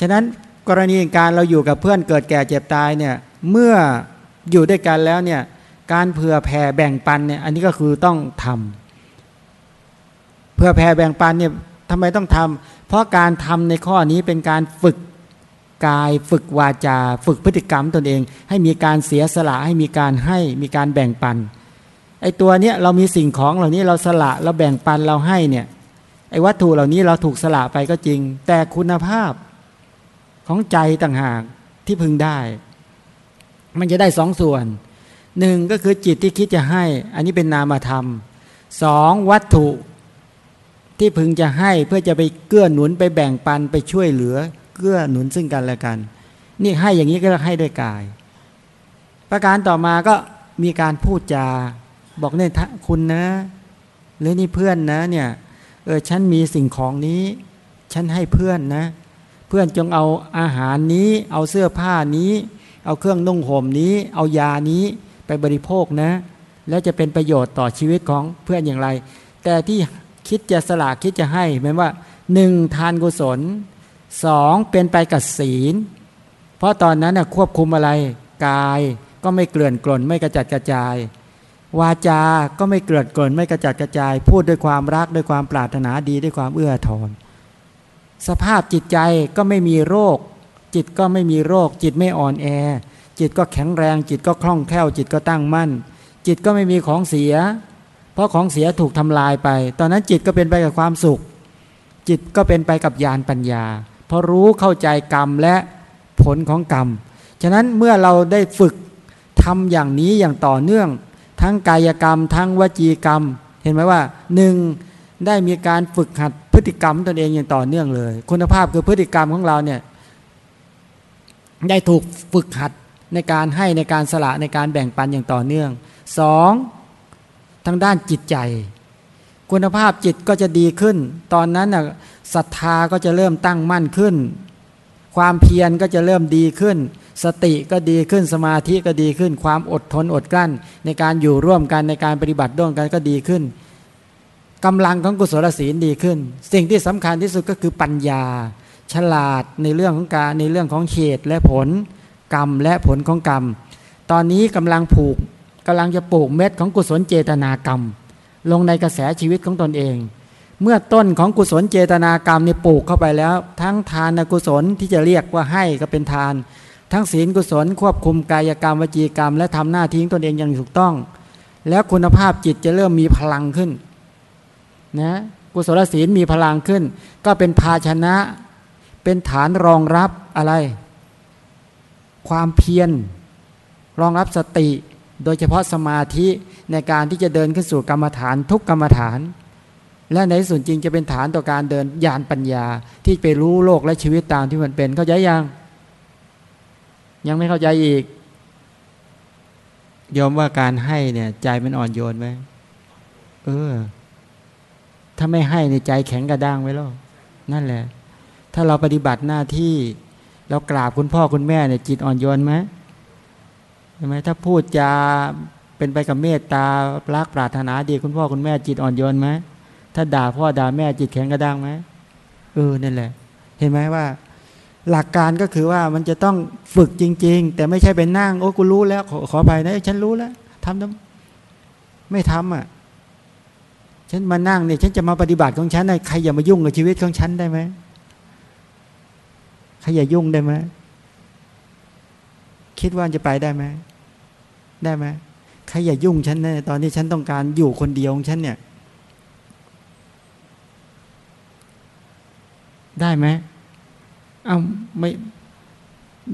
[SPEAKER 1] ฉะนั้นกรณีการเราอยู่กับเพื่อนเกิดแก่เจ็บตายเนี่ยเมื่ออยู่ด้วยกันแล้วเนี่ยการเผื่อแผ่แบ่งปันเนี่ยอันนี้ก็คือต้องทำเพื่อแผ่แบ่งปันเนี่ยทำไมต้องทำเพราะการทำในข้อนี้เป็นการฝึกกายฝึกวาจา ฝึกพฤติกรรมตนเอง ให้มีการเสียสละให้มีการให้มีการแบ่งปันไอ้ตัวเนี้ยเรามีสิ่งของเหล่านี้เราสละเราแบ่งปันเราให้เนี่ยไอ้วัตถุเหล่านี้เราถูกสละไปก็จริง แต่คุณภาพของใจต่างหากที่พึงได้ มันจะได้สองส่วนหนึ่งก็คือจิตที่คิดจะให้ อันนี้เป็นนามธรรมสองวัตถุ ที่พึงจะให้เพื่อจะไปเกื้อหนุนไปแบ่งปันไปช่วยเหลือ เกื้อหนุนซึ่งกันและกัน นี่ให้อย่างนี้ก็ให้ด้วยกาย ประการต่อมาก็มีการพูดจา บอกเนี่ยคุณนะหรือนี่เพื่อนนะเนี่ยเออฉันมีสิ่งของนี้ ฉันให้เพื่อนนะ เพื่อนจงเอาอาหารนี้ เอาเสื้อผ้านี้ เอาเครื่องนุ่งห่มนี้ เอายานี้ไปบริโภคนะ แล้วจะเป็นประโยชน์ต่อชีวิตของเพื่อนอย่างไร แต่ที่ คิดจะสละคิดจะให้หมายว่าหนึ่งทานกุศลสองเป็นไปกับศีล เพราะตอนนั้นควบคุมอะไรกายก็ไม่เกลื่อนกล่นไม่กระจัดกระจาย วาจาก็ไม่เกลื่อนกล่นไม่กระจัดกระจาย พูดด้วยความรักด้วยความปรารถนาดีด้วยความเอื้อทอนสภาพจิตใจก็ไม่มีโรค จิตก็ไม่มีโรค จิตไม่อ่อนแอ จิตก็แข็งแรง จิตก็คล่องแคล่ว จิตก็ตั้งมั่น จิตก็ไม่มีของเสีย เพราะของเสียถูกทำลายไป ตอนนั้นจิตก็เป็นไปกับความสุข จิตก็เป็นไปกับญาณปัญญา เพราะรู้เข้าใจกรรมและผลของกรรม ฉะนั้นเมื่อเราได้ฝึกทำอย่างนี้อย่างต่อเนื่อง ทั้งกายกรรม ทั้งวจีกรรม เห็นไหมว่าหนึ่งได้มีการฝึกหัดพฤติกรรมตนเองอย่างต่อเนื่องเลย คุณภาพคือพฤติกรรมของเราเนี่ยได้ถูกฝึกหัดในการให้ในการสละในการแบ่งปันอย่างต่อเนื่องสอง ทางด้านจิตใจ คุณภาพจิตก็จะดีขึ้น ตอนนั้นน่ะศรัทธาก็จะเริ่มตั้งมั่นขึ้น ความเพียรก็จะเริ่มดีขึ้น สติก็ดีขึ้นสมาธิก็ดีขึ้น ความอดทนอดกลั้น ในการอยู่ร่วมกันในการปฏิบัติร่วมกันก็ดีขึ้นกำลังของกุศลศีลดีขึ้น สิ่งที่สำคัญที่สุดก็คือปัญญา ฉลาดในเรื่องของการในเรื่องของเหตุและผล กรรมและผลของกรรม ตอนนี้กำลังผูก กำลังจะปลูกเม็ดของกุศลเจตนากรรม ลงในกระแสชีวิตของตนเอง เมื่อต้นของกุศลเจตนากรรมนี่ปลูกเข้าไปแล้ว ทั้งทานกุศลที่จะเรียกว่าให้ก็เป็นทาน ทั้งศีลกุศลควบคุมกายกรรมวจีกรรม และทำหน้าที่ตนเองอย่างถูกต้อง แล้วคุณภาพจิตจะเริ่มมีพลังขึ้นนะกุศลศีลมีพลังขึ้น ก็เป็นภาชนะ เป็นฐานรองรับอะไร ความเพียรรองรับสติ โดยเฉพาะสมาธิในการที่จะเดินขึ้นสู่กรรมฐานทุกกรรมฐาน และในส่วนจริงจะเป็นฐานต่อการเดินญาณปัญญาที่ไปรู้โลกและชีวิตตามที่มันเป็นเข้าใจยัง ยังไม่เข้าใจอีกยอมว่าการให้เนี่ย ใจมันอ่อนโยนไหมเออ ถ้าไม่ให้ในใจแข็งกระด้างไว้แล้วนั่นแหละ ถ้าเราปฏิบัติหน้าที่ เรากราบคุณพ่อคุณแม่เนี่ยจิตอ่อนโยนไหม ช่ไหมถ้าพูดจาเป็นไปกับเมตตารักปรารถนาดีคุณพ่อคุณแม่จิตอ่อนโยนไหมถ้าด่าพ่อด่าแม่จิตแข็งกระด้างไหมเออนั่นแหละ เห็นไหมว่า หลักการก็คือว่ามันจะต้องฝึกจริง ๆ แต่ไม่ใช่ไปนั่งโอ้กูรู้แล้วขอขอไปนะฉันรู้แล้วทำทำไม่ทำอะ ฉันมานั่งเนี่ยฉันจะมาปฏิบัติของฉันใครอย่ามายุ่งกับชีวิตของฉันได้ไหมใครอย่ายุ่งได้ไหมคิดว่าจะไปได้ไหม ได้ไหมใครอย่ายุ่งฉันนะตอนนี้ฉันต้องการอยู่คนเดียวของฉันเนี่ย ได้ไหมเอาไม่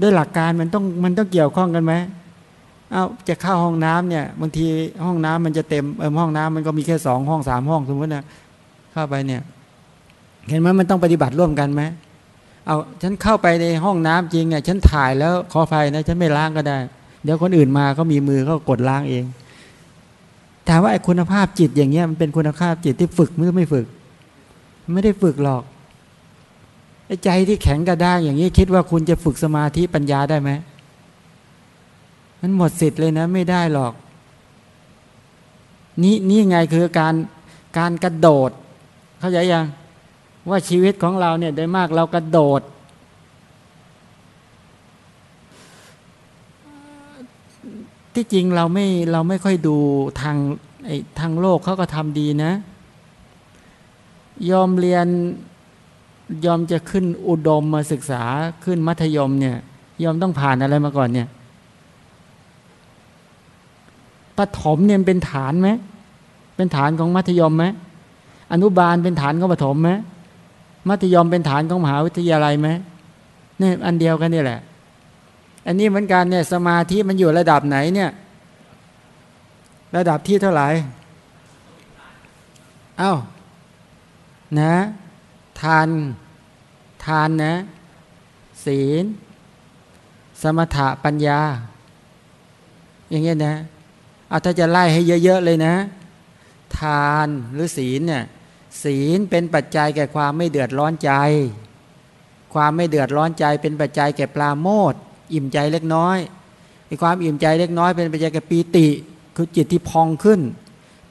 [SPEAKER 1] ด้วยหลักการมันต้องมันต้องเกี่ยวข้องกันไหมเอาจะเข้าห้องน้ำเนี่ยบางทีห้องน้ำมันจะเต็มเออห้องน้ำมันก็มีแค่สองห้องสามห้องสมมตินะเข้าไปเนี่ย เห็นไหมมันต้องปฏิบัติร่วมกันไหมเอาฉันเข้าไปในห้องน้ำจริงเนี่ยฉันถ่ายแล้วขอไฟนะฉันไม่ล้างก็ได้ เดี๋ยวคนอื่นมาเขามีมือเขากดล้างเอง ถามว่าไอ้คุณภาพจิตอย่างเงี้ยมันเป็นคุณภาพจิตที่ฝึกหรือไม่ฝึก ไม่ได้ฝึกหรอกไอ้ใจที่แข็งกระด้างอย่างนี้คิดว่าคุณจะฝึกสมาธิปัญญาได้ไหมมันหมดสิทธิ์เลยนะ ไม่ได้หรอก นี่นี่ไงคือการการกระโดด เข้าใจยังว่าชีวิตของเราเนี่ยโดยมากเรากระโดด ที่จริงเราไม่เราไม่ค่อยดูทางไอ้ทางโลกเขาก็ทำดีนะ ยอมเรียนยอมจะขึ้นอุดมมาศึกษาขึ้นมัธยมเนี่ย ยอมต้องผ่านอะไรมาก่อนเนี่ยปฐมเนี่ยเป็นฐานไหมเป็นฐานของมัธยมไหมอนุบาลเป็นฐานของปฐมไหมมัธยมเป็นฐานของมหาวิทยาลัยไหมเนี่ยอันเดียวกันนี่แหละ อันนี้เหมือนกันเนี่ยสมาธิมันอยู่ระดับไหนเนี่ยระดับที่เท่าไหร่ เอา้า นะ ทาน ทานนะ ศีล สมถะปัญญา อย่างเงี้ยนะ เอาถ้าจะไล่ให้เยอะๆเลยนะ ทานหรือศีลเนี่ย ศีลเป็นปัจจัยแก่ความไม่เดือดร้อนใจ ความไม่เดือดร้อนใจเป็นปัจจัยแก่ปลาโมด อิ่มใจเล็กน้อยไอ้ความอิ่มใจเล็กน้อยเป็นปัจจัยแก่ปีติ คือจิตที่พองขึ้น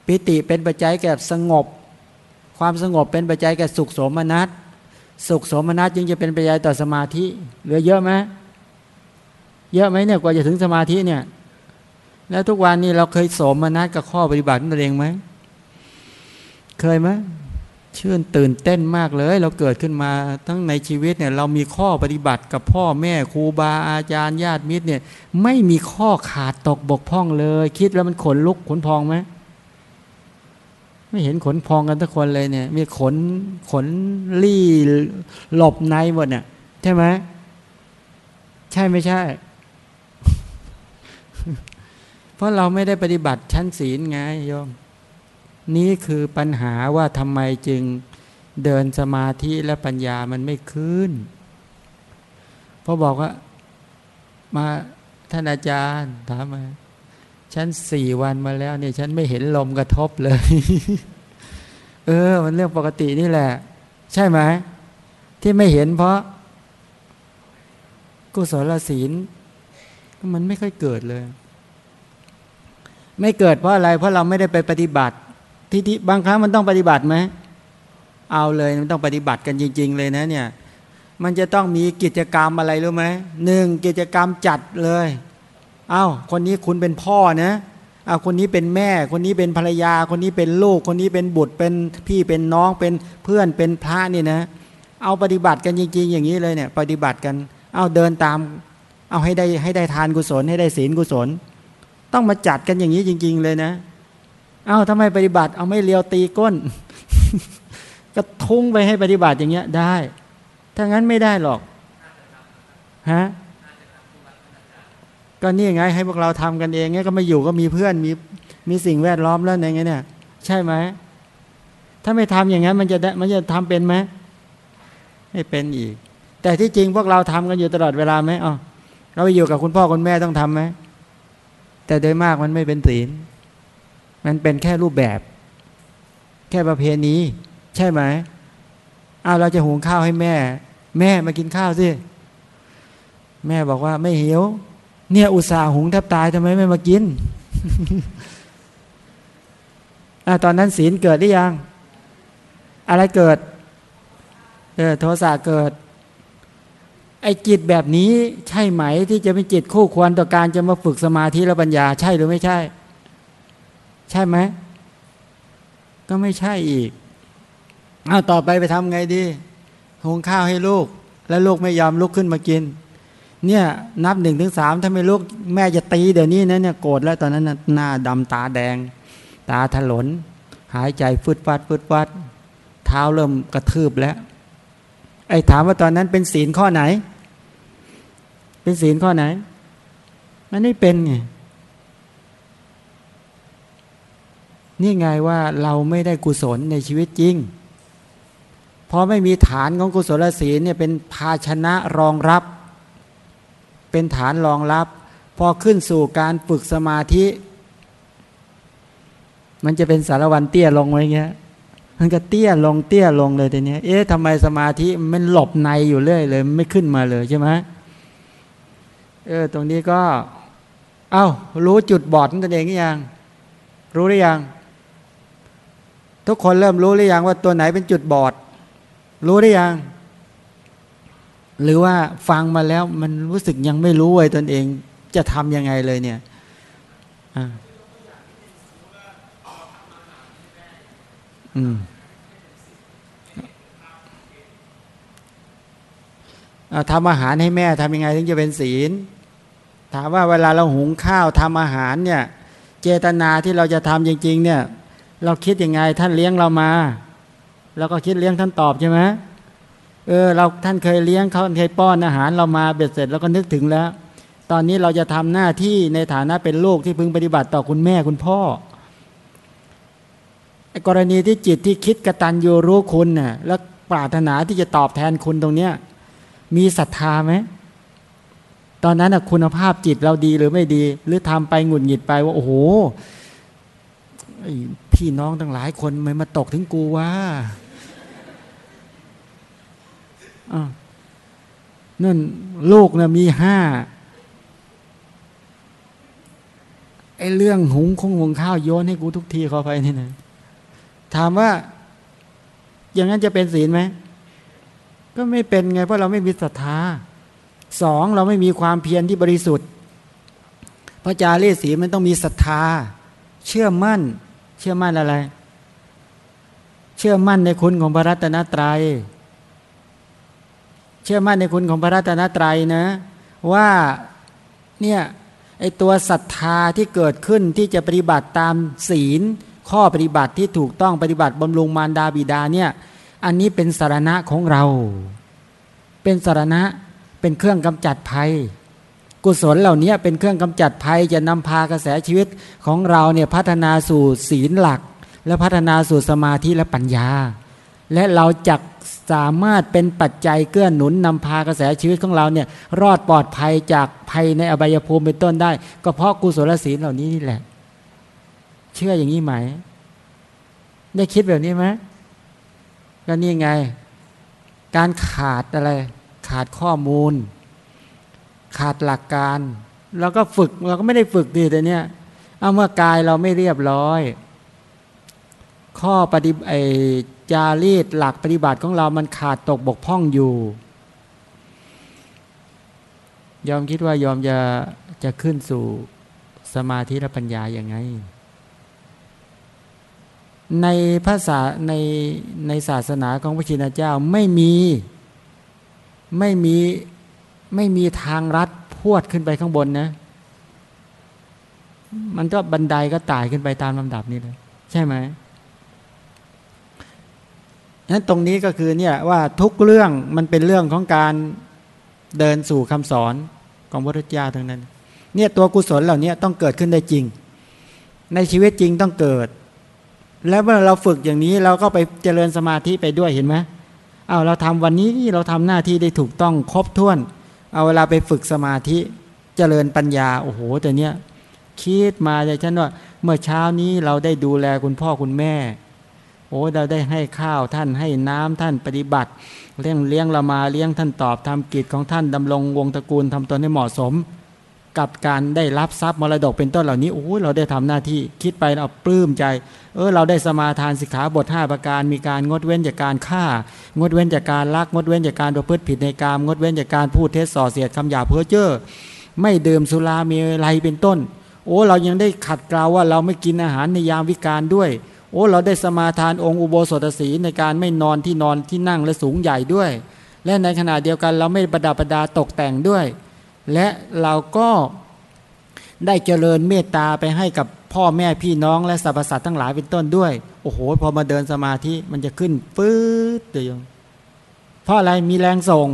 [SPEAKER 1] ปีติเป็นปัจจัยแก่สงบ ความสงบเป็นปัจจัยแก่สุขสมนัตสุขสมนัตจึงจะเป็นปัจจัยต่อสมาธิเหลือเยอะไหมเยอะไหมเนี่ยกว่าจะถึงสมาธิเนี่ย แล้วทุกวันนี้เราเคยสมนัตกับข้อปฏิบัตินั่นเองไหมเคยไหม ชื่นตื่นเต้นมากเลย เราเกิดขึ้นมาทั้งในชีวิตเนี่ยเรามีข้อปฏิบัติกับพ่อแม่ครูบาอาจารย์ญาติมิตรเนี่ยไม่มีข้อขาดตกบกพร่องเลย คิดแล้วมันขนลุกขนพองไหมไม่เห็นขนพองกันทุกคนเลยเนี่ย มีขนขนรี่หลบในหมดเนี่ยใช่ไหมใช่ไม่ใช่ เพราะเราไม่ได้ปฏิบัติชั้นศีลไงโยม นี้คือปัญหาว่าทำไมจึงเดินสมาธิและปัญญามันไม่ขึ้นเพราะบอกว่ามาท่านอาจารย์ถามมาฉันสี่วันมาแล้วเนี่ยฉันไม่เห็นลมกระทบเลย เออ มันเรื่องปกตินี่แหละ ใช่ไหมที่ไม่เห็นเพราะ กุศลศีลมันไม่ค่อยเกิดเลย ไม่เกิดเพราะอะไร เพราะเราไม่ได้ไปปฏิบัติ ที่ที่บางครั้งมันต้องปฏิบัติไหมเอาเลยมันต้องปฏิบัติกันจริง ๆ เลยนะเนี่ยมันจะต้องมีกิจกรรมอะไรรู้ไหมหนึ่งกิจกรรมจัดเลยเอา้าคนนี้คุณเป็นพ่อนะเอาคนนี้เป็นแม่ คนนี้เป็นภรรยา คนนี้เป็นลูก คนนี้เป็นบุตรเป็นพี่เป็นน้องเป็นเพื่อนเป็นพระนี่นะ เอาปฏิบัติกันจริง ๆ อย่างนี้เลยเนี่ย ปฏิบัติกัน เอาเดินตาม เอาให้ได้ให้ได้ทานกุศล ให้ได้ศีลกุศล ต้องมาจัดกันอย่างนี้จริง ๆ เลยนะ เอา้าทำไมปฏิบัติ เอาไม่เลียวตีก้น ก็ทุ่งไปให้ปฏิบัติอย่างเงี้ยได้ ถ้างั้นไม่ได้หรอกฮะก็นี่ไง ให้พวกเราทำกันเองเงี้ยก็ม่อยู่ก็มีเพื่อนมีมีสิ่งแวดล้อมแล้วอย่างเงี้ยเนี่ย ใช่ไหมถ้าไม่ทำอย่างนั้น มันจะมันจะทำเป็นไหมไม่เป็นอีก แต่ที่จริงพวกเราทำกันอยู่ตลอดเวลาไหมอ๋อเราไปอยู่กับคุณพ่อคุณแม่ต้องทํำไหมแต่โดยมากมันไม่เป็นศีล มันเป็นแค่รูปแบบ แค่ประเพณีใช่ไหมอ้าวเราจะหุงข้าวให้แม่ แม่มากินข้าวสิแม่บอกว่าไม่หิว เนี่ยอุตส่าห์หุงแทบตายทำไมไม่มากินอตอนนั้นศีลเกิดได้ยัง อะไรเกิดเออโทสะเกิด ไอ้จิตแบบนี้ใช่ไหมที่จะเป็นจิตคู่ควรต่อการจะมาฝึกสมาธิและปัญญา ใช่หรือไม่ใช่ ใช่ไหมก็ไม่ใช่อีกเอาต่อไปไปทำไงดีหุงข้าวให้ลูก แล้วลูกไม่ยอมลุกขึ้นมากิน เนี่ยนับหนึ่งถึงสามถ้าไม่ลุกแม่จะตีเดี๋ยวนี้นะเนี่ยโกรธแล้วตอนนั้นหน้าดำตาแดง ตาถลน หายใจฟึดฟัดฟึดฟัดเท้าเริ่มกระทืบแล้ว ไอ้ถามว่าตอนนั้นเป็นศีลข้อไหน เป็นศีลข้อไหน มันไม่เป็นไง นี่ไงว่าเราไม่ได้กุศลในชีวิตจริง เพราะไม่มีฐานของกุศลศีลเนี่ยเป็นภาชนะรองรับ เป็นฐานรองรับ พอขึ้นสู่การฝึกสมาธิ มันจะเป็นสารวันเตี้ยลงไว้เงี้ยมันก็เตี้ยลงเตี้ยลงเลยทีนี้เอ๊ะทำไมสมาธิมันหลบในอยู่เรื่อยเลย ไม่ขึ้นมาเลยใช่ไหมเออตรงนี้ก็ เอา้ารู้จุดบอดนั่นเองหรือยัง รู้หรือยัง ทุกคนเริ่มรู้หรือยังว่าตัวไหนเป็นจุดบอด รู้หรือยัง หรือว่าฟังมาแล้วมันรู้สึกยังไม่รู้ไว้ตนเองจะทำยังไงเลยเนี่ยอืมทำอาหารให้แม่ทำยังไงถึงจะเป็นศีล ถามว่าเวลาเราหุงข้าวทำอาหารเนี่ย เจตนาที่เราจะทำจริง ๆ เนี่ย เราคิดยังไง ท่านเลี้ยงเรามาเราก็คิดเลี้ยงท่านตอบใช่ไหมเออเราท่านเคยเลี้ยงเขาเคยป้อนอาหารเรามาเบ็ดเสร็จแล้วก็นึกถึงแล้ว ตอนนี้เราจะทำหน้าที่ในฐานะเป็นลูกที่พึงปฏิบัติต่อคุณแม่คุณพ่อกรณีที่จิตที่คิดกระตันยูรู้คุณน่ะแล้วปรารถนาที่จะตอบแทนคุณตรงเนี้ยมีศรัทธาไหมตอนนั้นคุณภาพจิตเราดีหรือไม่ดี หรือทำไปหงุดหงิดไปว่าโอ้โห พี่น้องตั้งหลายคนไม่มาตกถึงกูว่านั่นลูกนะมีห้าไอ้เรื่องหุงคงหุงข้าวโยนให้กูทุกทีเขาไปนี่นะถามว่า อย่างนั้นจะเป็นศีลไหมก็ไม่เป็นไง เพราะเราไม่มีศรัทธาสองเราไม่มีความเพียรที่บริสุทธิ์พระจารีศีลมันต้องมีศรัทธา เชื่อมั่น เชื่อมั่นอะไร เชื่อมั่นในคุณของพระรัตนตรยัย เชื่อมั่นในคุณของพระรัตนตรัยนะ ว่าเนี่ยไอตัวศรัทธาที่เกิดขึ้นที่จะปฏิบัติตามศีล ข้อปฏิบัติที่ถูกต้องปฏิบัติบำรุงมารดาบิดาเนี่ยอันนี้เป็นสารณะของเรา เป็นสารณะเป็นเครื่องกำจัดภัย กุศลเหล่านี้เป็นเครื่องกำจัดภัยจะนำพากระแสชีวิตของเราเนี่ยพัฒนาสู่ศีลหลัก และพัฒนาสู่สมาธิและปัญญา และเราจักสามารถเป็นปัจจัยเกื้อหนุนนำพากระแสชีวิตของเราเนี่ยรอดปลอดภัยจากภัยในอบายภูมิเป็นต้นได้ ก็เพราะกุศลศีลเหล่านี้นี่แหละ เชื่ออย่างนี้ไหม ได้คิดแบบนี้ไหมก็นี่ไง การขาดอะไร ขาดข้อมูล ขาดหลักการเราก็ฝึกเราก็ไม่ได้ฝึกดีแต่เนี้ยเอาเมื่อกายเราไม่เรียบร้อย ข้อปฏิไอจารีตหลักปฏิบัติของเรามันขาดตกบกพร่องอยู่ ยอมคิดว่ายอมจะจะขึ้นสู่สมาธิและปัญญาอย่างไง ในภาษาในในศาสนาของพระชินเจ้าไม่มีไม่มี ไม่มีทางรัดพวดขึ้นไปข้างบนนะ มันก็บันไดก็ตายขึ้นไปตามลำดับนี้เลย ใช่ไหมนั้นตรงนี้ก็คือเนี่ยว่าทุกเรื่องมันเป็นเรื่องของการเดินสู่คำสอนของพระพุทธเจ้าทั้งนั้น เนี่ยตัวกุศลเหล่านี้ต้องเกิดขึ้นได้จริง ในชีวิตจริงต้องเกิด แล้วเมื่อเราฝึกอย่างนี้เราก็ไปเจริญสมาธิไปด้วยเห็นไหมเอาเราทำวันนี้เราทำหน้าที่ได้ถูกต้องครบถ้วน เอาเวลาไปฝึกสมาธิเจริญปัญญา โอ้โห แต่เนี้ยคิดมาเลยฉันว่าเมื่อเช้านี้เราได้ดูแลคุณพ่อคุณแม่ โอ้เราได้ให้ข้าวท่านให้น้ำท่านปฏิบัติเลี้ยงเลี้ยงเรามาเลี้ยงท่านตอบทำกิจของท่านดำรงวงตระกูลทำตนให้เหมาะสม กับการได้รับทรัพย์มรดกเป็นต้นเหล่านี้โอ้เราได้ทำหน้าที่คิดไปเราปลื้มใจ เออเราได้สมาทานสิกขาบท 5 ประการมีการงดเว้นจากการฆ่า งดเว้นจากการลักงดเว้นจากการประพฤติผิดในกามงดเว้นจากการพูดเท็จส่อเสียดคำหยาเพ้อเจ้อไม่ดื่มสุรามีอะไรเป็นต้น โอ้เรายังได้ขัดเกลาว่าเราไม่กินอาหารในยามวิการด้วยโอ้เราได้สมาทานองค์อุโบสถศีในการไม่นอนที่นอนที่นั่งและสูงใหญ่ด้วย และในขณะเดียวกันเราไม่ประดับประดาตกแต่งด้วย และเราก็ได้เจริญเมตตาไปให้กับพ่อแม่พี่น้องและสรรพสัตว์ทั้งหลายเป็นต้นด้วย โอ้โห พอมาเดินสมาธิมันจะขึ้นปื๊ดเดียวเพราะอะไรมีแรงส่ง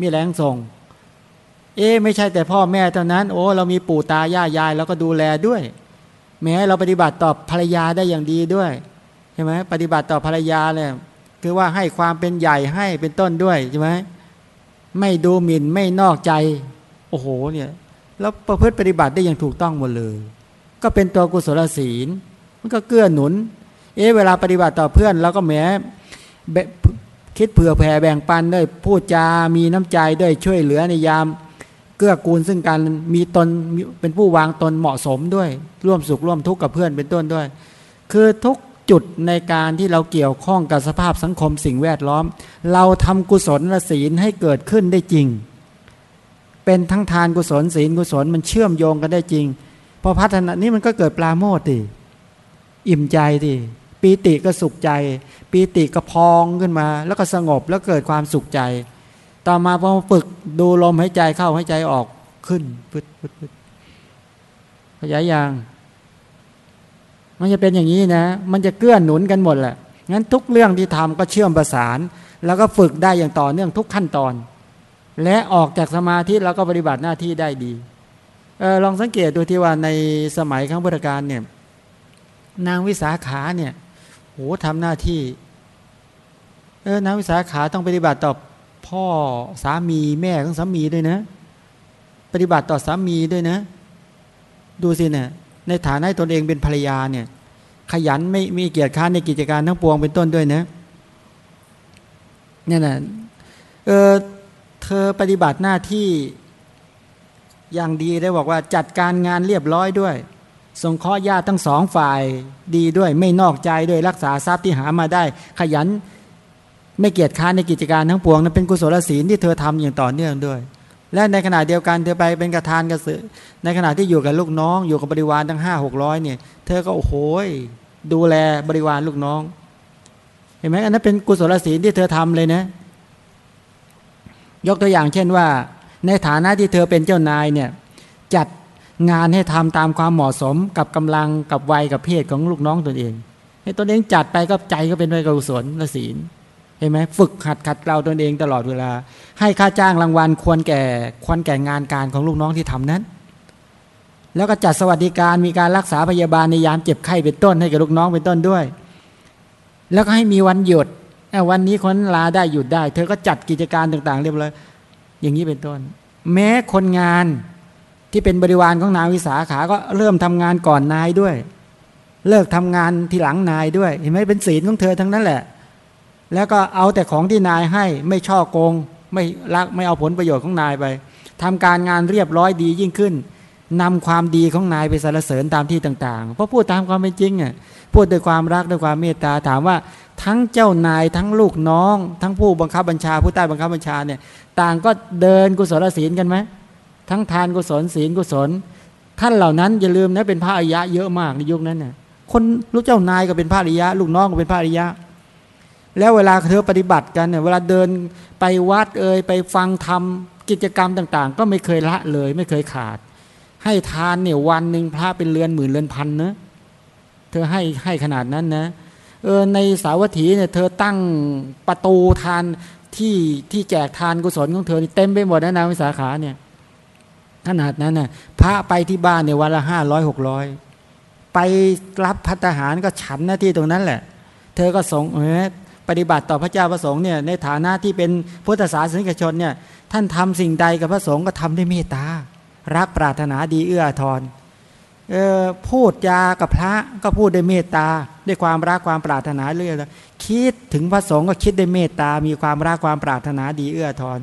[SPEAKER 1] มีแรงส่ง เอ๊ไม่ใช่แต่พ่อแม่เท่านั้น โอ้เรามีปู่ตาย่ายายเราก็ดูแลด้วย แม้เราปฏิบัติต่อภรรยาได้อย่างดีด้วยใช่ไหมปฏิบัติต่อภรรยาเนี่ยคือว่าให้ความเป็นใหญ่ให้เป็นต้นด้วยใช่ไหมไม่ดูหมิ่นไม่นอกใจ อ้โหเนี่ยแล้วประพฤติปฏิบัติได้อย่างถูกต้องหมดเลย ก็เป็นตัวกุศลศีล มันก็เกื้อหนุน เอ๊เวลาปฏิบัติต่อเพื่อนเราก็แหมคิดเผื่อแผ่แบ่งปันด้วยพูดจา มีน้ำใจด้วยช่วยเหลือในยาม เกื้อกูลซึ่งการมีตนเป็นผู้วางตนเหมาะสมด้วย ร่วมสุขร่วมทุกข์กับเพื่อนเป็นต้นด้วย คือทุกจุดในการที่เราเกี่ยวข้องกับสภาพสังคมสิ่งแวดล้อม เราทำกุศลศีลให้เกิดขึ้นได้จริง เป็นทั้งทานกุศลศีลกุศลมันเชื่อมโยงกันได้จริง พอพัฒนานี้มันก็เกิดปลาโมดดิอิ่มใจดิปีติก็สุขใจ ปีติก็พองขึ้นมา แล้วก็สงบแล้วเกิดความสุขใจ ต่อมาพอฝึกดูลมหายใจเข้าหายใจออกขึ้นพึดพึดพึดขยายยางมันจะเป็นอย่างนี้นะ มันจะเกื้อหนุนกันหมดแหละงั้นทุกเรื่องที่ทำก็เชื่อมประสาน แล้วก็ฝึกได้อย่างต่อเนื่องทุกขั้นตอน และออกจากสมาธิแล้วก็ปฏิบัติหน้าที่ได้ดีออลองสังเกตดูที่ว่าในสมัยครั้งพุทธกาลเนี่ยนางวิสาขาเนี่ยโหทำหน้าที่เออนางวิสาขาต้องปฏิบัติต่อพ่อสามีแม่ของสามีด้วยนะ ปฏิบัติต่อสามีด้วยนะ ดูสิเนี่ยในฐานะตนเองเป็นภรรยาเนี่ย ขยันไม่มีเกียรติค้านในกิจการทั้งปวงเป็นต้นด้วยนะเนี่ยนะเออ เธอปฏิบัติหน้าที่อย่างดีได้บอกว่าจัดการงานเรียบร้อยด้วยสงเคราะห์ญาติทั้งสองฝ่ายดีด้วยไม่นอกใจด้วยรักษาทรัพย์ที่หามาได้ ขยันไม่เกียจค้านในกิจการทั้งปวงนั้นเป็นกุศลศีลที่เธอทำอย่างต่อเนื่องด้วย และในขณะเดียวกันเธอไปเป็นกระทานกระสือในขณะที่อยู่กับลูกน้องอยู่กับบริวารทั้งห้าหกร้อยเนี่ยเธอก็โอ้โหดูแลบริวารลูกน้อง เห็นไหมอันนั้นเป็นกุศลศีลที่เธอทำเลยนะ ยกตัวอย่างเช่นว่า ในฐานะที่เธอเป็นเจ้านายเนี่ยจัดงานให้ทำตามความเหมาะสมกับกำลังกับวัยกับเพศของลูกน้องตนเอง ให้ตนเองจัดไปก็ใจก็เป็นไปกุศลละศีลเห็นไหมฝึกหัดขัดเราตนเองตลอดเวลา ให้ค่าจ้างรางวัลควรแก่ควรแก่งานการของลูกน้องที่ทำนั้น แล้วก็จัดสวัสดิการมีการรักษาพยาบาลในยามเจ็บไข้เป็นต้นให้กับลูกน้องเป็นต้นด้วย แล้วก็ให้มีวันหยุด วันนี้คนลาได้หยุดได้ เธอก็จัดกิจการต่าง ๆ เรียบร้อยอย่างนี้เป็นต้น แม้คนงานที่เป็นบริวารของนางวิสาขา ก็เริ่มทำงานก่อนนายด้วย เลิกทำงานทีหลังนายด้วย เห็นไหมเป็นศีลของเธอทั้งนั้นแหละ แล้วก็เอาแต่ของที่นายให้ไม่ช่อโกง ไม่รักไม่เอาผลประโยชน์ของนายไปทำการงานเรียบร้อยดียิ่งขึ้นนำความดีของนายไปสรรเสริญตามที่ต่างๆเพราะพูดตามความเป็นจริงอะพูดด้วยความรักด้วยความเมตตาถามว่า ทั้งเจ้านายทั้งลูกน้อง ทั้งผู้บังคับบัญชา ผู้ใต้บังคับบัญชาเนี่ยต่างก็เดินกุศลศีลกันไหมทั้งทานกุศลศีลกุศล ท่านเหล่านั้นอย่าลืมนะเป็นพระอริยะเยอะมากในยุคนั้นน่ะคนลูกเจ้านายก็เป็นพระอริยะ ลูกน้องก็เป็นพระอริยะ แล้วเวลาเธอปฏิบัติกันเนี่ยเวลาเดินไปวัดเอ่ยไปฟังธรรมกิจกรรมต่าง ๆ ก็ไม่เคยละเลยไม่เคยขาด ให้ทานเนี่ยวันหนึ่งพระเป็นเรือนหมื่นเรือนพันนะเธอให้ให้ขนาดนั้นนะ เออในสาวัตถีเนี่ยเธอตั้งประตูทานที่ที่แจกทานกุศลของเธอเต็มไปหมดนะนาวิสาขาเนี่ยขนาดนั้นน่ะพระไปที่บ้านเนี่ยวันละห้าร้อยหกร้อยไปรับพัฒหารก็ฉันหน้าที่ตรงนั้นแหละ เธอก็ส่งเออปฏิบัติต่อพระเจ้าพระสงฆ์เนี่ยในฐานะที่เป็นพุทธศาสนิกชนเนี่ยท่านทำสิ่งใดกับพระสงฆ์ก็ทำด้วยเมตตารักปรารถนาดีเอื้อทอน พูดจากับพระก็พูดด้วยเมตตา ด้วยความรักความปรารถนาเรื่อยคิดถึงพระสงฆ์ก็คิดด้วยเมตตา มีความรักความปรารถนาดีเอื้อทอน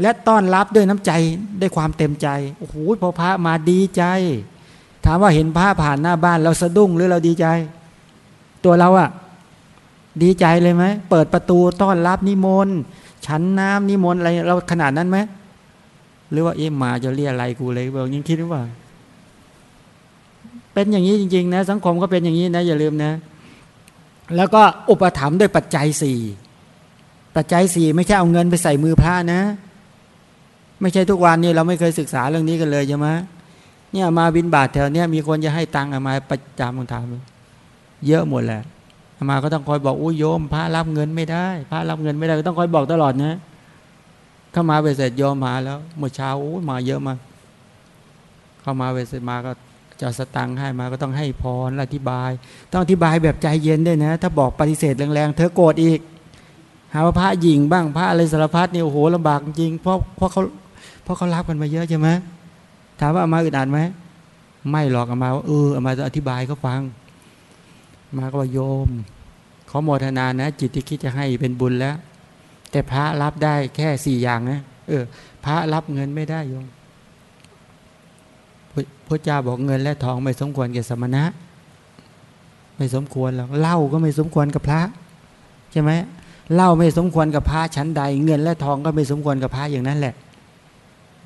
[SPEAKER 1] และต้อนรับด้วยน้ำใจด้วยความเต็มใจโอ้โหพอพระมาดีใจ ถามว่าเห็นพระผ่านหน้าบ้านเราสะดุ้งหรือเราดีใจ ตัวเราอะดีใจเลยไหมเปิดประตูต้อนรับนิมนต์ฉันน้ำนิมนต์อะไรเราขนาดนั้นไหมหรือว่าเอ๊ะมาจะเรียอะไรกูเลยบอกยังคิดว่า เป็นอย่างนี้จริงๆนะสังคมก็เป็นอย่างนี้นะอย่าลืมนะ แล้วก็อุปถัมภ์ด้วยปัจจัยสี่ปัจจัยสี่ไม่ใช่เอาเงินไปใส่มือพระนะ ไม่ใช่ทุกวันนี้เราไม่เคยศึกษาเรื่องนี้กันเลยใช่ไหมเนี่ยมาบินบาทแถวเนี้ยมีคนจะให้ตังค์มาประจำคำถามเยอะหมดแหละมาก็ต้องคอยบอกอุ้ยโยมพระรับเงินไม่ได้ พระรับเงินไม่ได้ก็ต้องคอยบอกตลอดนะ เข้ามาไปเสร็จโยมมาแล้วเมื่อเช้าอุ้ยมาเยอะมา เข้ามาไปเสร็จมาก็ จะสตังค์ให้มาก็ต้องให้พรอธิบาย ต้องอธิบายแบบใจเย็นด้วยนะ ถ้าบอกปฏิเสธแรงๆ เธอโกรธอีก หาว่าพระหญิงบ้างพระอะไรสารพัดนี่โอ้โหลำบากจริงเพราะเพราะเขาเพราะเขารับกันมาเยอะใช่ไหมถามว่าอามาอึดอัดไหมไม่หรอกอามาว่าเอออามาจะอธิบายเขาฟัง มาก็ว่าโยมขอโมทนานะ จิตที่คิดจะให้เป็นบุญแล้ว แต่พระรับได้แค่สี่อย่างนะเออ พระรับเงินไม่ได้โยม พระเจ้าบอกเงินและทองไม่สมควรแก่สมณะ ไม่สมควรหรอกเหล้าก็ไม่สมควรกับพระ ใช่ไหมเหล้าไม่สมควรกับพระชั้นใด เงินและทองก็ไม่สมควรกับพระอย่างนั้นแหละ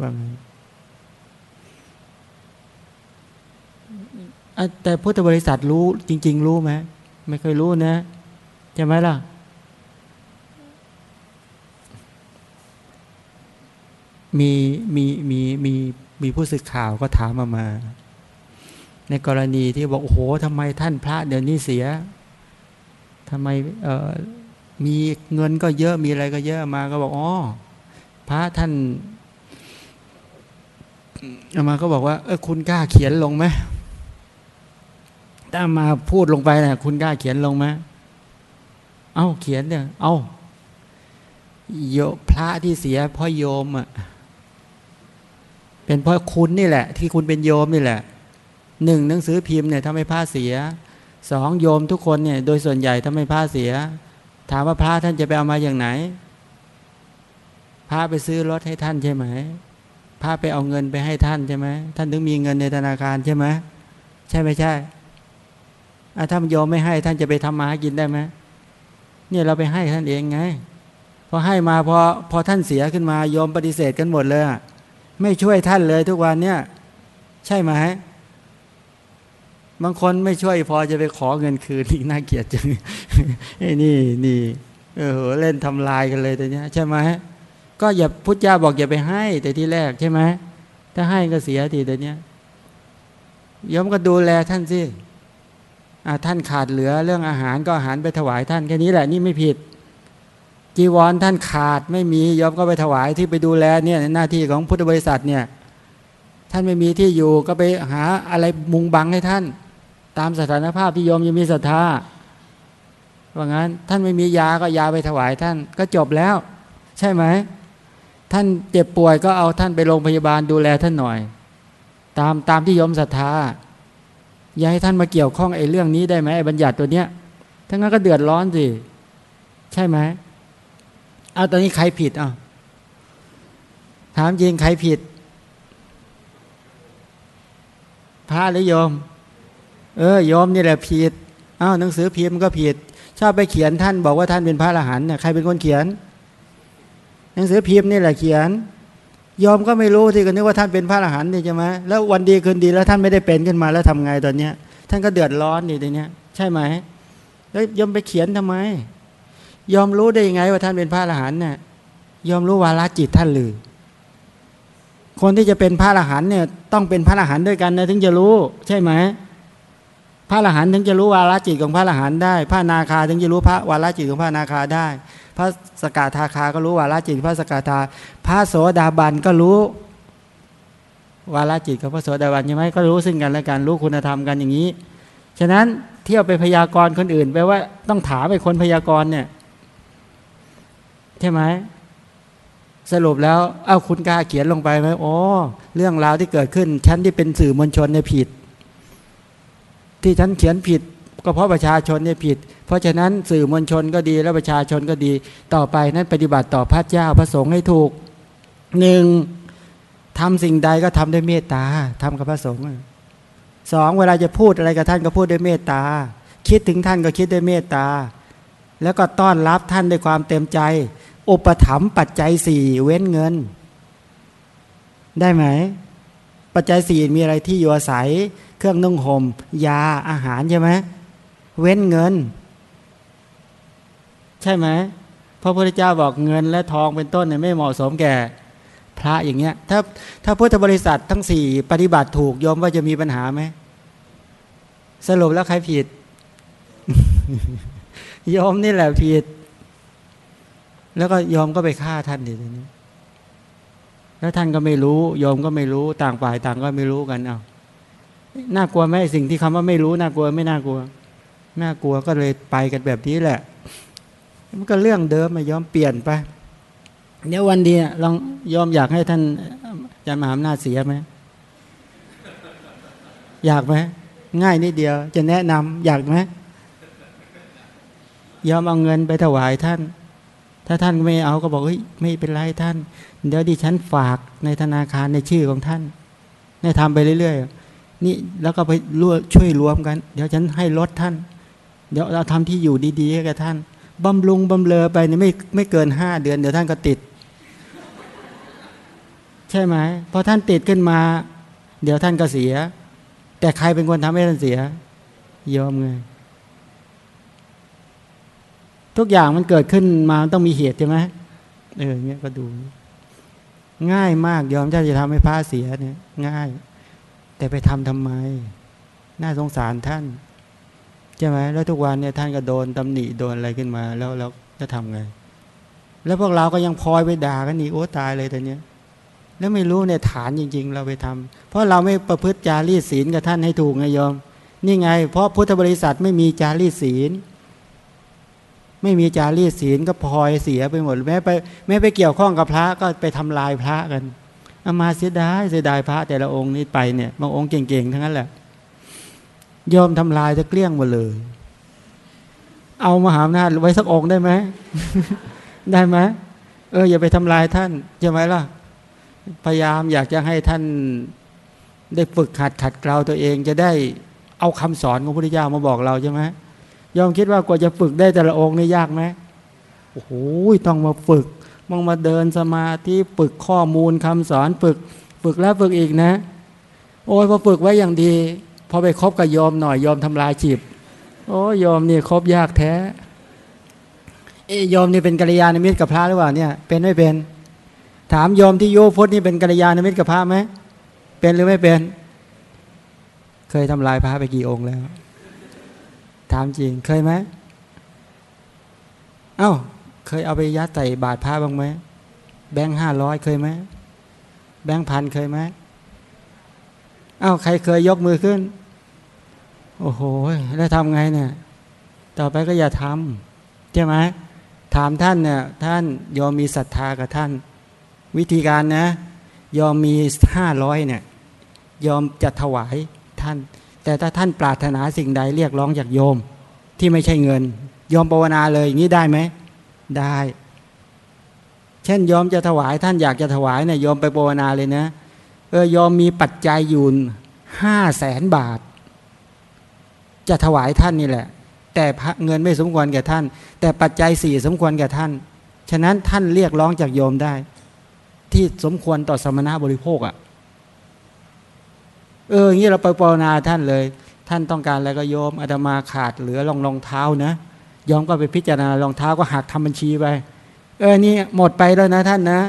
[SPEAKER 1] ว่าไงแต่พุทธบริษัทรู้จริง ๆ รู้ไหมไม่เคยรู้นะใช่ไหมล่ะมีมีมีมี มีผู้สื่อข่าวก็ถามมามา ในกรณีที่บอกโอ้โหทำไมท่านพระเดี๋ยวนี้เสียทำไมเออมีเงินก็เยอะมีอะไรก็เยอะมาก็บอกอ๋อพระท่านอามาก็บอกว่า เออคุณกล้าเขียนลงไหมถ้ามาพูดลงไปนะคุณกล้าเขียนลงไหมเอาเขียนเนี่ยเอาโยพระที่เสียพ่อโยมอะ เป็นเพราะคุณนี่แหละ ที่คุณเป็นโยมนี่แหละหนึ่งหนังสือพิมพ์เนี่ยทำให้พระเสียสองโยมทุกคนเนี่ยโดยส่วนใหญ่ทำให้พระเสีย ถามว่าพระท่านจะไปเอามาอย่างไหนพระไปซื้อรถให้ท่านใช่ไหมพระไปเอาเงินไปให้ท่านใช่ไหมท่านถึงมีเงินในธนาคารใช่ไหมใช่ไม่ใช่ถ้าโยมไม่ให้ท่านจะไปทำมาหากินได้ไหมเนี่ยเราไปให้ท่านเองไงพอให้มาพอพอท่านเสียขึ้นมาโยมปฏิเสธกันหมดเลย ไม่ช่วยท่านเลยทุกวันเนี่ย ใช่ไหมบางคนไม่ช่วยพอจะไปขอเงินคืนนี่น่าเกลียดจังไอ้นี่นี่เออเล่นทำลายกันเลยแต่เนี้ยใช่ไหมก็อย่าพุทธเจ้าบอกอย่าไปให้ แต่ที่แรกใช่ไหมถ้าให้ก็เสียทีแต่เนี้ยยมก็ดูแลท่านสิท่านขาดเหลือเรื่องอาหารก็อาหารไปถวายท่านแค่นี้แหละนี่ไม่ผิด จีวรท่านขาดไม่มียอมก็ไปถวายที่ไปดูแลเนี่ยหน้าที่ของพุทธบริษัทเนี่ยท่านไม่มีที่อยู่ก็ไปหาอะไรมุงบังให้ท่าน ตามสถานภาพที่ยอมยังมีศรัทธาว่างั้น ท่านไม่มียาก็ยาไปถวายท่านก็จบแล้ว ใช่ไหมท่านเจ็บป่วยก็เอาท่านไปโรงพยาบาลดูแลท่านหน่อย ตามตามที่ยอมศรัทธาอย่าให้ท่านมาเกี่ยวข้องไอ้เรื่องนี้ได้ไหมไอ้บัญญัติตัวเนี้ยทั้งนั้นก็เดือดร้อนสิใช่ไหม เอาตอนนี้ใครผิดอะถามจริงใครผิด พระหรือโยม เออโยมนี่แหละผิดอ้าวหนังสือพิมพ์ก็ผิด ชอบไปเขียนท่านบอกว่าท่านเป็นพระอรหันต์เนี่ยใครเป็นคนเขียน หนังสือพิมพ์นี่แหละเขียนยอมก็ไม่รู้ที่ก็นึกว่าท่านเป็นพระอรหันต์นี่ใช่ไหมแล้ววันดีคืนดีแล้วท่านไม่ได้เป็นขึ้นมาแล้วทำไงตอนเนี้ย ท่านก็เดือดร้อนนี่ตอนเนี้ย ใช่ไหมแล้วยอมไปเขียนทำไม ยอมรู้ได้ยังไงว่าท่านเป็นพระอรหันต์เนี่ยยอมรู้วาลจิตท่านหรือคนที่จะเป็นพระอรหันต์เนี่ยต้องเป็นพระอรหันต์ด้วยกันนะถึงจะรู้ ใช่ไหมพระอรหันต์ถึงจะรู้วาลจิตของพระอรหันต์ได้ พระนาคาถึงจะรู้พระวาลจิตของพระนาคาได้ พระสกทาคาก็รู้วาลจิตพระสกทา พระโสดาบันก็รู้วาลจิตกับพระโสดาบันใช่ไหมก็รู้ซึ่งกันและกันรู้คุณธรรมกันอย่างนี้ ฉะนั้นเที่ยวไปพยากรณ์คนอื่นแปลว่าต้องถามไปคนพยากรณ์เนี่ย ใช่ไหมสรุปแล้วเอาคุณกล้าเขียนลงไปไหมโอ้เรื่องราวที่เกิดขึ้น ฉันที่เป็นสื่อมวลชนเนี่ยผิด ที่ฉันเขียนผิด ก็เพราะประชาชนเนี่ยผิด เพราะฉะนั้นสื่อมวลชนก็ดีและประชาชนก็ดี ต่อไปนั้นปฏิบัติต่อพระเจ้าพระสงฆ์ให้ถูกหนึ่งทำสิ่งใดก็ทำด้วยเมตตาทำกับพระสงฆ์สองเวลาจะพูดอะไรกับท่านก็พูดด้วยเมตตาคิดถึงท่านก็คิดด้วยเมตตาแล้วก็ต้อนรับท่านด้วยความเต็มใจ อุปถัมภ์ปัจจัยสี่เว้นเงิน ได้ไหม ปัจจัยสี่มีอะไรที่อยู่อาศัย เครื่องนุ่งหม่มยาอาหารใช่ไหมเว้นเงิน ใช่ไหมพระพุทธเจ้าบอกเงินและทองเป็นต้นเนี่ยไม่เหมาะสมแก่พระอย่างเงี้ย ถ้าถ้าพุทธบริษัททั้งสี่ปฏิบัติถูกยอมว่าจะมีปัญหาไหมสรุปแล้วใครผิดยอมนี่แหละผิด แล้วก็ยอมก็ไปฆ่าท่านดิทีนี้ แล้วท่านก็ไม่รู้ยอมก็ไม่รู้ต่างฝ่ายต่างก็ไม่รู้กันเอาน่ากลัวไหมสิ่งที่คำว่าไม่รู้น่ากลัวไม่น่ากลัวน่ากลัวก็เลยไปกันแบบนี้แหละ มันก็เรื่องเดิมมายอมเปลี่ยนไปเดี๋ยววันเดียลองยอมอยากให้ท่านอาจารย์มหาอำนาจเสียไหมอยากไหมง่ายนิดเดียว จะแนะนำอยากไหมยอมเอาเงินไปถวายท่าน ถ้าท่านไม่เอาก็บอกเฮ้ยไม่เป็นไรท่าน เดี๋ยวดิฉันฝากในธนาคารในชื่อของท่านนี่ทำไปเรื่อยๆนี่แล้วก็ไปร่วช่วยรวมกัน เดี๋ยวฉันให้ลดท่าน เดี๋ยวเราทำที่อยู่ดีๆให้กับท่านบำรุงบำเลอไปเนี่ยไม่ไม่เกินห้าเดือนเดี๋ยวท่านก็ติด ใช่ไหมพอท่านติดขึ้นมา เดี๋ยวท่านก็เสีย แต่ใครเป็นคนทำให้ท่านเสียยอมไง ทุกอย่างมันเกิดขึ้นมาต้องมีเหตุใช่ไหมเออเงี้ยก็ดู ง่ายมากยอมเจะจะทำให้พระเสียเนี่ย ง่าย แต่ไปทำทำไม น่าสงสารท่านใช่ไหมแล้วทุกวันเนี่ยท่านก็โดนตำหนิโดนอะไรขึ้นมา แล้วเราจะทำไง แล้วพวกเราก็ยังพลอยไปด่ากันอีกโอ้ตายเลยแต่เนี้ยแล้วไม่รู้เนี่ยฐานจริง ๆ เราไปทำเพราะเราไม่ประพฤติจารีศีลกับท่านให้ถูกไงยอม นี่ไง เพราะพุทธบริษัทไม่มีจารีศีล ไม่มีจารีศีลก็พลอยเสียไปหมดแม้ไปแม้ไปเกี่ยวข้องกับพระก็ไปทำลายพระกันอามาเสียดายเสียดายพระแต่ละองค์นี้ไปเนี่ยบางองค์เก่งๆทั้งนั้นแหละยอมทำลายจะเกลี้ยงหมดเลย เอามหาอำนาจไว้สักองค์ได้ไหมได้ไหมเอออย่าไปทำลายท่านใช่ไหมล่ะ พยายามอยากจะให้ท่านได้ฝึกขัดขัดเกลาตัวเองจะได้เอาคำสอนของพระพุทธเจ้ามาบอกเราใช่ไหม ยอมคิดว่ากว่าจะฝึกได้แต่ละองค์นี่ยากไหมโอ้โหต้องมาฝึกมองมาเดินสมาธิฝึกข้อมูลคำสอนฝึก ฝึกแล้วฝึกอีกนะ โอ้ยพอฝึกไว้อย่างดี พอไปคบกับยอมหน่อยยอมทำลายจีบโอ้ยอมนี่คบยากแท้เอยอมนี่เป็นกัลยาณมิตรกับพระหรือเปล่าเนี่ย เป็นไม่เป็น ถามยอมที่โยพจน์นี่เป็นกัลยาณมิตรกับพระไหมเป็นหรือไม่เป็น เคยทำลายพระไปกี่องค์แล้ว ถามจริงเคยไหมเอา้า เคยเอาไปยัดใส่บาทพระบ้างไหมแบงค์ห้าร้อยเคยไหมแบงค์พันเคยไหมอา้าวใครเคยยกมือขึ้น โอ้โห แล้วทำไงเนี่ย ต่อไปก็อย่าทำใช่ไหมถามท่านเนี่ยท่านยอมมีศรัทธากับท่าน วิธีการนะ ยอมมีห้าร้อยเนี่ย ยอมจะถวายท่าน แต่ถ้าท่านปรารถนาสิ่งใดเรียกร้องจากโยมที่ไม่ใช่เงินยอมภาวนาเลยอย่างนี้ได้ไหมได้ เช่นยอมจะถวายท่านอยากจะถวายเนี่ยยอมไปภาวนาเลยนะเออยอมมีปัจจัยอยู่ห้าแสนบาท จะถวายท่านนี่แหละ แต่เงินไม่สมควรแก่ท่าน แต่ปัจจัยสี่สมควรแก่ท่าน ฉะนั้นท่านเรียกร้องจากโยมได้ ที่สมควรต่อสมณะบริโภคอะ่ะ เอออย่างนี้เราไปปรนาท่านเลย ท่านต้องการอะไรก็โยมอาตมาขาดเหลือรองรองเท้านะยอมก็ไปพิจารณารองเท้าก็หักทำบัญชีไป เออนี่หมดไปแล้วนะท่านนะ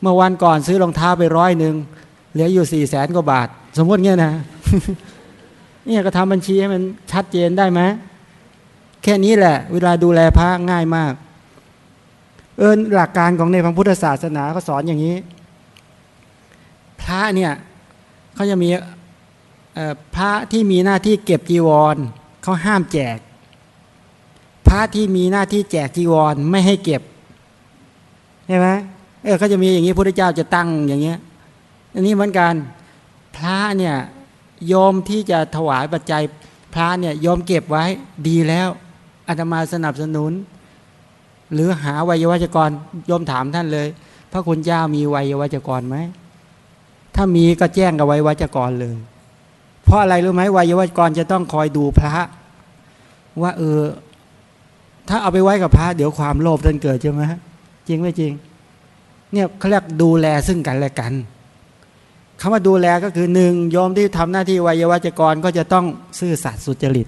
[SPEAKER 1] เมื่อวันก่อนซื้อรองเท้าไปร้อยหนึ่งเหลืออยู่สี่แสนกว่าบาท สมมติเงี้ยนะนี่ก็ทำบัญชีให้มันชัดเจนได้ไหมแค่นี้แหละ เวลาดูแลพระง่ายมาก เออหลักการของในพระพุทธศาสนาเขาสอนอย่างนี้ พระเนี่ยเขาจะมี พระที่มีหน้าที่เก็บจีวรเขาห้ามแจก พระที่มีหน้าที่แจกจีวรไม่ให้เก็บใช่ไหมเออเขาจะมีอย่างนี้พระเจ้าจะตั้งอย่างเงี้ยอันนี้เหมือนกันพระเนี่ยโยมที่จะถวายปัจจัยพระเนี่ยโยมเก็บไว้ดีแล้วอาตมาสนับสนุน หรือหาวัยวัจกรโยมถามท่านเลย พระคุณเจ้ามีวัยวัจกรไหมถ้ามีก็แจ้งกับวัยวัจกรเลย ราะอะไรรู้ไหมวัยวัจกรจะต้องคอยดูพระ ว่าเออ ถ้าเอาไปไว้กับพระ เดี๋ยวความโลภท่านเกิดใช่ไหมจริงไม่จริง เนี่ยเขาเรียกดูแลซึ่งกันและกันคำว่าดูแลก็คือหนึ่งโยมที่ทำหน้าที่วัยวัจกรก็จะต้องซื่อสัตย์สุจริต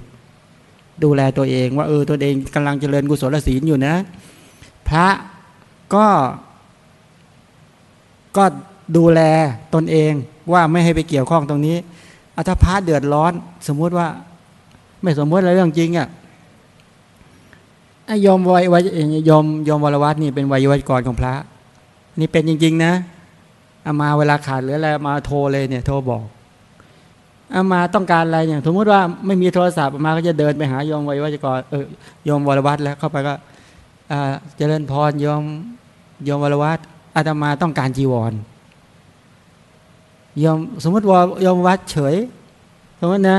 [SPEAKER 1] ดูแลตัวเอง ว่าเออตัวเองกำลังเจริญกุศลศีลอยู่นะ พระก็ก็ดูแลตนเองว่าไม่ให้ไปเกี่ยวข้องตรงนี้ อัตพาเดือดร้อน สมมุติว่า ไม่สมมติอะไรเรื่องจริงอะ่ะยอมวัยวัยยอมยอมวรวัตนี่เป็นวัยวัจกรของพระ นี่เป็นจริง ๆ นะอามาเวลาขาดหรืออะไรมาโทรเลยเนี่ย โทรบอกอามาต้องการอะไรอย่างสมมติว่าไม่มีโทรศัพท์อามาก็จะเดินไปหายมไว้วัจกรเออยมวรวัตแล้วเข้าไปก็เจริญพรยมยมวรวัตอาตมาต้องการจีวร ยอมสมมติว่ายอมวัดเฉย สมมตินะ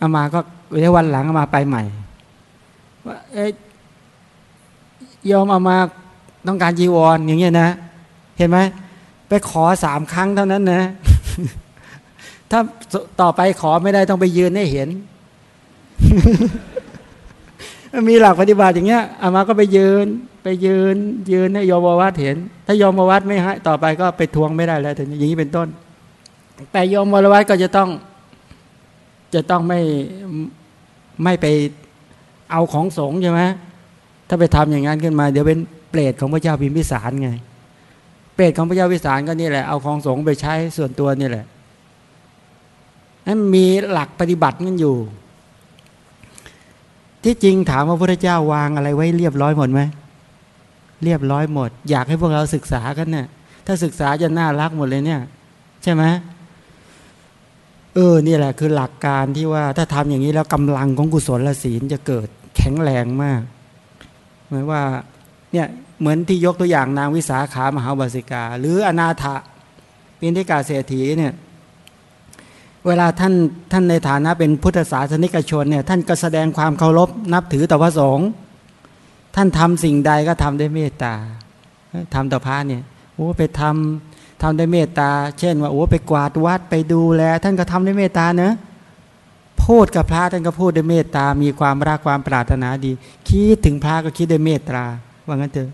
[SPEAKER 1] อามาก็ในวันหลังอามาไปใหม่ว่าเอ๊ยยมอามาต้องการจีวรอย่างเงี้ยนะ เห็นไหมไปขอสามครั้งเท่านั้นนะ ถ้าต่อไปขอไม่ได้ต้องไปยืนให้เห็น มีหลักปฏิบัติอย่างเงี้ยอามาก็ไปยืน ไปยืน ยืนให้ยอมวัดเห็น ถ้ายอมวัดไม่ให้ต่อไปก็ไปทวงไม่ได้แล้วอย่างนี้เป็นต้น แต่ยอมวัดก็จะต้อง จะต้องไม่ไม่ไปเอาของสงใช่ไหมถ้าไปทำอย่างนั้นขึ้นมา เดี๋ยวเป็นเปรตของพระเจ้าพิมพิสารไง เปรตของพระเจ้าวิสารก็นี่แหละเอาของสงฆ์ไปใช้ส่วนตัวนี่แหละนั้นมีหลักปฏิบัติกันอยู่ ที่จริงถามว่าพระเจ้าวางอะไรไว้เรียบร้อยหมดไหมเรียบร้อยหมด อยากให้พวกเราศึกษากันเนี่ยถ้าศึกษาจะน่ารักหมดเลยเนี่ย ใช่ไหม เออนี่แหละคือหลักการที่ว่าถ้าทำอย่างนี้แล้วกำลังของกุศลศีลจะเกิดแข็งแรงมากหมายว่าเนี่ยเหมือนที่ยกตัวอย่างนางวิสาขามหาบาสิกา หรืออนาถะปินทิกาเศรษฐีเนี่ยเวลาท่านท่านในฐานะเป็นพุทธศาสนิกชนเนี่ยท่านก็แสดงความเคารพนับถือต่อพระสงฆ์ท่านทำสิ่งใดก็ทำด้วยเมตตาทำต่อพระเนี่ยโอ้ไปทำ ทำด้วยเมตตา เช่นว่าโอ้ไปกวาดวัดไปดูแล ท่านก็ทำด้วยเมตตาเนะพูดกับพระท่านก็พูดด้วยเมตตา มีความรักความปรารถนาดี คิดถึงพระก็คิดด้วยเมตตาว่างั้นเถอะ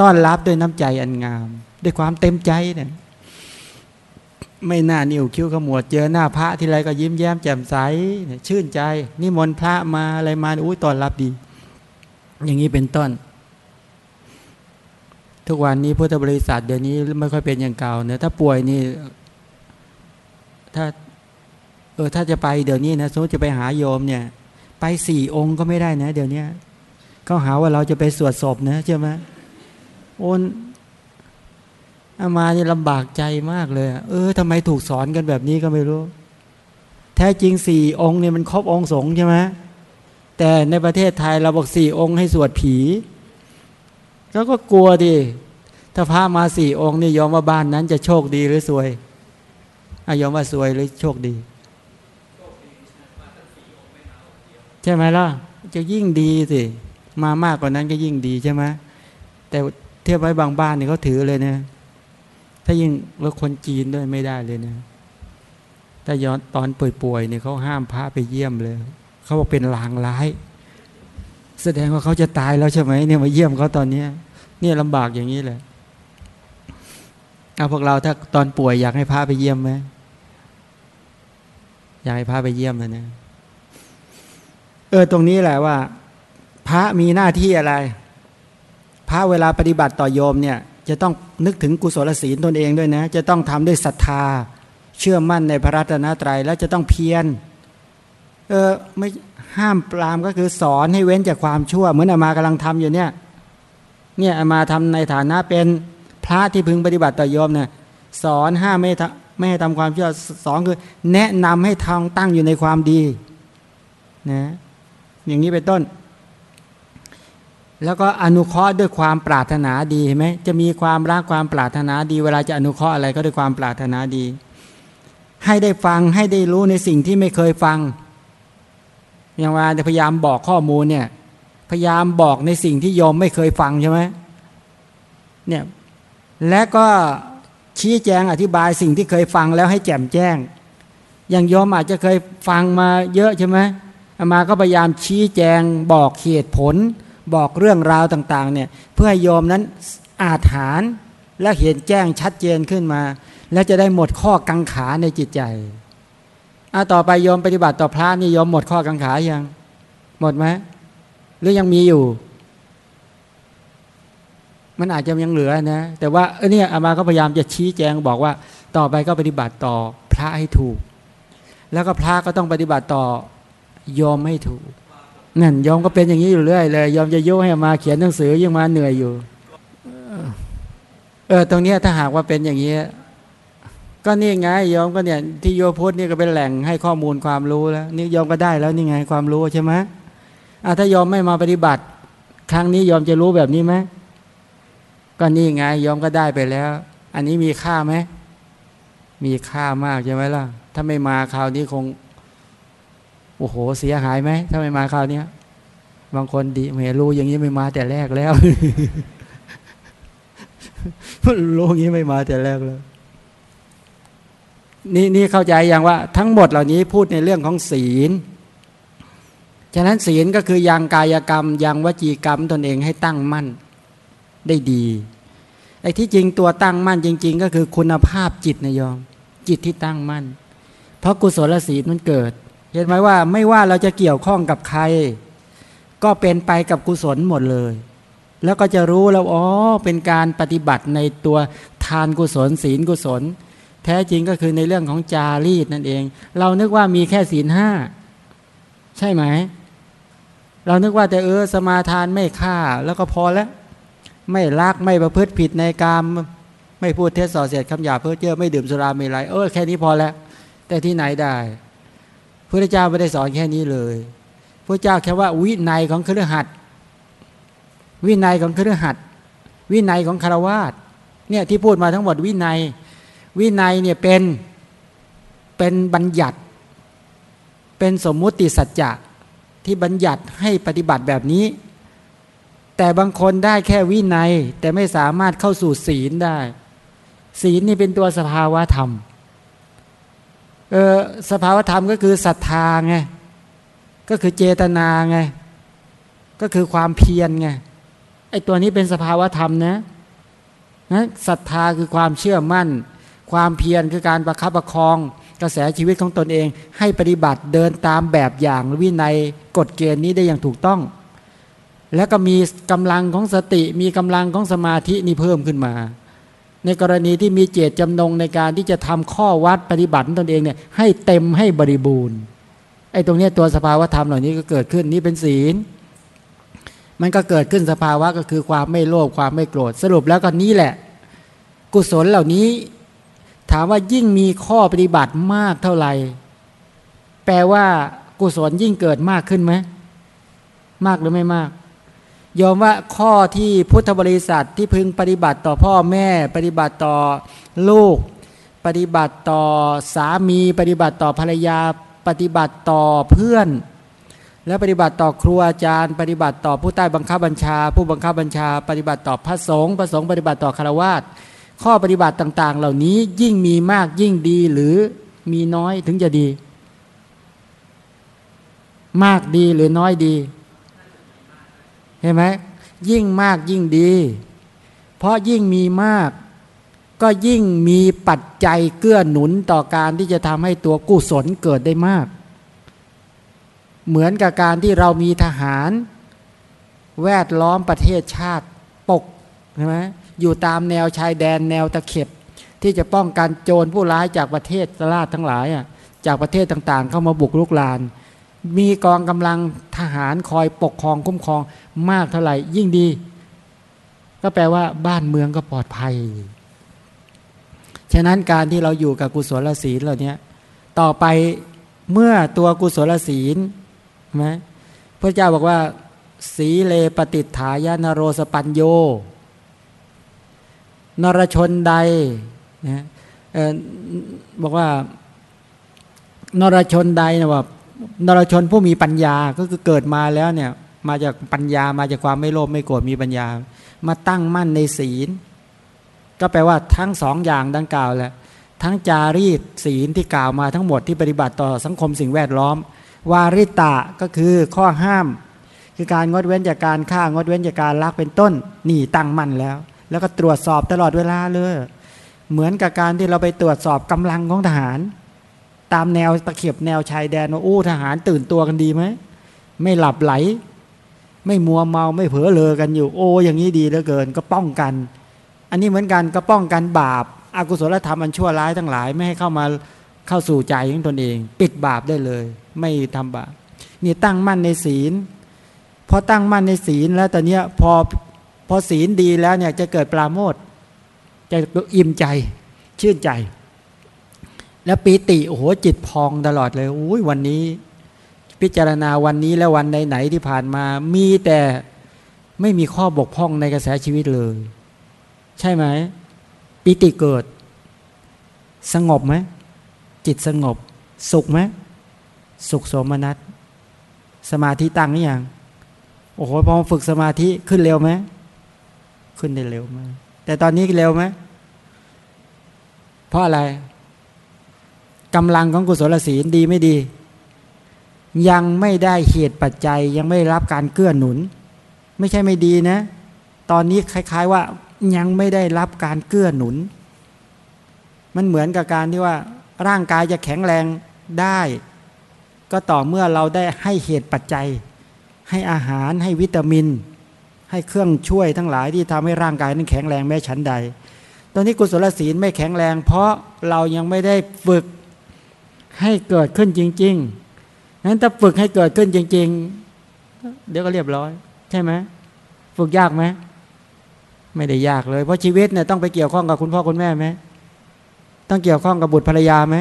[SPEAKER 1] ต้อนรับด้วยน้ำใจอันงาม ด้วยความเต็มใจเนี่ยไม่น่านิ่วคิ้วขมวดเจอหน้าพระทีไรก็ยิ้มแย้มแจ่มใสชื่นใจนี่มนพระมาอะไรมาอุ้ยต้อนรับดี อย่างนี้เป็นต้น ทุกวันนี้พุทธบริษัทเดี๋ยวนี้ไม่ค่อยเป็นอย่างเก่าเนะถ้าป่วยนี่ ถ้า เออ ถ้าจะไปเดี๋ยวนี้นะสมมติจะไปหาโยมเนี่ย ไปสี่องค์ก็ไม่ได้นะ เดี๋ยวนี้เขาหาว่าเราจะไปสวดศพนะใช่ไหมโอนอามานี่ลำบากใจมากเลย เออทำไมถูกสอนกันแบบนี้ก็ไม่รู้ แท้จริงสี่องค์เนี่ยมันครบองค์สงใช่ไหมแต่ในประเทศไทยเราบอกสี่องค์ให้สวดผี เขาก็กลัวดิถ้าพามาสี่องค์นี่ยอมว่าบ้านนั้นจะโชคดีหรือสวยอายอมว่าสวยหรือโชคดี ใช่ไหมล่ะ จะยิ่งดีสิ มามากกว่านั้นก็ยิ่งดีใช่ไหมแต่เทียบไว้บางบ้านนี่เขาถือเลยนะถ้ายิ่งแล้วคนจีนด้วยไม่ได้เลยนะถ้าย้อนตอนป่วยๆเนี่ยเขาห้ามพระไปเยี่ยมเลย เขาบอกเป็นลางร้าย แสดงว่าเขาจะตายแล้วใช่ไหมเนี่ยมาเยี่ยมเขาตอนเนี้ยเนี่ยลำบากอย่างนี้เลยเอาพวกเราถ้าตอนป่วยอยากให้พระไปเยี่ยมไหมอยากให้พระไปเยี่ยมนะเนี่ยเออตรงนี้แหละว่า พระมีหน้าที่อะไร พระเวลาปฏิบัติต่อโยมเนี่ย จะต้องนึกถึงกุศลศีลตนเองด้วยนะ จะต้องทำด้วยศรัทธา เชื่อมั่นในพระรัตนตรัย แล้วจะต้องเพียร เออไม่ห้ามปรามก็คือสอนให้เว้นจากความชั่ว เหมือนอามากำลังทำอยู่เนี่ย เนี่ยอามาทำในฐานะเป็นพระที่พึงปฏิบัติต่อโยมเนี่ยสอนห้ามไม่ไม่ให้ทำความชั่วสองคือ แนะนำให้ทองตั้งอยู่ในความดีนะอย่างนี้เป็นต้น แล้วก็อนุเคราะห์ด้วยความปรารถนาดีเห็นไหมจะมีความรักความปรารถนาดี เวลาจะอนุเคราะห์อะไรก็ด้วยความปรารถนาดี ให้ได้ฟังให้ได้รู้ในสิ่งที่ไม่เคยฟัง อย่างว่าพยายามบอกข้อมูลเนี่ย พยายามบอกในสิ่งที่ยอมไม่เคยฟังใช่ไหมเนี่ยและก็ชี้แจงอธิบายสิ่งที่เคยฟังแล้วให้แจ่มแจ้ง อย่างยอมอาจจะเคยฟังมาเยอะใช่ไหมอามาก็พยายามชี้แจงบอกเหตุผล บอกเรื่องราวต่าง ๆ เนี่ย เพื่อให้โยมนั้นอาถานและเห็นแจ้งชัดเจนขึ้นมา และจะได้หมดข้อกังขาในจิตใจ อาต่อไปโยมปฏิบัติต่อพระนี่โยมหมดข้อกังขายัง หมดไหมหรือยังมีอยู่ มันอาจจะยังเหลือนะ แต่ว่าเออเนี่ยอามาก็พยายามจะชี้แจงบอกว่า ต่อไปก็ปฏิบัติต่อพระให้ถูก แล้วก็พระก็ต้องปฏิบัติต่อยอมให้ถูกนั่นยอมก็เป็นอย่างนี้อยู่เรื่อยเลยยอมจะยุให้มาเขียนหนังสือยิ่งมาเหนื่อยอยู่ เออตรงนี้ถ้าหากว่าเป็นอย่างนี้ ก็นี่ไงยอมก็เนี่ยที่โยพุทธนี่ก็เป็นแหล่งให้ข้อมูลความรู้แล้วนี่ยอมก็ได้แล้วนี่ไงความรู้ใช่ไหมอะถ้ายอมไม่มาปฏิบัติ ครั้งนี้ยอมจะรู้แบบนี้ไหมก็นี่ไงยอมก็ได้ไปแล้ว อันนี้มีค่าไหมมีค่ามากใช่ไหมล่ะ ถ้าไม่มาคราวนี้คงโอ้โหเสียหายไหมถ้าไม่มาคราวนี้บางคนดีไม่รู้อย่างนี้ไม่มาแต่แรกแล้วรู้อย่างนี้ไม่มาแต่แรกแล้ว นี่นี่เข้าใจอย่างว่าทั้งหมดเหล่านี้พูดในเรื่องของศีล ฉะนั้นศีลก็คือยังกายกรรมยังวจีกรรมตนเองให้ตั้งมั่นได้ดีไอ้ที่จริงตัวตั้งมั่นจริง ๆ ก็คือคุณภาพจิตนะยอม จิตที่ตั้งมั่น เพราะกุศลศีลมันเกิด เห็นไหมว่าไม่ว่าเราจะเกี่ยวข้องกับใคร ก็เป็นไปกับกุศลหมดเลย แล้วก็จะรู้แล้วอ๋อเป็นการปฏิบัติในตัวทานกุศลศีลกุศล แท้จริงก็คือในเรื่องของจารีตนั่นเอง เรานึกว่ามีแค่ศีลห้าใช่ไหม เรานึกว่าแต่เออสมาทานไม่ฆ่าแล้วก็พอแล้ว ไม่ลักไม่ประพฤติผิดในกรรมไม่พูดเท็จส่อเสียดคำหยาเพื่อเจ้อไม่ดื่มสุราไม่ไรเออแค่นี้พอแล้ว แต่ที่ไหนได้พระเจ้าไม่ได้สอนแค่นี้เลยพระเจ้าแค่ว่าวินัยของเครือขัดวินัยของเครือขัดวินัยของคารวาสเนี่ยที่พูดมาทั้งหมดวินัย วินัยเนี่ยเป็นเป็นบัญญัติ เป็นสมมุติสัจจะที่บัญญัติให้ปฏิบัติแบบนี้ แต่บางคนได้แค่วินัยแต่ไม่สามารถเข้าสู่ศีลได้ ศีลนี่เป็นตัวสภาวะธรรมเออสภาวธรรมก็คือศรัทธาไงก็คือเจตนาไงก็คือความเพียรไงไอตัวนี้เป็นสภาวธรรมนะนะศรัทธาคือความเชื่อมั่น ความเพียรคือการประคับประคอง กระแสชีวิตของตนเอง ให้ปฏิบัติเดินตามแบบอย่างวินัยกฎเกณฑ์นี้ได้อย่างถูกต้อง แล้วก็มีกำลังของสติมีกำลังของสมาธินี่เพิ่มขึ้นมา ในกรณีที่มีเจตจำนงในการที่จะทำข้อวัดปฏิบัติตนเองเนี่ยให้เต็มให้บริบูรณ์ไอ้ตรงนี้ตัวสภาวธรรมเหล่านี้ก็เกิดขึ้นนี่เป็นศีล มันก็เกิดขึ้นสภาวะก็คือความไม่โลภความไม่โกรธสรุปแล้วก็นี้แหละ กุศลเหล่านี้ ถามว่ายิ่งมีข้อปฏิบัติมากเท่าไหร่ แปลว่ากุศลยิ่งเกิดมากขึ้นไหมมากหรือไม่มาก ยอมว่าข้อที่พุทธบริษัทที่พึงปฏิบัติต่อพ่อแม่ ปฏิบัติต่อลูก ปฏิบัติต่อสามี ปฏิบัติต่อภรรยา ปฏิบัติต่อเพื่อน และปฏิบัติต่อครูอาจารย์ ปฏิบัติต่อผู้ใต้บังคับบัญชา ผู้บังคับบัญชา ปฏิบัติต่อพระสงฆ์พระสงฆ์ปฏิบัติต่อคารวาส ข้อปฏิบัติต่าง ๆ เหล่านี้ยิ่งมีมากยิ่งดีหรือมีน้อยถึงจะดี มากดีหรือน้อยดีเห็นไหมยิ่งมากยิ่งดี เพราะยิ่งมีมาก ก็ยิ่งมีปัจจัยเกื้อหนุนต่อการที่จะทำให้ตัวกุศลเกิดได้มาก เหมือนกับการที่เรามีทหาร แวดล้อมประเทศชาติปกใช่ไหม อยู่ตามแนวชายแดนแนวตะเข็บ ที่จะป้องกันโจรผู้ร้ายจากประเทศสลาดทั้งหลายอะจากประเทศต่างๆ เข้ามาบุกลุกลาน มีกองกำลังทหารคอยปกครองคุ้มครองมากเท่าไหร่ยิ่งดี ก็แปลว่าบ้านเมืองก็ปลอดภัย ฉะนั้นการที่เราอยู่กับกุศลศีลเหล่านี้ต่อไปเมื่อตัวกุศลศีลไหมพระเจ้าบอกว่า สีเลปฏิฐายานโรสปัญโย นรชนใดนะบอกว่านรชนใดนะว่านรชนผู้มีปัญญาก็คือเกิดมาแล้วเนี่ยมาจากปัญญามาจากความไม่โลภไม่โกรธมีปัญญา มาตั้งมั่นในศีล ก็แปลว่าทั้งสองอย่างดังกล่าวแหละทั้งจารีตศีลที่กล่าวมาทั้งหมดที่ปฏิบัติต่อสังคมสิ่งแวดล้อม วาริตะก็คือข้อห้าม คือการงดเว้นจากการฆ่างดเว้นจากการลักเป็นต้นนี่ตั้งมั่นแล้ว แล้วก็ตรวจสอบตลอดเวลาเลย เหมือนกับการที่เราไปตรวจสอบกำลังของทหาร ตามแนวตะเข็บแนวชายแดนว่าอู้ทหารตื่นตัวกันดีไหมไม่หลับไหล ไม่มัวเมาไม่เผลอเลอกันอยู่ โอ้อย่างนี้ดีเหลือเกินก็ป้องกัน อันนี้เหมือนกันก็ป้องกันบาปอากุศลธรรมอันชั่วร้ายทั้งหลายไม่ให้เข้ามาเข้าสู่ใจของตนเอง ปิดบาปได้เลย ไม่ทำบาปนี่ตั้งมั่นในศีลพอตั้งมั่นในศีลแล้วตอนนี้พอ พอศีลดีแล้วเนี่ยจะเกิดปราโมทจะอิ่มใจชื่นใจ แล้วปีติโอ้โหจิตพองตลอดเลยอุ้ยวันนี้ พิจารณาวันนี้และวันไหนๆที่ผ่านมา มีแต่ไม่มีข้อบกพร่องในกระแสชีวิตเลย ใช่ไหมปิติเกิด สงบไหมจิตสงบ สุขไหมสุขสมนัตสมาธิตั้งหรือยังโอ้โหพอฝึกสมาธิขึ้นเร็วไหม ขึ้นได้เร็วมาก แต่ตอนนี้เร็วไหมเพราะอะไรกำลังของกุศลศีลดีไม่ดี ยังไม่ได้เหตุปัจจัยยังไม่รับการเกื้อหนุน ไม่ใช่ไม่ดีนะ ตอนนี้คล้าย ๆ ว่ายังไม่ได้รับการเกื้อหนุน มันเหมือนกับการที่ว่า ร่างกายจะแข็งแรงได้ ก็ต่อเมื่อเราได้ให้เหตุปัจจัย ให้อาหารให้วิตามิน ให้เครื่องช่วยทั้งหลายที่ทำให้ร่างกายนั้นแข็งแรงแม้ชั้นใด ตอนนี้กุศลศีลไม่แข็งแรง เพราะเรายังไม่ได้ฝึกให้เกิดขึ้นจริงๆนั้นถ้าฝึกให้เกิดขึ้นจริง ๆ เดี๋ยวก็เรียบร้อย ใช่ไหมฝึกยากไหมไม่ได้ยากเลย เพราะชีวิตเนี่ยต้องไปเกี่ยวข้องกับคุณพ่อคุณแม่ไหมต้องเกี่ยวข้องกับบุตรภรรยาไหม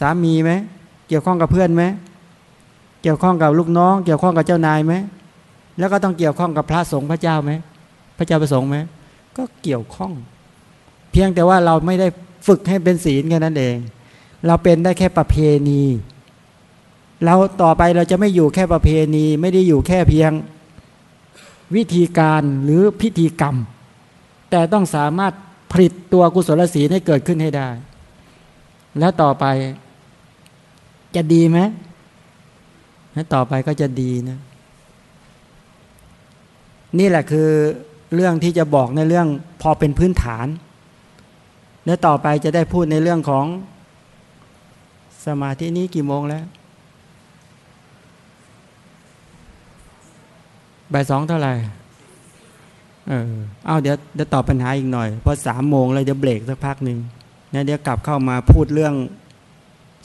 [SPEAKER 1] สามีไหมเกี่ยวข้องกับเพื่อนไหมเกี่ยวข้องกับลูกน้อง เกี่ยวข้องกับเจ้านายไหม แล้วก็ต้องเกี่ยวข้องกับพระสงฆ์พระเจ้าไหมพระเจ้าประสงค์ไหมก็เกี่ยวข้อง เพียงแต่ว่าเราไม่ได้ฝึกให้เป็นศีลแค่นั้นเอง เราเป็นได้แค่ประเพณีเราต่อไปเราจะไม่อยู่แค่ประเพณี ไม่ได้อยู่แค่เพียงวิธีการหรือพิธีกรรม แต่ต้องสามารถผลิตตัวกุศลศีลให้เกิดขึ้นให้ได้ แล้วต่อไปจะดีไหมแล้วต่อไปก็จะดีนะ นี่แหละคือเรื่องที่จะบอกในเรื่องพอเป็นพื้นฐาน แล้วต่อไปจะได้พูดในเรื่องของสมาธินี้กี่โมงแล้วบ่ายสองเท่าไหร่ เออ เอาเดี๋ยวเดี๋ยวตอบปัญหาอีกหน่อย เพราะสามโมงเลยเดี๋ยวเบรกสักพักหนึ่งเนี่ยเดี๋ยวกลับเข้ามาพูดเรื่อง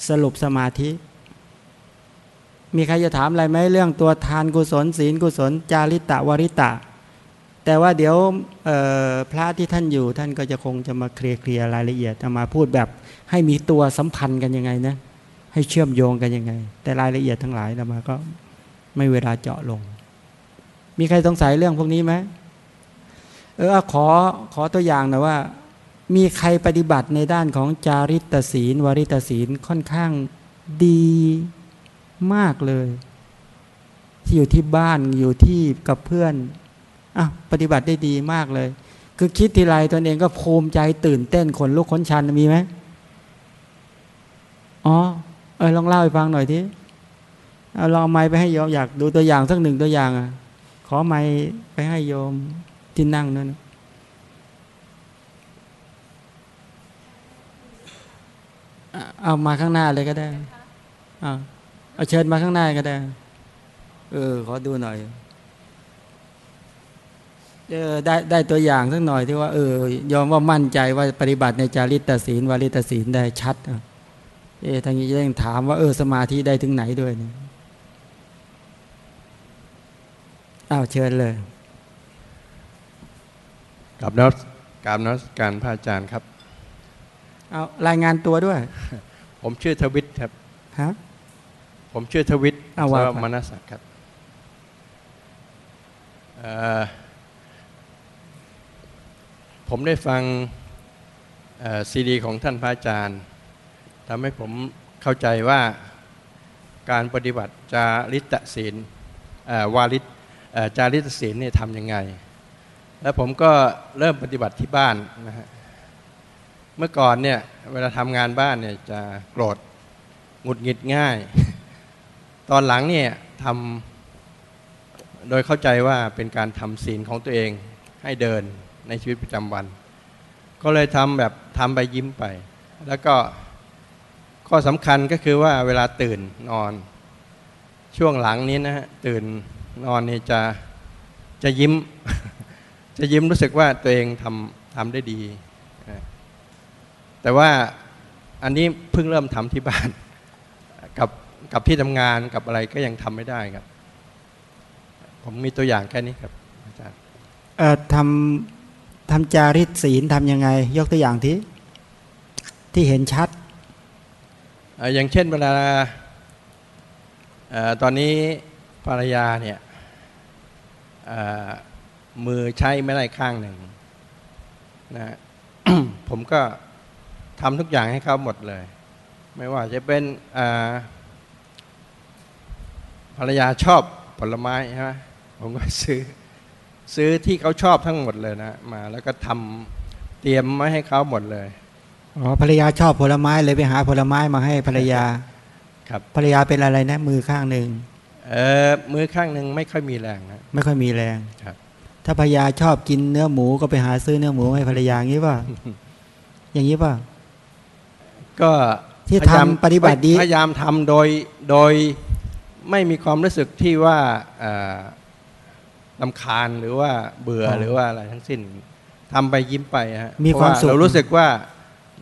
[SPEAKER 1] สรุปสมาธิ มีใครจะถามอะไรไหมเรื่องตัวทานกุศลศีลกุศล จาริตะวริตะ แต่ว่าเดี๋ยวพระที่ท่านอยู่ท่านก็จะคงจะมาเคลียร์เคลียร์รายละเอียดจะมาพูดแบบให้มีตัวสัมพันธ์กันยังไงนะให้เชื่อมโยงกันยังไง แต่รายละเอียดทั้งหลายเรามาก็ไม่เวลาเจาะลง มีใครสงสัยเรื่องพวกนี้ไหมเออขอขอตัวอย่างหนะว่า มีใครปฏิบัติในด้านของจาริตศีลวริตศีลค่อนข้างดี มากเลย ที่อยู่ที่บ้านอยู่ที่กับเพื่อนอะปฏิบัติได้ดีมากเลย คือคิดทีไรตนเองก็ภูมิใจตื่นเต้นขนลุกขนชันมีไหมอ๋อเออลองเล่าให้ฟังหน่อยทีเอาลองไม้ไปให้ยอมอยากดูตัวอย่างสักหนึ่งตัวอย่างอะ ขอไม่ไปให้โยมที่นั่งนั่นเอามาข้างหน้าเลยก็ได้เอา เอาเชิญมาข้างหน้าก็ได้ เออ ขอดูหน่อยเออได้ได้ตัวอย่างสักหน่อยที่ว่าเออยอมว่ามั่นใจว่าปฏิบัติในจาริตศีลวาริตศีลได้ชัดเออทางนี้จะยังถามว่าเออสมาธิได้ถึงไหนด้วยเนี่ยอ้าวเชิญเลย
[SPEAKER 2] กับนักการนักการพระอาจารย์ครับ
[SPEAKER 1] เอารายงานตัวด้วย
[SPEAKER 2] ผมชื่อทวิตครับ
[SPEAKER 1] ฮะ
[SPEAKER 2] ผมชื่อทวิตสวมนัสครับผมได้ฟังซีดีของท่านพระอาจารย์ทำให้ผมเข้าใจว่าการปฏิบัติจาริตศีลวาริตจาริตศีลเนี่ยทำยังไง แล้วผมก็เริ่มปฏิบัติที่บ้านนะฮะเมื่อก่อนเนี่ยเวลาทำงานบ้านเนี่ยจะโกรธหงุดหงิดง่าย ตอนหลังเนี่ยทำโดยเข้าใจว่าเป็นการทำศีลของตัวเองให้เดินในชีวิตประจำวัน ก็เลยทำแบบทำไปยิ้มไป แล้วก็ข้อสำคัญก็คือว่าเวลาตื่นนอน ช่วงหลังนี้นะฮะตื่นนอนนี่จะจะยิ้ม จะยิ้มรู้สึกว่าตัวเองทำทำได้ดี แต่ว่าอันนี้เพิ่งเริ่มทำที่บ้านกับ กับที่ทำงานกับอะไรก็ยังทำไม่ได้ครับ ผมมีตัวอย่างแค่นี้ครับอาจารย์
[SPEAKER 1] ทำทำจาริตศีลทำยังไง ยกตัวอย่างที่ที่เห็นชัด
[SPEAKER 2] อย่างเช่นเวลาตอนนี้ภรรยาเนี่ยมือใช้ไม่ได้ข้างหนึ่งนะผมก็ทำทุกอย่างให้เขาหมดเลย ไม่ว่าจะเป็น ภรรยาชอบผลไม้ใช่ไหมผมก็ซื้อซื้อที่เขาชอบทั้งหมดเลยนะมาแล้วก็ทำเตรียมมาให้เขาหมดเลย
[SPEAKER 1] อ๋อภรรยาชอบผลไม้เลยไปหาผลไม้มาให้ภรรยา
[SPEAKER 2] ครับ
[SPEAKER 1] ภรรยาเป็นอะไรนะ มือข้างหนึ่ง
[SPEAKER 2] เออมือข้างหนึ่งไม่ค่อยมีแรงนะ
[SPEAKER 1] ไม่ค่อยมีแรง
[SPEAKER 2] ครับ
[SPEAKER 1] ถ้าภรรยาชอบกินเนื้อหมูก็ไปหาซื้อเนื้อหมูให้ภรรยาอย่างนี้ป่ะอย่างนี้ป่ะ
[SPEAKER 2] ก็
[SPEAKER 1] ที่ทำปฏิบัติดี
[SPEAKER 2] พยายามทำโดยโดย ไม่มีความรู้สึกที่ว่าลำคาญหรือว่าเบื่อหรือว่าอะไรทั้งสิ้นทำไปยิ้มไปฮะ
[SPEAKER 1] มีความ
[SPEAKER 2] เพระ
[SPEAKER 1] สุข
[SPEAKER 2] เรารู้สึกว่า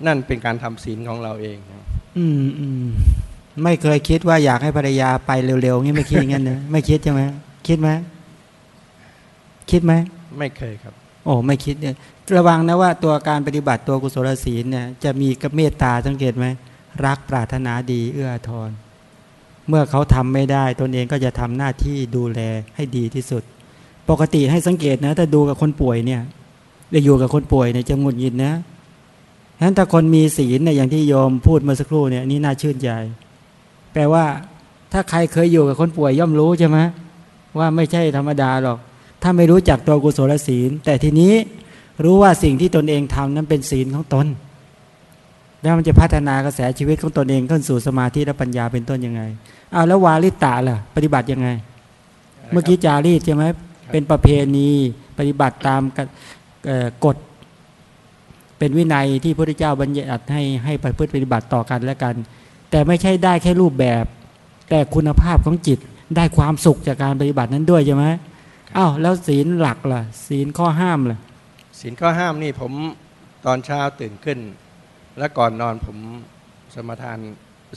[SPEAKER 2] นั่นเป็นการทำศีลของเราเองครับ
[SPEAKER 1] อืมอืมไม่เคยคิดว่าอยากให้ภรรยาไปเร็วๆงี้ไม่คิดอย่างนั้นนะไม่คิดใช่ไหมคิดไหมคิดไหม
[SPEAKER 2] ไม่เคยครับ
[SPEAKER 1] โอ้ไม่คิดเนี่ยระวังนะว่าตัวการปฏิบัติตัวกุศลศีลเนี่ย จะมีกับเมตตาสังเกตไหมรักปรารถนาดีเอื้ออาทร เมื่อเขาทำไม่ได้ ตนเองก็จะทำหน้าที่ดูแลให้ดีที่สุด ปกติให้สังเกตนะถ้าดูกับคนป่วยเนี่ยจะอยู่กับคนป่วยเนี่ยจะงุดหงิดนะฉะนั้นถ้าคนมีศีลเนี่ยอย่างที่โยมพูดเมื่อสักครู่เนี่ยนนี่น่าชื่นใจ แปลว่าถ้าใครเคยอยู่กับคนป่วยย่อมรู้ใช่ไหมว่าไม่ใช่ธรรมดาหรอก ถ้าไม่รู้จักตัวกุศลศีล แต่ทีนี้รู้ว่าสิ่งที่ตนเองทำนั้นเป็นศีลของตน แล้วมันจะพัฒนากระแสชีวิตของตนเองขึ้นสู่สมาธิและปัญญาเป็นต้นยังไงอ้าวแล้ววาลิตาล่ะ ปฏิบัติยังไง เมื่อกี้จารีตใช่ไหมเป็นประเพณีปฏิบัติตามกฎเอ่อกฎเป็นวินัยที่พระพุทธเจ้าบัญญัติให้ให้ประพฤติปฏิบัติต่อกันและกัน แต่ไม่ใช่ได้แค่รูปแบบ แต่คุณภาพของจิตได้ความสุขจากการปฏิบัตินั้นด้วยใช่ไหมอ้าวแล้วศีลหลักล่ะ ศีลข้อห้ามล่ะ
[SPEAKER 2] ศีลข้อห้ามนี่ผมตอนเช้าตื่นขึ้น และก่อนนอนผมสมทาน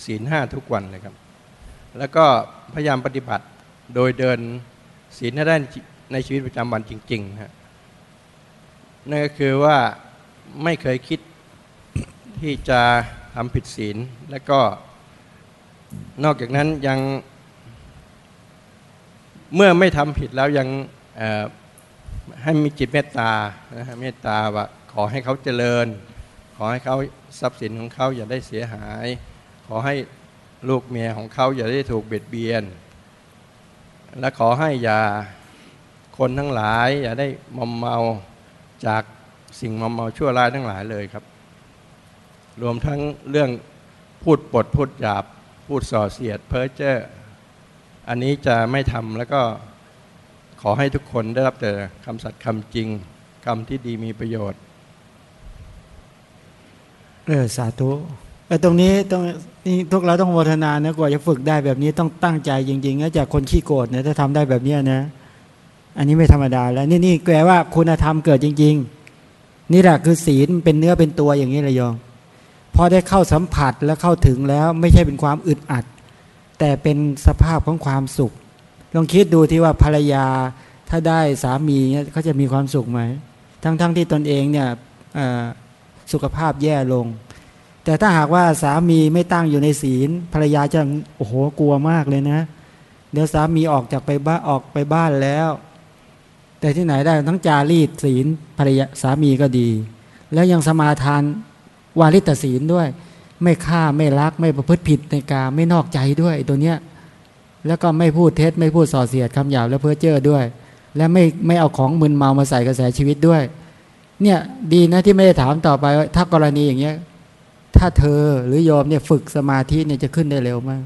[SPEAKER 2] ศีลห้าทุกวันเลยครับ แล้วก็พยายามปฏิบัติโดยเดินศีลให้ได้ในชีวิตประจำวันจริงๆฮะนั่นก็คือว่าไม่เคยคิดที่จะทำผิดศีล และก็นอกจากนั้นยังเมื่อไม่ทำผิดแล้วยังให้มีจิตเมตตานะฮะเมตตาว่าขอให้เขาเจริญ ขอให้เขาทรัพย์สินของเขาอย่าได้เสียหาย ขอให้ลูกเมียของเขาอย่าได้ถูกเบียดเบียน และขอให้อย่าคนทั้งหลาย อย่าได้มอมเมาจากสิ่งมอมเมาชั่วร้ายทั้งหลายเลยครับ รวมทั้งเรื่องพูดปดพูดหยาบพูดส่อเสียดเพ้อเจ้ออันนี้จะไม่ทำแล้วก็ขอให้ทุกคนได้รับแต่คำสัตย์คำจริงคำที่ดีมีประโยชน์
[SPEAKER 1] เออสาธุเออตรงนี้ต้องนี่ทุกเราต้องโมทนานะกว่าจะฝึกได้แบบนี้ต้องตั้งใจจริงๆนะจากคนขี้โกรธเนี่ยถ้าทำได้แบบเนี้นะ อันนี้ไม่ธรรมดาแล้วนี่นี่แปลว่าคุณธรรมเกิดจริง ๆ นี่แหละคือศีลเป็นเนื้อเป็นตัวอย่างนี้เลยโยมพอได้เข้าสัมผัสแล้วเข้าถึงแล้วไม่ใช่เป็นความอึดอัด แต่เป็นสภาพของความสุข ลองคิดดูที่ว่าภรรยาถ้าได้สามีเนี่ยเขาจะมีความสุขไหมทั้งๆทที่ตนเองเนี่ยออ สุขภาพแย่ลง แต่ถ้าหากว่าสามีไม่ตั้งอยู่ในศีล ภรรยาจะโอ้โหกลัวมากเลยนะ เดี๋ยวสามีออกจากไปบ้านออกไปบ้านแล้ว แต่ที่ไหนได้ทั้งจารีตศีลภรรยาสามีก็ดี แล้วยังสมาทานวาริตศีลด้วย ไม่ฆ่าไม่ลักไม่ประพฤติผิดในกามไม่นอกใจด้วยตัวเนี้ยแล้วก็ไม่พูดเท็จไม่พูดส่อเสียดคำหยาบและเพ้อเจ้อด้วย และไม่ไม่เอาของมึนเมามาใส่กระแสชีวิตด้วย เนี่ยดีนะที่ไม่ได้ถามต่อไปว่าถ้ากรณีอย่างเงี้ย ถ้าเธอหรือโยมเนี่ยฝึกสมาธิเนี่ยจะขึ้นได้เร็วมาก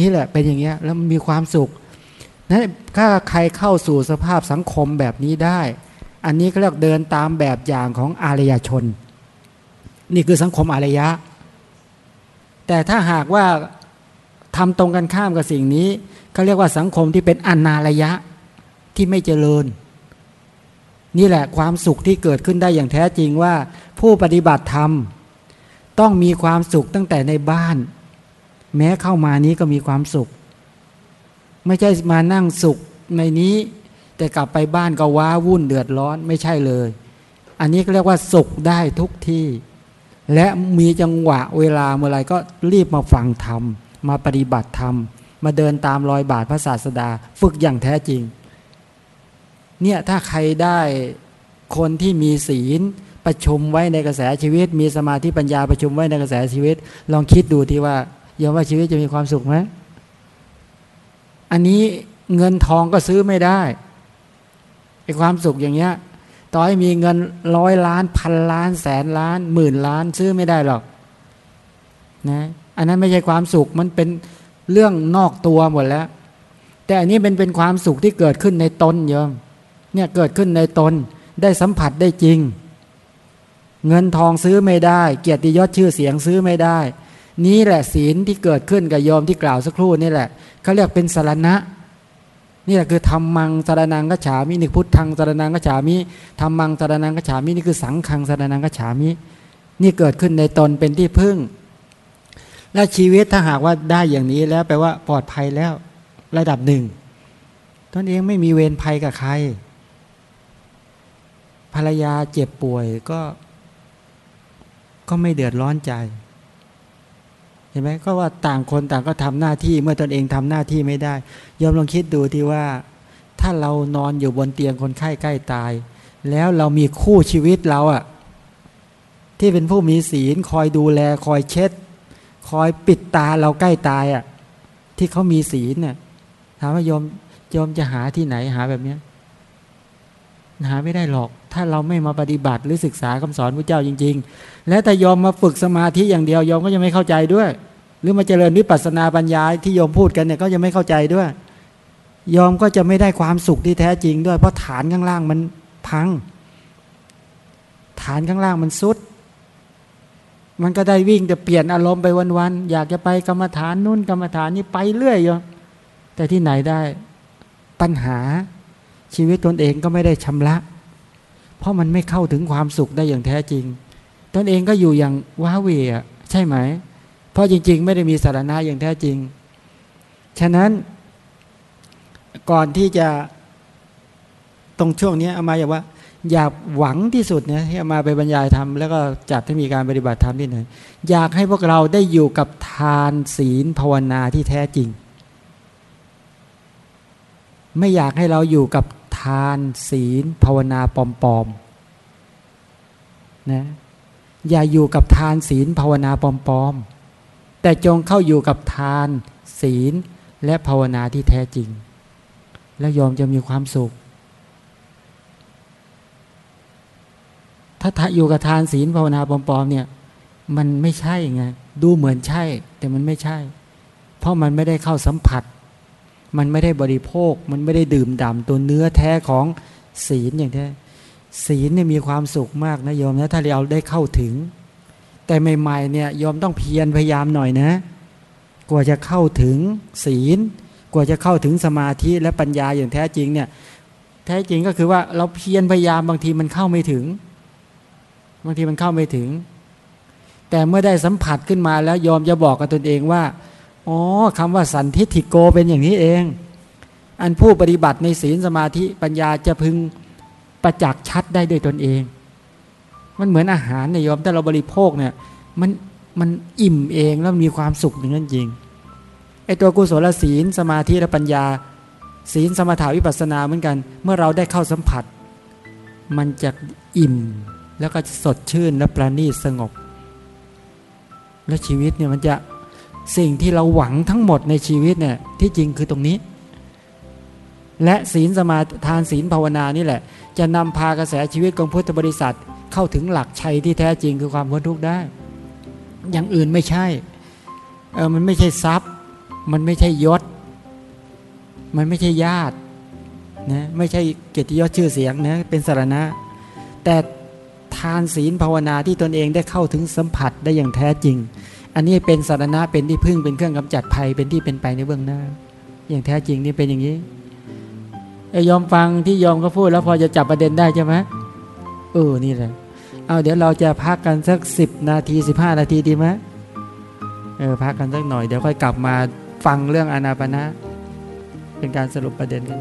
[SPEAKER 1] นี่แหละเป็นอย่างเงี้ยแล้วมีความสุขนั้นถ้าใครเข้าสู่สภาพสังคมแบบนี้ได้ อันนี้ก็เรียกเดินตามแบบอย่างของอารยชน นี่คือสังคมอารยะ แต่ถ้าหากว่าทำตรงกันข้ามกับสิ่งนี้เขาเรียกว่าสังคมที่เป็นอนารยะที่ไม่เจริญ นี่แหละความสุขที่เกิดขึ้นได้อย่างแท้จริงว่า ผู้ปฏิบัติธรรม ต้องมีความสุขตั้งแต่ในบ้าน แม้เข้ามานี้ก็มีความสุข ไม่ใช่มานั่งสุขในนี้ แต่กลับไปบ้านก็ว้าวุ่นเดือดร้อนไม่ใช่เลย อันนี้ก็เรียกว่าสุขได้ทุกที่ และมีจังหวะเวลาเมื่อไรก็รีบมาฟังธรรมมาปฏิบัติธรรมมาเดินตามรอยบาทพระศาสดา ฝึกอย่างแท้จริง เนี่ยถ้าใครได้คนที่มีศีลประชุมไว้ในกระแสชีวิต มีสมาธิปัญญาประชุมไว้ในกระแสชีวิต ลองคิดดูที่ว่ายอมว่าชีวิตจะมีความสุขไหมอันนี้เงินทองก็ซื้อไม่ได้ไอ้ความสุขอย่างเงี้ยต่อให้มีเงินร้อยล้านพันล้านแสนล้านหมื่นล้านซื้อไม่ได้หรอกนะอันนั้นไม่ใช่ความสุขมันเป็นเรื่องนอกตัวหมดแล้ว แต่อันนี้เป็นเป็นความสุขที่เกิดขึ้นในตนโยม เนี่ยเกิดขึ้นในตนได้สัมผัสได้จริง เงินทองซื้อไม่ได้ เกียรติยศชื่อเสียงซื้อไม่ได้ นี่แหละศีลที่เกิดขึ้นกับโยมที่กล่าวสักครู่นี่แหละเขาเรียกเป็นสารณะนี่แหละคือธรรมังสารนังกัจฉามินี่พุทธังสารนังกัจฉามิธรรมังสารนังกัจฉามินี่คือสังขังสารนังกัจฉามินี่เกิดขึ้นในตนเป็นที่พึ่ง และชีวิตถ้าหากว่าได้อย่างนี้แล้วแปลว่าปลอดภัยแล้วระดับหนึ่งตนเองไม่มีเวรภัยกับใคร ภรรยาเจ็บป่วยก็ ก็ไม่เดือดร้อนใจ เห็นไหมก็ว่าต่างคนต่างก็ทำหน้าที่เมื่อตนเองทำหน้าที่ไม่ได้ยอมลองคิดดูที่ว่า ถ้าเรานอนอยู่บนเตียงคนไข้ใกล้ตาย แล้วเรามีคู่ชีวิตเราอะที่เป็นผู้มีศีลคอยดูแลคอยเช็ด คอยปิดตาเราใกล้ตายอะที่เขามีศีลเนี่ยถามว่ายอมยอมจะหาที่ไหนหาแบบเนี้ยหาไม่ได้หรอก ถ้าเราไม่มาปฏิบัติหรือศึกษาคำสอนพระเจ้าจริง ๆ และแต่ยอมมาฝึกสมาธิอย่างเดียวยอมก็จะไม่เข้าใจด้วย หรือมาเจริญวิปัสสนาปัญญาที่ยอมพูดกันเนี่ยก็จะไม่เข้าใจด้วย ยอมก็จะไม่ได้ความสุขที่แท้จริงด้วย เพราะฐานข้างล่างมันพัง ฐานข้างล่างมันสุด มันก็ได้วิ่งจะเปลี่ยนอารมณ์ไปวันๆอยากจะไปกรรมฐานนู่นกรรมฐานนี้ไปเรื่อยอยู่แต่ที่ไหนได้ปัญหาชีวิตตนเองก็ไม่ได้ชำระ เพราะมันไม่เข้าถึงความสุขได้อย่างแท้จริง ตนเองก็อยู่อย่างว้าเวใช่ไหม เพราะจริง ๆ ไม่ได้มีสาระอย่างแท้จริง ฉะนั้น ก่อนที่จะตรงช่วงนี้เอามาอย่าว่า อยากหวังที่สุดเนี่ยที่เอามาไปบรรยายทำแล้วก็จัดให้มีการปฏิบัติธรรมที่ไหนอยากให้พวกเราได้อยู่กับทานศีลภาวนาที่แท้จริง ไม่อยากให้เราอยู่กับานศีล ภาวนาปลอมๆนะอย่าอยู่กับทานศีลภาวนาปลอมๆแต่จงเข้าอยู่กับทานศีลและภาวนาที่แท้จริง แล้วยอมจะมีความสุข ถ้าอยู่กับทานศีลภาวนาปลอมๆเนี่ยมันไม่ใช่ไงดูเหมือนใช่ แต่มันไม่ใช่ เพราะมันไม่ได้เข้าสัมผัส มันไม่ได้บริโภค มันไม่ได้ดื่มด่าตัวเนื้อแท้ของศีลอย่างแท้ศีลเนี่ยมีความสุขมากนะโยมนะถ้าเราได้เข้าถึง แต่ใหม่ๆเนี่ยโยมต้องเพียรพยายามหน่อยนะ กว่าจะเข้าถึงศีล กว่าจะเข้าถึงสมาธิและปัญญาอย่างแท้จริงเนี่ยแท้จริงก็คือว่าเราเพียรพยายามบางทีมันเข้าไม่ถึง บางทีมันเข้าไม่ถึง แต่เมื่อได้สัมผัสขึ้นมาแล้วยอมจะบอกกับตนเองว่า อ๋อคำว่าสันทิฏฐิโกเป็นอย่างนี้เอง อันผู้ปฏิบัติในศีลสมาธิปัญญาจะพึงประจักษ์ชัดได้ด้วยตนเอง มันเหมือนอาหารเนี่ยยอมถ้าเราบริโภคเนี่ยมันมันอิ่มเองแล้วมีความสุขอย่างนั้นจริงไอตัวกุศลศีลสมาธิและปัญญา ศีลสมาถาวิปัสนาเหมือนกัน เมื่อเราได้เข้าสัมผัส มันจะอิ่มแล้วก็สดชื่นและประณีตสงบ และชีวิตเนี่ยมันจะ สิ่งที่เราหวังทั้งหมดในชีวิตเนี่ยที่จริงคือตรงนี้ และศีลสมาทานศีลภาวนานี่แหละ จะนำพากระแสชีวิตของพุทธบริษัทเข้าถึงหลักชัยที่แท้จริงคือความพ้นทุกข์ได้ อย่างอื่นไม่ใช่เออมันไม่ใช่ทรัพย์ มันไม่ใช่ยศ มันไม่ใช่ญาตินะไม่ใช่เกียรติยศชื่อเสียงนะเป็นสารณะ แต่ทานศีลภาวนาที่ตนเองได้เข้าถึงสัมผัสได้อย่างแท้จริง อันนี้เป็นสารณะเป็นที่พึ่งเป็นเครื่องกำจัดภัยเป็นที่เป็นไปในเบื้องหน้า อย่างแท้จริงนี่เป็นอย่างนี้ไอยอมฟังที่ยอมก็พูดแล้วพอจะจับประเด็นได้ใช่ไหมเออนี่แหละเอาเดี๋ยวเราจะพักกันสักสิบนาทีสิบห้านาทีดีไหมเออพักกันสักหน่อยเดี๋ยวค่อยกลับมาฟังเรื่องอนาปนะ เป็นการสรุปประเด็นกัน